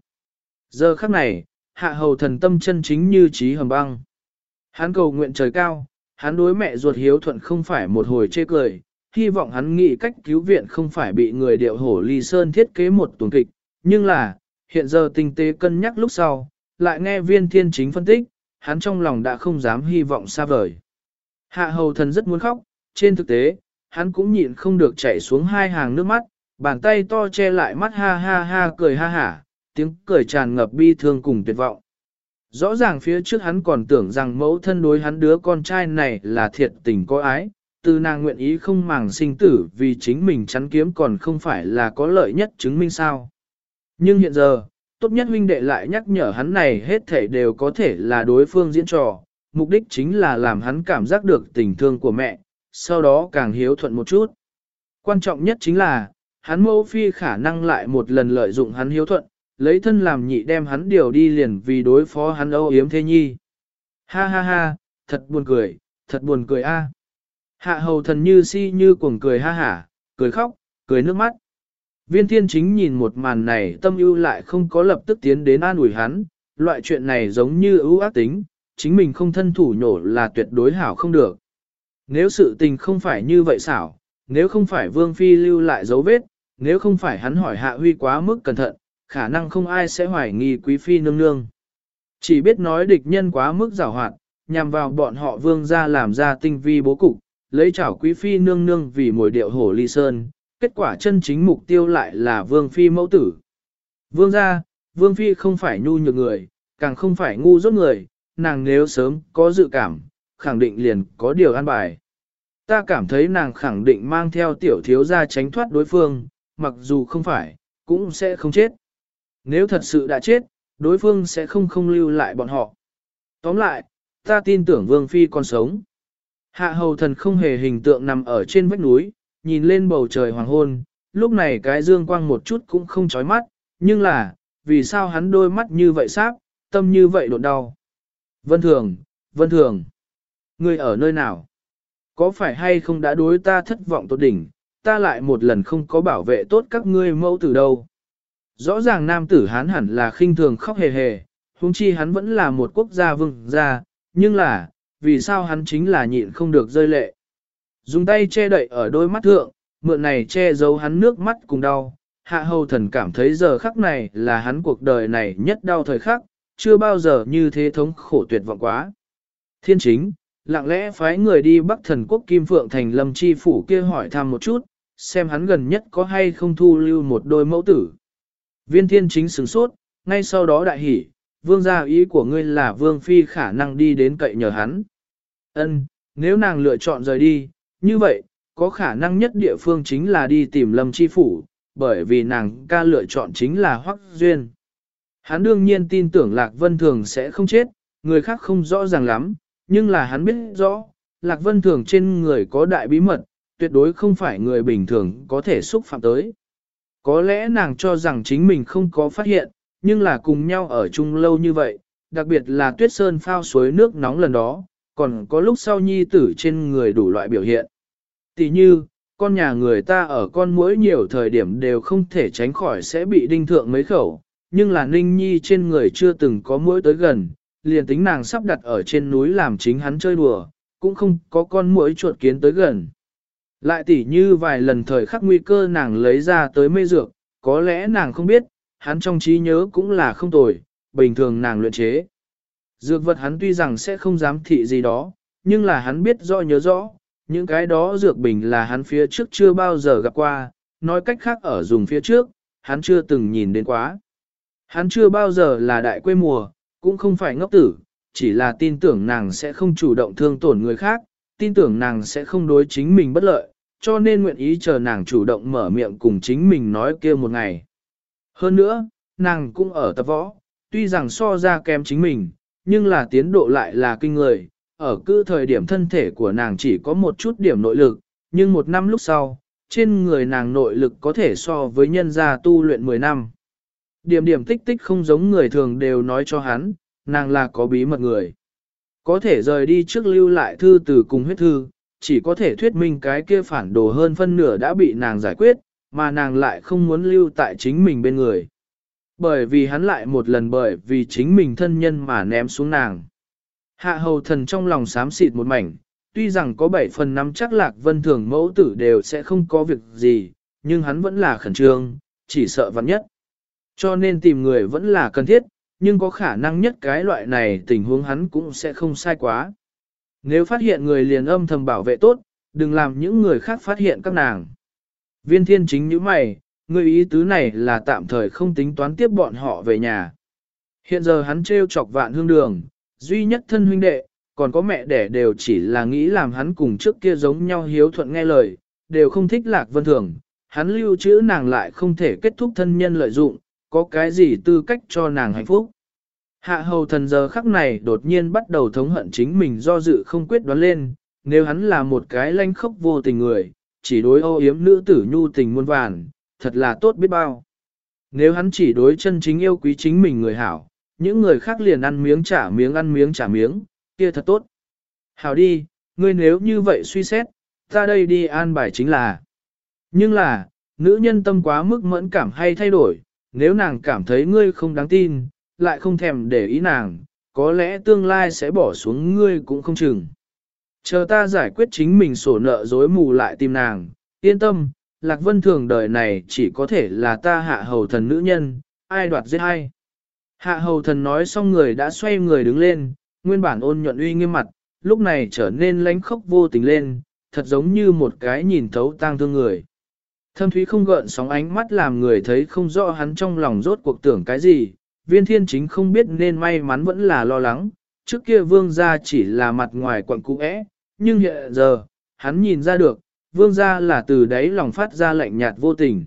Giờ khắc này, hạ hầu thần tâm chân chính như trí hầm băng. Hắn cầu nguyện trời cao, hắn đối mẹ ruột hiếu thuận không phải một hồi chê cười, hy vọng hắn nghĩ cách cứu viện không phải bị người điệu hổ ly sơn thiết kế một tuần kịch, nhưng là, hiện giờ tinh tế cân nhắc lúc sau, lại nghe viên thiên chính phân tích, hắn trong lòng đã không dám hy vọng xa vời. Hạ hầu thần rất muốn khóc, trên thực tế, hắn cũng nhịn không được chảy xuống hai hàng nước mắt, bàn tay to che lại mắt ha ha ha cười ha hả, tiếng cười tràn ngập bi thương cùng tuyệt vọng. Rõ ràng phía trước hắn còn tưởng rằng mẫu thân đối hắn đứa con trai này là thiệt tình có ái, từ nàng nguyện ý không màng sinh tử vì chính mình chắn kiếm còn không phải là có lợi nhất chứng minh sao. Nhưng hiện giờ, tốt nhất huynh đệ lại nhắc nhở hắn này hết thể đều có thể là đối phương diễn trò, mục đích chính là làm hắn cảm giác được tình thương của mẹ, sau đó càng hiếu thuận một chút. Quan trọng nhất chính là, hắn mẫu phi khả năng lại một lần lợi dụng hắn hiếu thuận, lấy thân làm nhị đem hắn điều đi liền vì đối phó hắn âu yếm thế nhi. Ha ha ha, thật buồn cười, thật buồn cười a. Hạ hầu thần như si như cuồng cười ha hả, cười khóc, cười nước mắt. Viên thiên chính nhìn một màn này tâm ưu lại không có lập tức tiến đến an ủi hắn, loại chuyện này giống như ưu ác tính, chính mình không thân thủ nhổ là tuyệt đối hảo không được. Nếu sự tình không phải như vậy xảo, nếu không phải vương phi lưu lại dấu vết, nếu không phải hắn hỏi hạ huy quá mức cẩn thận, khả năng không ai sẽ hoài nghi quý phi nương nương. Chỉ biết nói địch nhân quá mức giảo hoạt, nhằm vào bọn họ vương ra làm ra tinh vi bố cục, lấy chảo quý phi nương nương vì mồi điệu hổ ly sơn, kết quả chân chính mục tiêu lại là vương phi mẫu tử. Vương ra, vương phi không phải nhu nhược người, càng không phải ngu dốt người, nàng nếu sớm có dự cảm, khẳng định liền có điều an bài. Ta cảm thấy nàng khẳng định mang theo tiểu thiếu ra tránh thoát đối phương, mặc dù không phải, cũng sẽ không chết. Nếu thật sự đã chết, đối phương sẽ không không lưu lại bọn họ. Tóm lại, ta tin tưởng Vương Phi còn sống. Hạ hầu thần không hề hình tượng nằm ở trên vách núi, nhìn lên bầu trời hoàng hôn, lúc này cái dương quang một chút cũng không chói mắt, nhưng là, vì sao hắn đôi mắt như vậy sáp, tâm như vậy đột đau. Vân Thường, Vân Thường, ngươi ở nơi nào? Có phải hay không đã đối ta thất vọng tốt đỉnh, ta lại một lần không có bảo vệ tốt các ngươi mẫu từ đâu? Rõ ràng nam tử hán hẳn là khinh thường khóc hề hề, huống chi hắn vẫn là một quốc gia vương gia, nhưng là, vì sao hắn chính là nhịn không được rơi lệ. Dùng tay che đậy ở đôi mắt thượng, mượn này che giấu hắn nước mắt cùng đau. Hạ hầu thần cảm thấy giờ khắc này là hắn cuộc đời này nhất đau thời khắc, chưa bao giờ như thế thống khổ tuyệt vọng quá. Thiên chính, lặng lẽ phái người đi Bắc thần quốc Kim Phượng thành lâm chi phủ kia hỏi thăm một chút, xem hắn gần nhất có hay không thu lưu một đôi mẫu tử. Viên thiên chính sửng sốt, ngay sau đó đại hỉ, vương gia ý của ngươi là vương phi khả năng đi đến cậy nhờ hắn. Ân, nếu nàng lựa chọn rời đi, như vậy, có khả năng nhất địa phương chính là đi tìm Lâm Chi Phủ, bởi vì nàng ca lựa chọn chính là Hoắc Duyên. Hắn đương nhiên tin tưởng Lạc Vân Thường sẽ không chết, người khác không rõ ràng lắm, nhưng là hắn biết rõ, Lạc Vân Thường trên người có đại bí mật, tuyệt đối không phải người bình thường có thể xúc phạm tới. Có lẽ nàng cho rằng chính mình không có phát hiện, nhưng là cùng nhau ở chung lâu như vậy, đặc biệt là tuyết sơn phao suối nước nóng lần đó, còn có lúc sau nhi tử trên người đủ loại biểu hiện. Tỷ như, con nhà người ta ở con mỗi nhiều thời điểm đều không thể tránh khỏi sẽ bị đinh thượng mấy khẩu, nhưng là ninh nhi trên người chưa từng có mũi tới gần, liền tính nàng sắp đặt ở trên núi làm chính hắn chơi đùa, cũng không có con muỗi chuột kiến tới gần. Lại tỉ như vài lần thời khắc nguy cơ nàng lấy ra tới mê dược, có lẽ nàng không biết, hắn trong trí nhớ cũng là không tồi, bình thường nàng luyện chế. Dược vật hắn tuy rằng sẽ không dám thị gì đó, nhưng là hắn biết rõ nhớ rõ, những cái đó dược bình là hắn phía trước chưa bao giờ gặp qua, nói cách khác ở dùng phía trước, hắn chưa từng nhìn đến quá. Hắn chưa bao giờ là đại quê mùa, cũng không phải ngốc tử, chỉ là tin tưởng nàng sẽ không chủ động thương tổn người khác, tin tưởng nàng sẽ không đối chính mình bất lợi, cho nên nguyện ý chờ nàng chủ động mở miệng cùng chính mình nói kia một ngày. Hơn nữa, nàng cũng ở tập võ, tuy rằng so ra kém chính mình, nhưng là tiến độ lại là kinh người, ở cứ thời điểm thân thể của nàng chỉ có một chút điểm nội lực, nhưng một năm lúc sau, trên người nàng nội lực có thể so với nhân gia tu luyện 10 năm. Điểm điểm tích tích không giống người thường đều nói cho hắn, nàng là có bí mật người. Có thể rời đi trước lưu lại thư từ cùng huyết thư, chỉ có thể thuyết minh cái kia phản đồ hơn phân nửa đã bị nàng giải quyết, mà nàng lại không muốn lưu tại chính mình bên người. Bởi vì hắn lại một lần bởi vì chính mình thân nhân mà ném xuống nàng. Hạ hầu thần trong lòng xám xịt một mảnh, tuy rằng có bảy phần năm chắc lạc vân thường mẫu tử đều sẽ không có việc gì, nhưng hắn vẫn là khẩn trương, chỉ sợ vắn nhất. Cho nên tìm người vẫn là cần thiết, nhưng có khả năng nhất cái loại này tình huống hắn cũng sẽ không sai quá. Nếu phát hiện người liền âm thầm bảo vệ tốt, đừng làm những người khác phát hiện các nàng. Viên thiên chính như mày, người ý tứ này là tạm thời không tính toán tiếp bọn họ về nhà. Hiện giờ hắn trêu chọc vạn hương đường, duy nhất thân huynh đệ, còn có mẹ đẻ đều chỉ là nghĩ làm hắn cùng trước kia giống nhau hiếu thuận nghe lời, đều không thích lạc vân thường. Hắn lưu trữ nàng lại không thể kết thúc thân nhân lợi dụng, có cái gì tư cách cho nàng hạnh phúc. Hạ hầu thần giờ khắc này đột nhiên bắt đầu thống hận chính mình do dự không quyết đoán lên, nếu hắn là một cái lanh khốc vô tình người, chỉ đối ô yếm nữ tử nhu tình muôn vàn, thật là tốt biết bao. Nếu hắn chỉ đối chân chính yêu quý chính mình người hảo, những người khác liền ăn miếng trả miếng ăn miếng trả miếng, kia thật tốt. Hảo đi, ngươi nếu như vậy suy xét, ta đây đi an bài chính là. Nhưng là, nữ nhân tâm quá mức mẫn cảm hay thay đổi, nếu nàng cảm thấy ngươi không đáng tin, lại không thèm để ý nàng, có lẽ tương lai sẽ bỏ xuống ngươi cũng không chừng. Chờ ta giải quyết chính mình sổ nợ dối mù lại tìm nàng, yên tâm, Lạc Vân Thường đời này chỉ có thể là ta hạ hầu thần nữ nhân, ai đoạt giết ai. Hạ hầu thần nói xong người đã xoay người đứng lên, nguyên bản ôn nhuận uy nghiêm mặt, lúc này trở nên lánh khốc vô tình lên, thật giống như một cái nhìn thấu tang thương người. Thâm thúy không gợn sóng ánh mắt làm người thấy không rõ hắn trong lòng rốt cuộc tưởng cái gì, viên thiên chính không biết nên may mắn vẫn là lo lắng, trước kia vương gia chỉ là mặt ngoài quận cũ ẽ, nhưng hiện giờ, hắn nhìn ra được, vương gia là từ đấy lòng phát ra lạnh nhạt vô tình.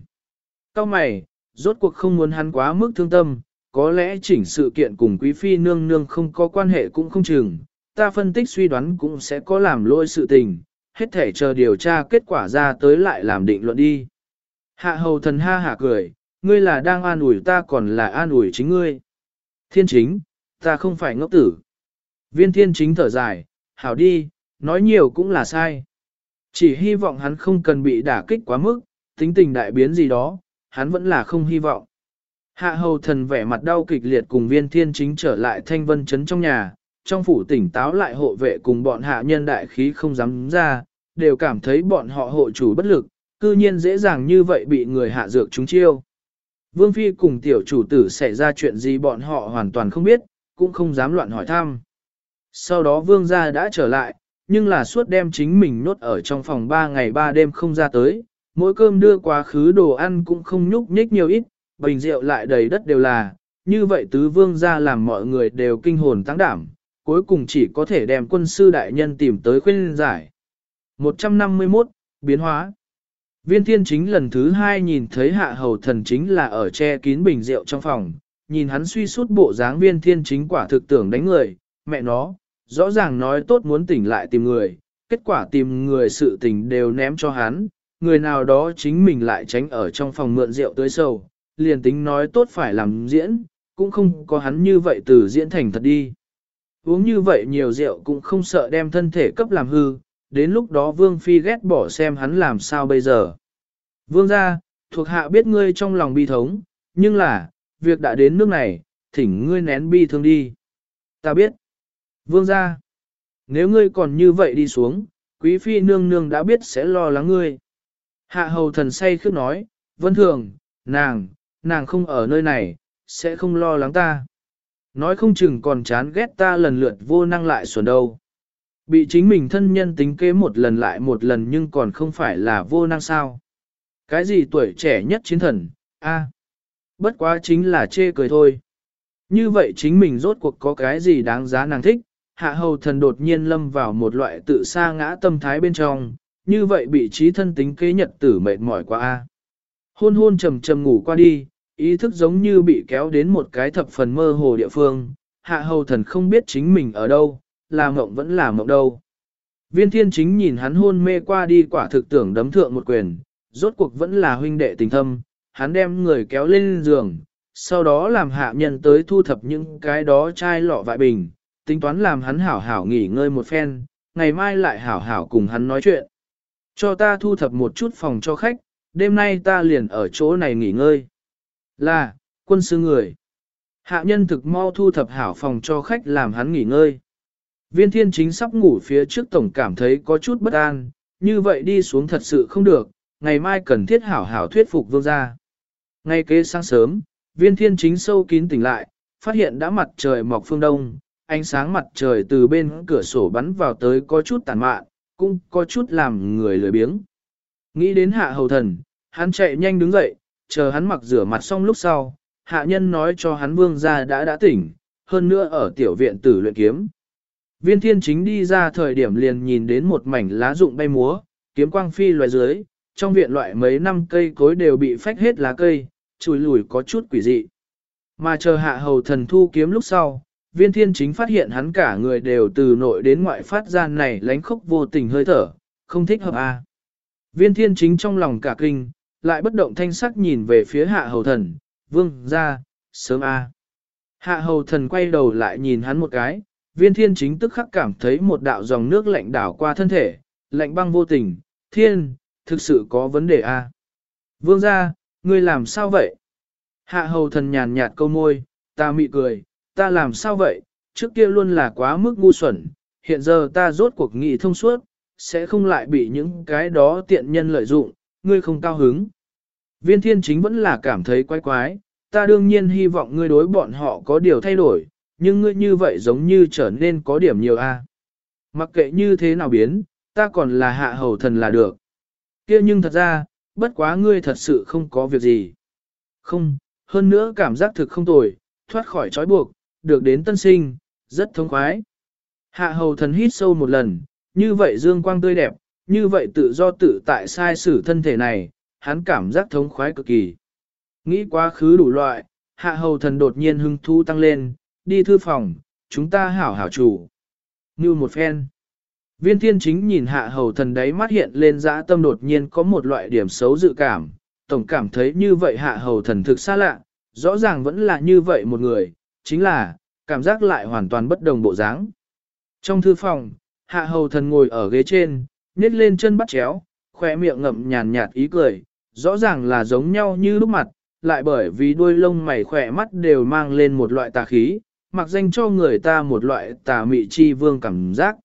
Cao mày, rốt cuộc không muốn hắn quá mức thương tâm, có lẽ chỉnh sự kiện cùng quý phi nương nương không có quan hệ cũng không chừng, ta phân tích suy đoán cũng sẽ có làm lôi sự tình, hết thể chờ điều tra kết quả ra tới lại làm định luận đi. Hạ hầu thần ha hả cười, ngươi là đang an ủi ta còn là an ủi chính ngươi. Thiên chính, ta không phải ngốc tử. Viên thiên chính thở dài, hảo đi, nói nhiều cũng là sai. Chỉ hy vọng hắn không cần bị đả kích quá mức, tính tình đại biến gì đó, hắn vẫn là không hy vọng. Hạ hầu thần vẻ mặt đau kịch liệt cùng viên thiên chính trở lại thanh vân chấn trong nhà, trong phủ tỉnh táo lại hộ vệ cùng bọn hạ nhân đại khí không dám ra, đều cảm thấy bọn họ hộ chủ bất lực, cư nhiên dễ dàng như vậy bị người hạ dược chúng chiêu. Vương Phi cùng tiểu chủ tử xảy ra chuyện gì bọn họ hoàn toàn không biết, cũng không dám loạn hỏi thăm. Sau đó vương gia đã trở lại, nhưng là suốt đêm chính mình nốt ở trong phòng 3 ngày 3 đêm không ra tới, mỗi cơm đưa quá khứ đồ ăn cũng không nhúc nhích nhiều ít, bình rượu lại đầy đất đều là, như vậy tứ vương gia làm mọi người đều kinh hồn tăng đảm, cuối cùng chỉ có thể đem quân sư đại nhân tìm tới khuyên giải. 151, biến hóa. Viên thiên chính lần thứ hai nhìn thấy hạ hầu thần chính là ở che kín bình rượu trong phòng, nhìn hắn suy sút bộ dáng viên thiên chính quả thực tưởng đánh người, mẹ nó, rõ ràng nói tốt muốn tỉnh lại tìm người, kết quả tìm người sự tình đều ném cho hắn, người nào đó chính mình lại tránh ở trong phòng mượn rượu tới sầu, liền tính nói tốt phải làm diễn, cũng không có hắn như vậy từ diễn thành thật đi. Uống như vậy nhiều rượu cũng không sợ đem thân thể cấp làm hư, đến lúc đó Vương Phi ghét bỏ xem hắn làm sao bây giờ. Vương ra, thuộc hạ biết ngươi trong lòng bi thống, nhưng là, việc đã đến nước này, thỉnh ngươi nén bi thương đi. Ta biết. Vương ra, nếu ngươi còn như vậy đi xuống, quý phi nương nương đã biết sẽ lo lắng ngươi. Hạ hầu thần say khước nói, vân thường, nàng, nàng không ở nơi này, sẽ không lo lắng ta. Nói không chừng còn chán ghét ta lần lượt vô năng lại xuẩn đâu. Bị chính mình thân nhân tính kế một lần lại một lần nhưng còn không phải là vô năng sao. Cái gì tuổi trẻ nhất chiến thần, a Bất quá chính là chê cười thôi. Như vậy chính mình rốt cuộc có cái gì đáng giá nàng thích, hạ hầu thần đột nhiên lâm vào một loại tự sa ngã tâm thái bên trong, như vậy bị trí thân tính kế nhật tử mệt mỏi quá a. Hôn hôn trầm trầm ngủ qua đi, ý thức giống như bị kéo đến một cái thập phần mơ hồ địa phương, hạ hầu thần không biết chính mình ở đâu, là mộng vẫn là mộng đâu. Viên thiên chính nhìn hắn hôn mê qua đi quả thực tưởng đấm thượng một quyền, rốt cuộc vẫn là huynh đệ tình thâm, hắn đem người kéo lên giường, sau đó làm hạ nhân tới thu thập những cái đó chai lọ vại bình, tính toán làm hắn hảo hảo nghỉ ngơi một phen, ngày mai lại hảo hảo cùng hắn nói chuyện. Cho ta thu thập một chút phòng cho khách, đêm nay ta liền ở chỗ này nghỉ ngơi. Là, quân sư người. Hạ nhân thực mau thu thập hảo phòng cho khách làm hắn nghỉ ngơi. Viên thiên chính sắp ngủ phía trước tổng cảm thấy có chút bất an, như vậy đi xuống thật sự không được, ngày mai cần thiết hảo hảo thuyết phục vương gia. Ngay kế sáng sớm, viên thiên chính sâu kín tỉnh lại, phát hiện đã mặt trời mọc phương đông, ánh sáng mặt trời từ bên cửa sổ bắn vào tới có chút tàn mạn, cũng có chút làm người lười biếng. Nghĩ đến hạ hầu thần, hắn chạy nhanh đứng dậy, chờ hắn mặc rửa mặt xong lúc sau, hạ nhân nói cho hắn vương gia đã đã tỉnh, hơn nữa ở tiểu viện tử luyện kiếm. Viên thiên chính đi ra thời điểm liền nhìn đến một mảnh lá rụng bay múa, kiếm quang phi loài dưới, trong viện loại mấy năm cây cối đều bị phách hết lá cây, chùi lùi có chút quỷ dị. Mà chờ hạ hầu thần thu kiếm lúc sau, viên thiên chính phát hiện hắn cả người đều từ nội đến ngoại phát ra này lánh khốc vô tình hơi thở, không thích hợp a. À. Viên thiên chính trong lòng cả kinh, lại bất động thanh sắc nhìn về phía hạ hầu thần, vương ra, sớm a. Hạ hầu thần quay đầu lại nhìn hắn một cái, viên thiên chính tức khắc cảm thấy một đạo dòng nước lạnh đảo qua thân thể, lạnh băng vô tình, thiên, thực sự có vấn đề a. Vương ra, ngươi làm sao vậy? Hạ hầu thần nhàn nhạt câu môi, ta mị cười, ta làm sao vậy, trước kia luôn là quá mức ngu xuẩn, hiện giờ ta rốt cuộc nghị thông suốt, sẽ không lại bị những cái đó tiện nhân lợi dụng, ngươi không cao hứng. Viên thiên chính vẫn là cảm thấy quái quái, ta đương nhiên hy vọng ngươi đối bọn họ có điều thay đổi, nhưng ngươi như vậy giống như trở nên có điểm nhiều a. Mặc kệ như thế nào biến, ta còn là hạ hầu thần là được. kia nhưng thật ra, bất quá ngươi thật sự không có việc gì. Không, hơn nữa cảm giác thực không tồi, thoát khỏi trói buộc, được đến tân sinh, rất thống khoái. Hạ hầu thần hít sâu một lần, như vậy dương quang tươi đẹp, như vậy tự do tự tại sai sử thân thể này, hắn cảm giác thống khoái cực kỳ. Nghĩ quá khứ đủ loại, hạ hầu thần đột nhiên hưng thu tăng lên, đi thư phòng, chúng ta hảo hảo chủ. Như một phen. Viên thiên chính nhìn hạ hầu thần đấy mắt hiện lên dã tâm đột nhiên có một loại điểm xấu dự cảm, tổng cảm thấy như vậy hạ hầu thần thực xa lạ, rõ ràng vẫn là như vậy một người, chính là, cảm giác lại hoàn toàn bất đồng bộ dáng. Trong thư phòng, hạ hầu thần ngồi ở ghế trên, nhét lên chân bắt chéo, khỏe miệng ngậm nhàn nhạt ý cười, rõ ràng là giống nhau như lúc mặt, lại bởi vì đuôi lông mày khỏe mắt đều mang lên một loại tà khí, mặc danh cho người ta một loại tà mị chi vương cảm giác.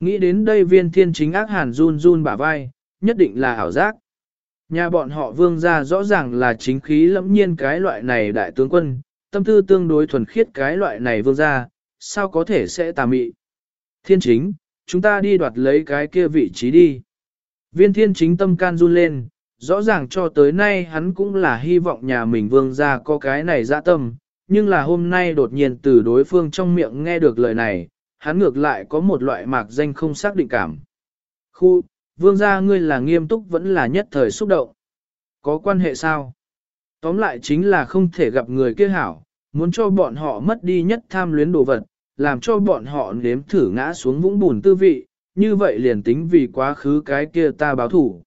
Nghĩ đến đây viên thiên chính ác hàn run run bả vai, nhất định là ảo giác. Nhà bọn họ vương ra rõ ràng là chính khí lẫm nhiên cái loại này đại tướng quân, tâm tư tương đối thuần khiết cái loại này vương ra, sao có thể sẽ tà mị. Thiên chính, chúng ta đi đoạt lấy cái kia vị trí đi. Viên thiên chính tâm can run lên, rõ ràng cho tới nay hắn cũng là hy vọng nhà mình vương ra có cái này dạ tâm, nhưng là hôm nay đột nhiên từ đối phương trong miệng nghe được lời này, hắn ngược lại có một loại mạc danh không xác định cảm. Khu, Vương gia ngươi là nghiêm túc vẫn là nhất thời xúc động. Có quan hệ sao? Tóm lại chính là không thể gặp người kia hảo, muốn cho bọn họ mất đi nhất tham luyến đồ vật, làm cho bọn họ nếm thử ngã xuống vũng bùn tư vị, như vậy liền tính vì quá khứ cái kia ta báo thủ.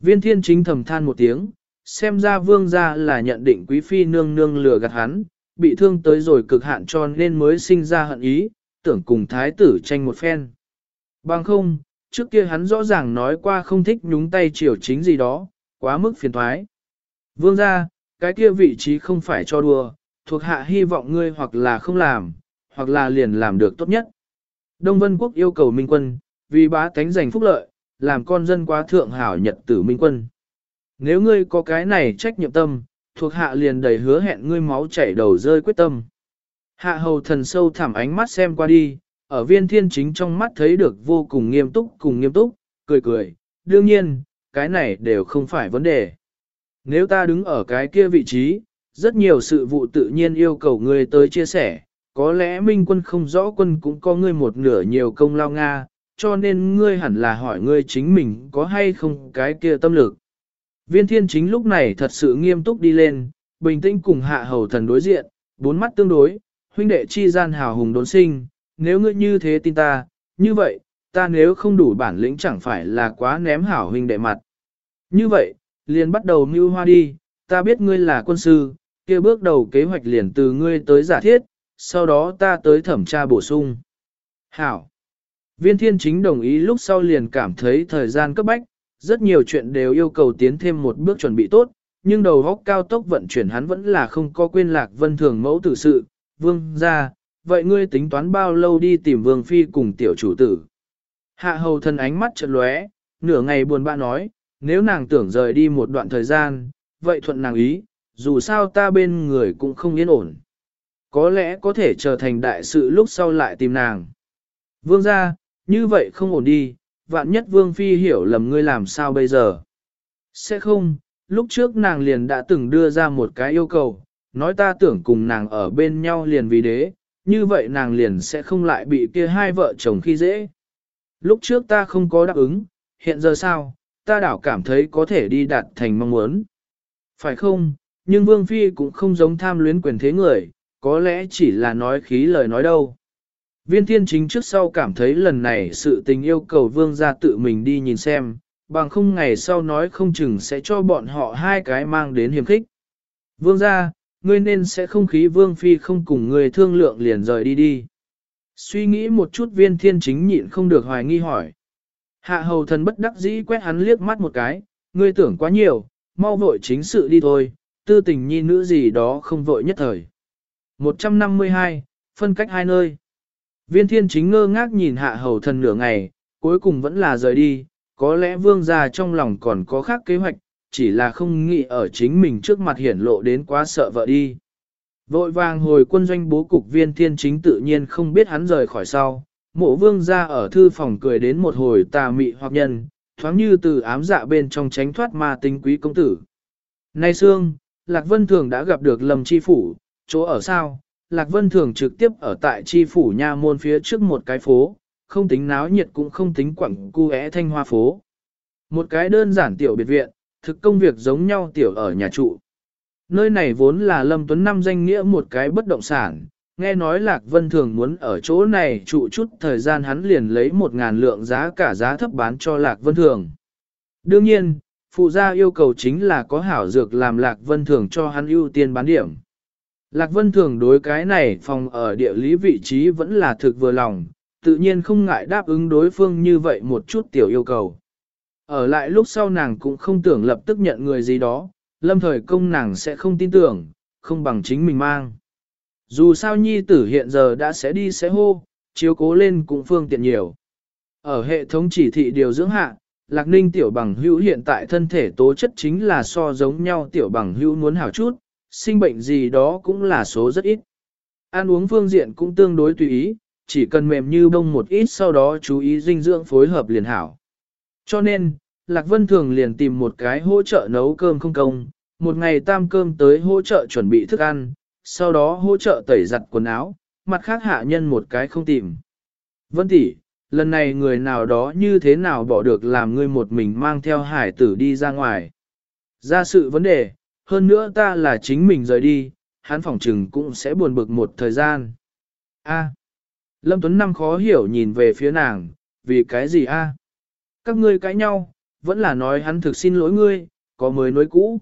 Viên thiên chính thầm than một tiếng, xem ra vương gia là nhận định quý phi nương nương lừa gạt hắn, bị thương tới rồi cực hạn cho nên mới sinh ra hận ý, tưởng cùng thái tử tranh một phen. Bằng không, trước kia hắn rõ ràng nói qua không thích nhúng tay triều chính gì đó, quá mức phiền thoái. Vương gia, cái kia vị trí không phải cho đùa, thuộc hạ hy vọng ngươi hoặc là không làm, hoặc là liền làm được tốt nhất. Đông Vân Quốc yêu cầu minh quân, vì bá tánh giành phúc lợi, làm con dân quá thượng hảo nhật tử minh quân. Nếu ngươi có cái này trách nhiệm tâm, thuộc hạ liền đầy hứa hẹn ngươi máu chảy đầu rơi quyết tâm. Hạ hầu thần sâu thẳm ánh mắt xem qua đi, ở viên thiên chính trong mắt thấy được vô cùng nghiêm túc cùng nghiêm túc, cười cười, đương nhiên, cái này đều không phải vấn đề. Nếu ta đứng ở cái kia vị trí, rất nhiều sự vụ tự nhiên yêu cầu ngươi tới chia sẻ, có lẽ minh quân không rõ quân cũng có ngươi một nửa nhiều công lao Nga, cho nên ngươi hẳn là hỏi ngươi chính mình có hay không cái kia tâm lực. Viên thiên chính lúc này thật sự nghiêm túc đi lên, bình tĩnh cùng hạ hầu thần đối diện, bốn mắt tương đối, huynh đệ chi gian hào hùng đốn sinh, nếu ngươi như thế tin ta, như vậy, ta nếu không đủ bản lĩnh chẳng phải là quá ném hảo huynh đệ mặt. Như vậy, liền bắt đầu mưu hoa đi, ta biết ngươi là quân sư, kia bước đầu kế hoạch liền từ ngươi tới giả thiết, sau đó ta tới thẩm tra bổ sung. Hảo. Viên thiên chính đồng ý lúc sau liền cảm thấy thời gian cấp bách, rất nhiều chuyện đều yêu cầu tiến thêm một bước chuẩn bị tốt, nhưng đầu góc cao tốc vận chuyển hắn vẫn là không có quên lạc vân thường mẫu tử sự, vương ra, vậy ngươi tính toán bao lâu đi tìm vương phi cùng tiểu chủ tử. Hạ hầu thân ánh mắt chợt lóe, nửa ngày buồn bã nói, nếu nàng tưởng rời đi một đoạn thời gian, vậy thuận nàng ý, dù sao ta bên người cũng không yên ổn. Có lẽ có thể trở thành đại sự lúc sau lại tìm nàng. Vương ra, như vậy không ổn đi, vạn nhất Vương Phi hiểu lầm ngươi làm sao bây giờ. Sẽ không, lúc trước nàng liền đã từng đưa ra một cái yêu cầu, nói ta tưởng cùng nàng ở bên nhau liền vì đế, như vậy nàng liền sẽ không lại bị kia hai vợ chồng khi dễ. Lúc trước ta không có đáp ứng, hiện giờ sao, ta đảo cảm thấy có thể đi đạt thành mong muốn. Phải không, nhưng Vương Phi cũng không giống tham luyến quyền thế người, có lẽ chỉ là nói khí lời nói đâu. Viên thiên chính trước sau cảm thấy lần này sự tình yêu cầu vương gia tự mình đi nhìn xem, bằng không ngày sau nói không chừng sẽ cho bọn họ hai cái mang đến hiểm khích. Vương gia, ngươi nên sẽ không khí vương phi không cùng người thương lượng liền rời đi đi. Suy nghĩ một chút viên thiên chính nhịn không được hoài nghi hỏi. Hạ hầu thần bất đắc dĩ quét hắn liếc mắt một cái, ngươi tưởng quá nhiều, mau vội chính sự đi thôi, tư tình nhi nữ gì đó không vội nhất thời. 152, phân cách hai nơi. Viên thiên chính ngơ ngác nhìn hạ hầu thần nửa ngày, cuối cùng vẫn là rời đi, có lẽ vương gia trong lòng còn có khác kế hoạch, chỉ là không nghĩ ở chính mình trước mặt hiển lộ đến quá sợ vợ đi. Vội vàng hồi quân doanh bố cục viên thiên chính tự nhiên không biết hắn rời khỏi sau, mộ vương ra ở thư phòng cười đến một hồi tà mị hoặc nhân, thoáng như từ ám dạ bên trong tránh thoát ma tinh quý công tử. Nay Sương, Lạc Vân Thường đã gặp được lầm Chi Phủ, chỗ ở sao? Lạc Vân Thường trực tiếp ở tại Chi Phủ Nha Môn phía trước một cái phố, không tính náo nhiệt cũng không tính quẳng cu é thanh hoa phố. Một cái đơn giản tiểu biệt viện, thực công việc giống nhau tiểu ở nhà trụ. Nơi này vốn là Lâm Tuấn Năm danh nghĩa một cái bất động sản, nghe nói Lạc Vân Thường muốn ở chỗ này trụ chút thời gian hắn liền lấy một ngàn lượng giá cả giá thấp bán cho Lạc Vân Thường. Đương nhiên, phụ gia yêu cầu chính là có hảo dược làm Lạc Vân Thường cho hắn ưu tiên bán điểm. Lạc Vân Thường đối cái này phòng ở địa lý vị trí vẫn là thực vừa lòng, tự nhiên không ngại đáp ứng đối phương như vậy một chút tiểu yêu cầu. Ở lại lúc sau nàng cũng không tưởng lập tức nhận người gì đó, lâm thời công nàng sẽ không tin tưởng, không bằng chính mình mang. Dù sao nhi tử hiện giờ đã sẽ đi sẽ hô, chiếu cố lên cũng phương tiện nhiều. Ở hệ thống chỉ thị điều dưỡng hạ, Lạc Ninh tiểu bằng hữu hiện tại thân thể tố chất chính là so giống nhau tiểu bằng hữu muốn hảo chút, sinh bệnh gì đó cũng là số rất ít. Ăn uống phương diện cũng tương đối tùy ý, chỉ cần mềm như bông một ít sau đó chú ý dinh dưỡng phối hợp liền hảo. Cho nên, Lạc Vân thường liền tìm một cái hỗ trợ nấu cơm không công, một ngày tam cơm tới hỗ trợ chuẩn bị thức ăn, sau đó hỗ trợ tẩy giặt quần áo, mặt khác hạ nhân một cái không tìm. Vân tỷ, lần này người nào đó như thế nào bỏ được làm ngươi một mình mang theo hải tử đi ra ngoài. Ra sự vấn đề, hơn nữa ta là chính mình rời đi, hắn phỏng trừng cũng sẽ buồn bực một thời gian. A. Lâm Tuấn Năm khó hiểu nhìn về phía nàng, vì cái gì a? Các ngươi cãi nhau, vẫn là nói hắn thực xin lỗi ngươi, có mới nói cũ.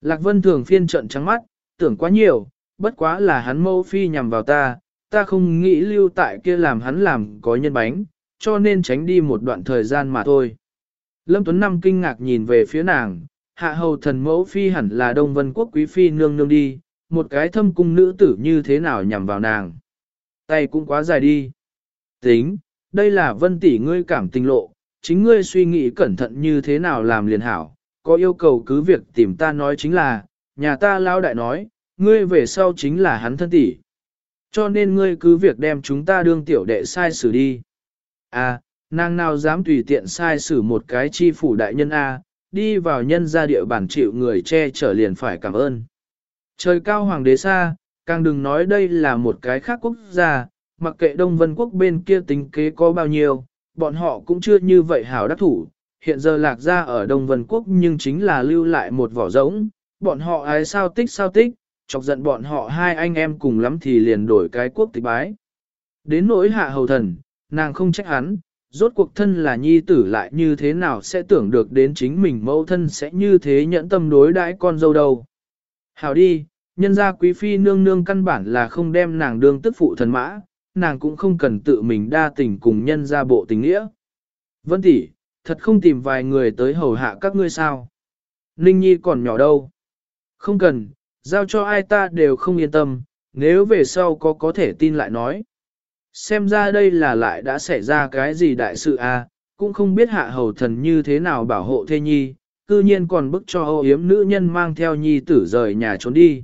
Lạc Vân thường phiên trận trắng mắt, tưởng quá nhiều, bất quá là hắn mâu phi nhằm vào ta, ta không nghĩ lưu tại kia làm hắn làm có nhân bánh, cho nên tránh đi một đoạn thời gian mà thôi. Lâm Tuấn Năm kinh ngạc nhìn về phía nàng, hạ hầu thần mẫu phi hẳn là Đông Vân Quốc quý phi nương nương đi, một cái thâm cung nữ tử như thế nào nhằm vào nàng. Tay cũng quá dài đi. Tính, đây là vân tỷ ngươi cảm tình lộ, chính ngươi suy nghĩ cẩn thận như thế nào làm liền hảo, có yêu cầu cứ việc tìm ta nói chính là, nhà ta lao đại nói, ngươi về sau chính là hắn thân tỷ. Cho nên ngươi cứ việc đem chúng ta đương tiểu đệ sai xử đi. À, nàng nào dám tùy tiện sai xử một cái chi phủ đại nhân A, đi vào nhân gia địa bản chịu người che chở liền phải cảm ơn. Trời cao hoàng đế xa, càng đừng nói đây là một cái khác quốc gia, mặc kệ Đông Vân Quốc bên kia tính kế có bao nhiêu, bọn họ cũng chưa như vậy hảo đắc thủ. Hiện giờ lạc ra ở Đông Vân Quốc nhưng chính là lưu lại một vỏ rỗng, bọn họ ai sao tích sao tích, chọc giận bọn họ hai anh em cùng lắm thì liền đổi cái quốc tịch bái. Đến nỗi hạ hầu thần, nàng không trách hắn, rốt cuộc thân là nhi tử lại như thế nào sẽ tưởng được đến chính mình mẫu thân sẽ như thế nhẫn tâm đối đãi con dâu đâu. Hảo đi, nhân gia quý phi nương nương căn bản là không đem nàng đương tức phụ thần mã, nàng cũng không cần tự mình đa tình cùng nhân gia bộ tình nghĩa. Vân tỷ, thật không tìm vài người tới hầu hạ các ngươi sao. Ninh Nhi còn nhỏ đâu. Không cần, giao cho ai ta đều không yên tâm, nếu về sau có có thể tin lại nói. Xem ra đây là lại đã xảy ra cái gì đại sự à, cũng không biết hạ hầu thần như thế nào bảo hộ thê nhi, cư nhiên còn bức cho âu yếm nữ nhân mang theo nhi tử rời nhà trốn đi.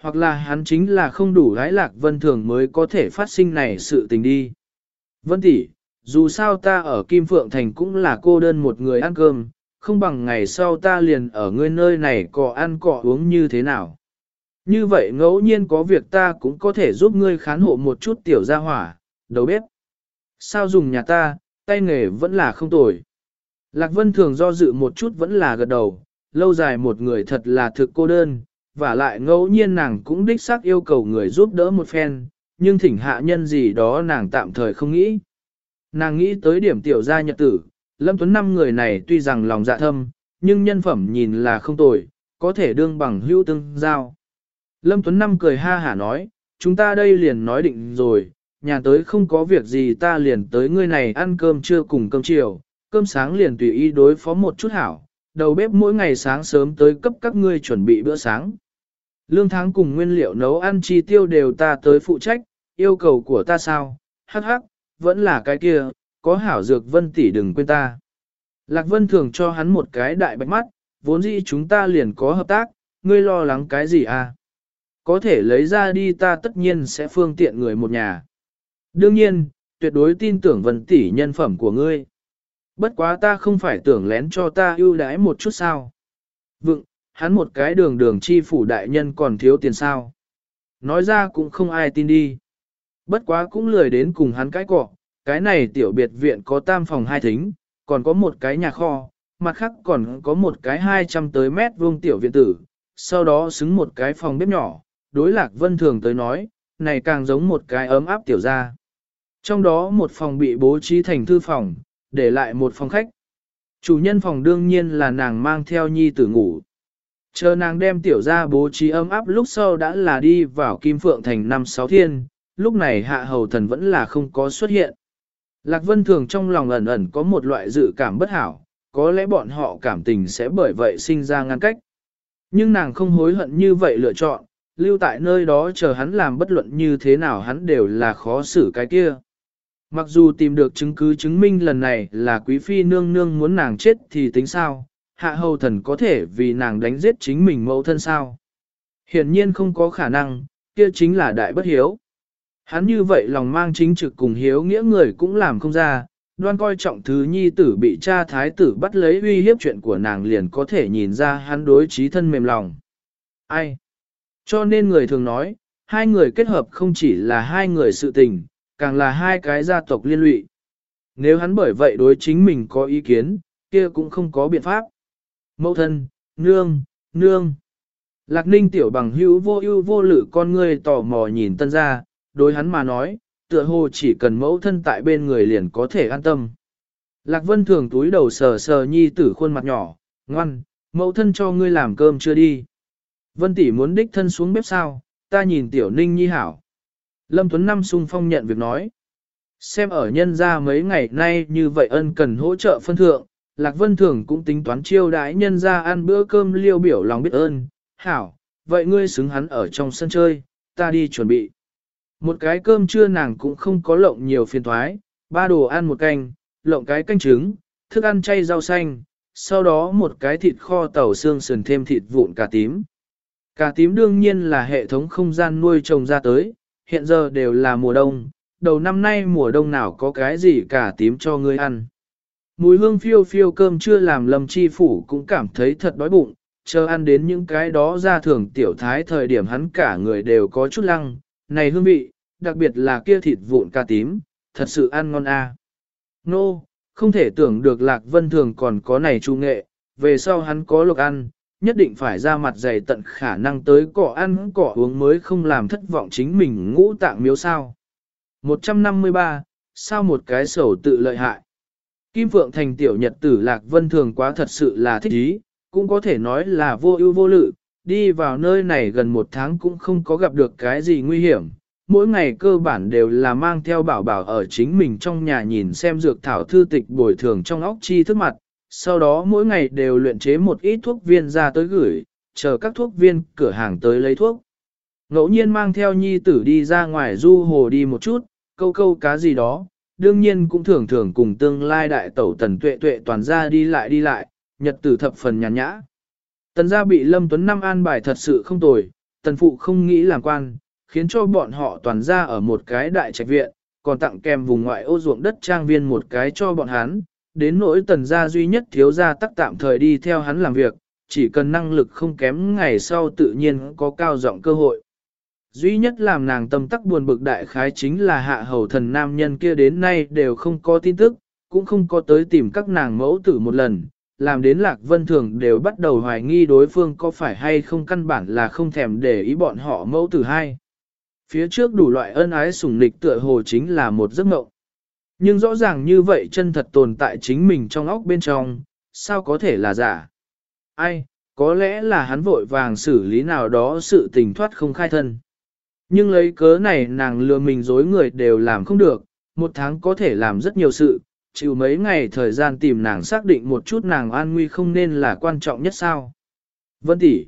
Hoặc là hắn chính là không đủ gái lạc vân thường mới có thể phát sinh này sự tình đi. Vân tỷ, dù sao ta ở Kim Phượng Thành cũng là cô đơn một người ăn cơm, không bằng ngày sau ta liền ở ngươi nơi này cọ ăn cọ uống như thế nào. Như vậy ngẫu nhiên có việc ta cũng có thể giúp ngươi khán hộ một chút tiểu gia hỏa, đầu bếp. Sao dùng nhà ta, tay nghề vẫn là không tồi. Lạc Vân thường do dự một chút vẫn là gật đầu, lâu dài một người thật là thực cô đơn, và lại ngẫu nhiên nàng cũng đích xác yêu cầu người giúp đỡ một phen, nhưng thỉnh hạ nhân gì đó nàng tạm thời không nghĩ. Nàng nghĩ tới điểm tiểu gia nhật tử, Lâm Tuấn năm người này tuy rằng lòng dạ thâm, nhưng nhân phẩm nhìn là không tồi, có thể đương bằng hữu tương giao. Lâm Tuấn Năm cười ha hả nói, chúng ta đây liền nói định rồi, nhà tới không có việc gì ta liền tới ngươi này ăn cơm trưa cùng cơm chiều, cơm sáng liền tùy ý đối phó một chút hảo, đầu bếp mỗi ngày sáng sớm tới cấp các ngươi chuẩn bị bữa sáng. Lương tháng cùng nguyên liệu nấu ăn chi tiêu đều ta tới phụ trách, yêu cầu của ta sao, hắc hắc, vẫn là cái kia, có hảo dược vân tỷ đừng quên ta. Lạc vân thường cho hắn một cái đại bạch mắt, vốn dĩ chúng ta liền có hợp tác, ngươi lo lắng cái gì à? Có thể lấy ra đi ta tất nhiên sẽ phương tiện người một nhà. Đương nhiên, tuyệt đối tin tưởng vân tỷ nhân phẩm của ngươi. Bất quá ta không phải tưởng lén cho ta ưu đãi một chút sao. Vựng, hắn một cái đường đường chi phủ đại nhân còn thiếu tiền sao. Nói ra cũng không ai tin đi. Bất quá cũng lười đến cùng hắn cái cọ, cái này tiểu biệt viện có tam phòng hai thính, còn có một cái nhà kho, mặt khác còn có một cái 200 tới mét vuông tiểu viện tử, sau đó xứng một cái phòng bếp nhỏ, đối lạc vân thường tới nói, này càng giống một cái ấm áp tiểu gia. Trong đó một phòng bị bố trí thành thư phòng, để lại một phòng khách. Chủ nhân phòng đương nhiên là nàng mang theo nhi tử ngủ. Chờ nàng đem tiểu gia bố trí ấm áp lúc sau đã là đi vào Kim Phượng thành năm sáu thiên, lúc này hạ hầu thần vẫn là không có xuất hiện. Lạc Vân Thường trong lòng ẩn ẩn có một loại dự cảm bất hảo, có lẽ bọn họ cảm tình sẽ bởi vậy sinh ra ngăn cách. Nhưng nàng không hối hận như vậy lựa chọn, lưu tại nơi đó chờ hắn làm bất luận như thế nào hắn đều là khó xử cái kia. Mặc dù tìm được chứng cứ chứng minh lần này là quý phi nương nương muốn nàng chết thì tính sao, hạ hầu thần có thể vì nàng đánh giết chính mình mẫu thân sao. Hiển nhiên không có khả năng, kia chính là đại bất hiếu. Hắn như vậy lòng mang chính trực cùng hiếu nghĩa người cũng làm không ra, đoan coi trọng thứ nhi tử bị cha thái tử bắt lấy uy hiếp chuyện của nàng liền có thể nhìn ra hắn đối trí thân mềm lòng. Ai? Cho nên người thường nói, hai người kết hợp không chỉ là hai người sự tình, càng là hai cái gia tộc liên lụy. Nếu hắn bởi vậy đối chính mình có ý kiến, kia cũng không có biện pháp. Mẫu thân, nương, nương. Lạc ninh tiểu bằng hữu vô ưu vô lự con ngươi tò mò nhìn tân ra, đối hắn mà nói, tựa hồ chỉ cần mẫu thân tại bên người liền có thể an tâm. Lạc vân thường túi đầu sờ sờ nhi tử khuôn mặt nhỏ, ngoan, mẫu thân cho ngươi làm cơm chưa đi. Vân tỷ muốn đích thân xuống bếp sao, ta nhìn tiểu ninh nhi hảo. Lâm Tuấn Năm sung phong nhận việc nói. Xem ở nhân ra mấy ngày nay như vậy ân cần hỗ trợ phân thượng, Lạc Vân Thường cũng tính toán chiêu đãi nhân ra ăn bữa cơm liêu biểu lòng biết ơn. Hảo, vậy ngươi xứng hắn ở trong sân chơi, ta đi chuẩn bị. Một cái cơm trưa nàng cũng không có lộng nhiều phiền thoái, ba đồ ăn một canh, lộng cái canh trứng, thức ăn chay rau xanh, sau đó một cái thịt kho tàu xương sườn thêm thịt vụn cà tím. Cà tím đương nhiên là hệ thống không gian nuôi trồng ra tới, hiện giờ đều là mùa đông, đầu năm nay mùa đông nào có cái gì cà tím cho ngươi ăn. Mùi hương phiêu phiêu cơm chưa làm lâm chi phủ cũng cảm thấy thật đói bụng, chờ ăn đến những cái đó ra thường tiểu thái thời điểm hắn cả người đều có chút lăng, này hương vị, đặc biệt là kia thịt vụn cà tím, thật sự ăn ngon a. À. Nô, no, không thể tưởng được Lạc Vân Thường còn có này trung nghệ, về sau hắn có lộc ăn, nhất định phải ra mặt dày tận khả năng tới cỏ ăn cỏ uống mới không làm thất vọng chính mình ngũ tạng miếu sao. 153, sao một cái sầu tự lợi hại. Kim Phượng thành tiểu nhật tử Lạc Vân Thường quá thật sự là thích ý, cũng có thể nói là vô ưu vô lự, đi vào nơi này gần một tháng cũng không có gặp được cái gì nguy hiểm. Mỗi ngày cơ bản đều là mang theo bảo bảo ở chính mình trong nhà nhìn xem dược thảo thư tịch bồi thường trong óc chi thức mặt, sau đó mỗi ngày đều luyện chế một ít thuốc viên ra tới gửi, chờ các thuốc viên cửa hàng tới lấy thuốc. Ngẫu nhiên mang theo nhi tử đi ra ngoài du hồ đi một chút, câu câu cá gì đó, đương nhiên cũng thường thường cùng tương lai đại tẩu tần tuệ tuệ toàn ra đi lại đi lại, nhật tử thập phần nhàn nhã. Tần gia bị Lâm Tuấn Năm an bài thật sự không tồi, tần phụ không nghĩ làm quan, khiến cho bọn họ toàn ra ở một cái đại trạch viện, còn tặng kèm vùng ngoại ô ruộng đất trang viên một cái cho bọn hắn, đến nỗi tần gia duy nhất thiếu gia tắc tạm thời đi theo hắn làm việc, chỉ cần năng lực không kém ngày sau tự nhiên có cao rộng cơ hội. Duy nhất làm nàng tâm tắc buồn bực đại khái chính là hạ hầu thần nam nhân kia đến nay đều không có tin tức, cũng không có tới tìm các nàng mẫu tử một lần, làm đến lạc vân thường đều bắt đầu hoài nghi đối phương có phải hay không căn bản là không thèm để ý bọn họ mẫu tử hai. Phía trước đủ loại ân ái sủng nịch tựa hồ chính là một giấc mộng. Nhưng rõ ràng như vậy chân thật tồn tại chính mình trong óc bên trong, sao có thể là giả? Ai, có lẽ là hắn vội vàng xử lý nào đó sự tình thoát không khai thân. Nhưng lấy cớ này nàng lừa mình dối người đều làm không được, một tháng có thể làm rất nhiều sự, chịu mấy ngày thời gian tìm nàng xác định một chút nàng an nguy không nên là quan trọng nhất sao. Vân tỷ,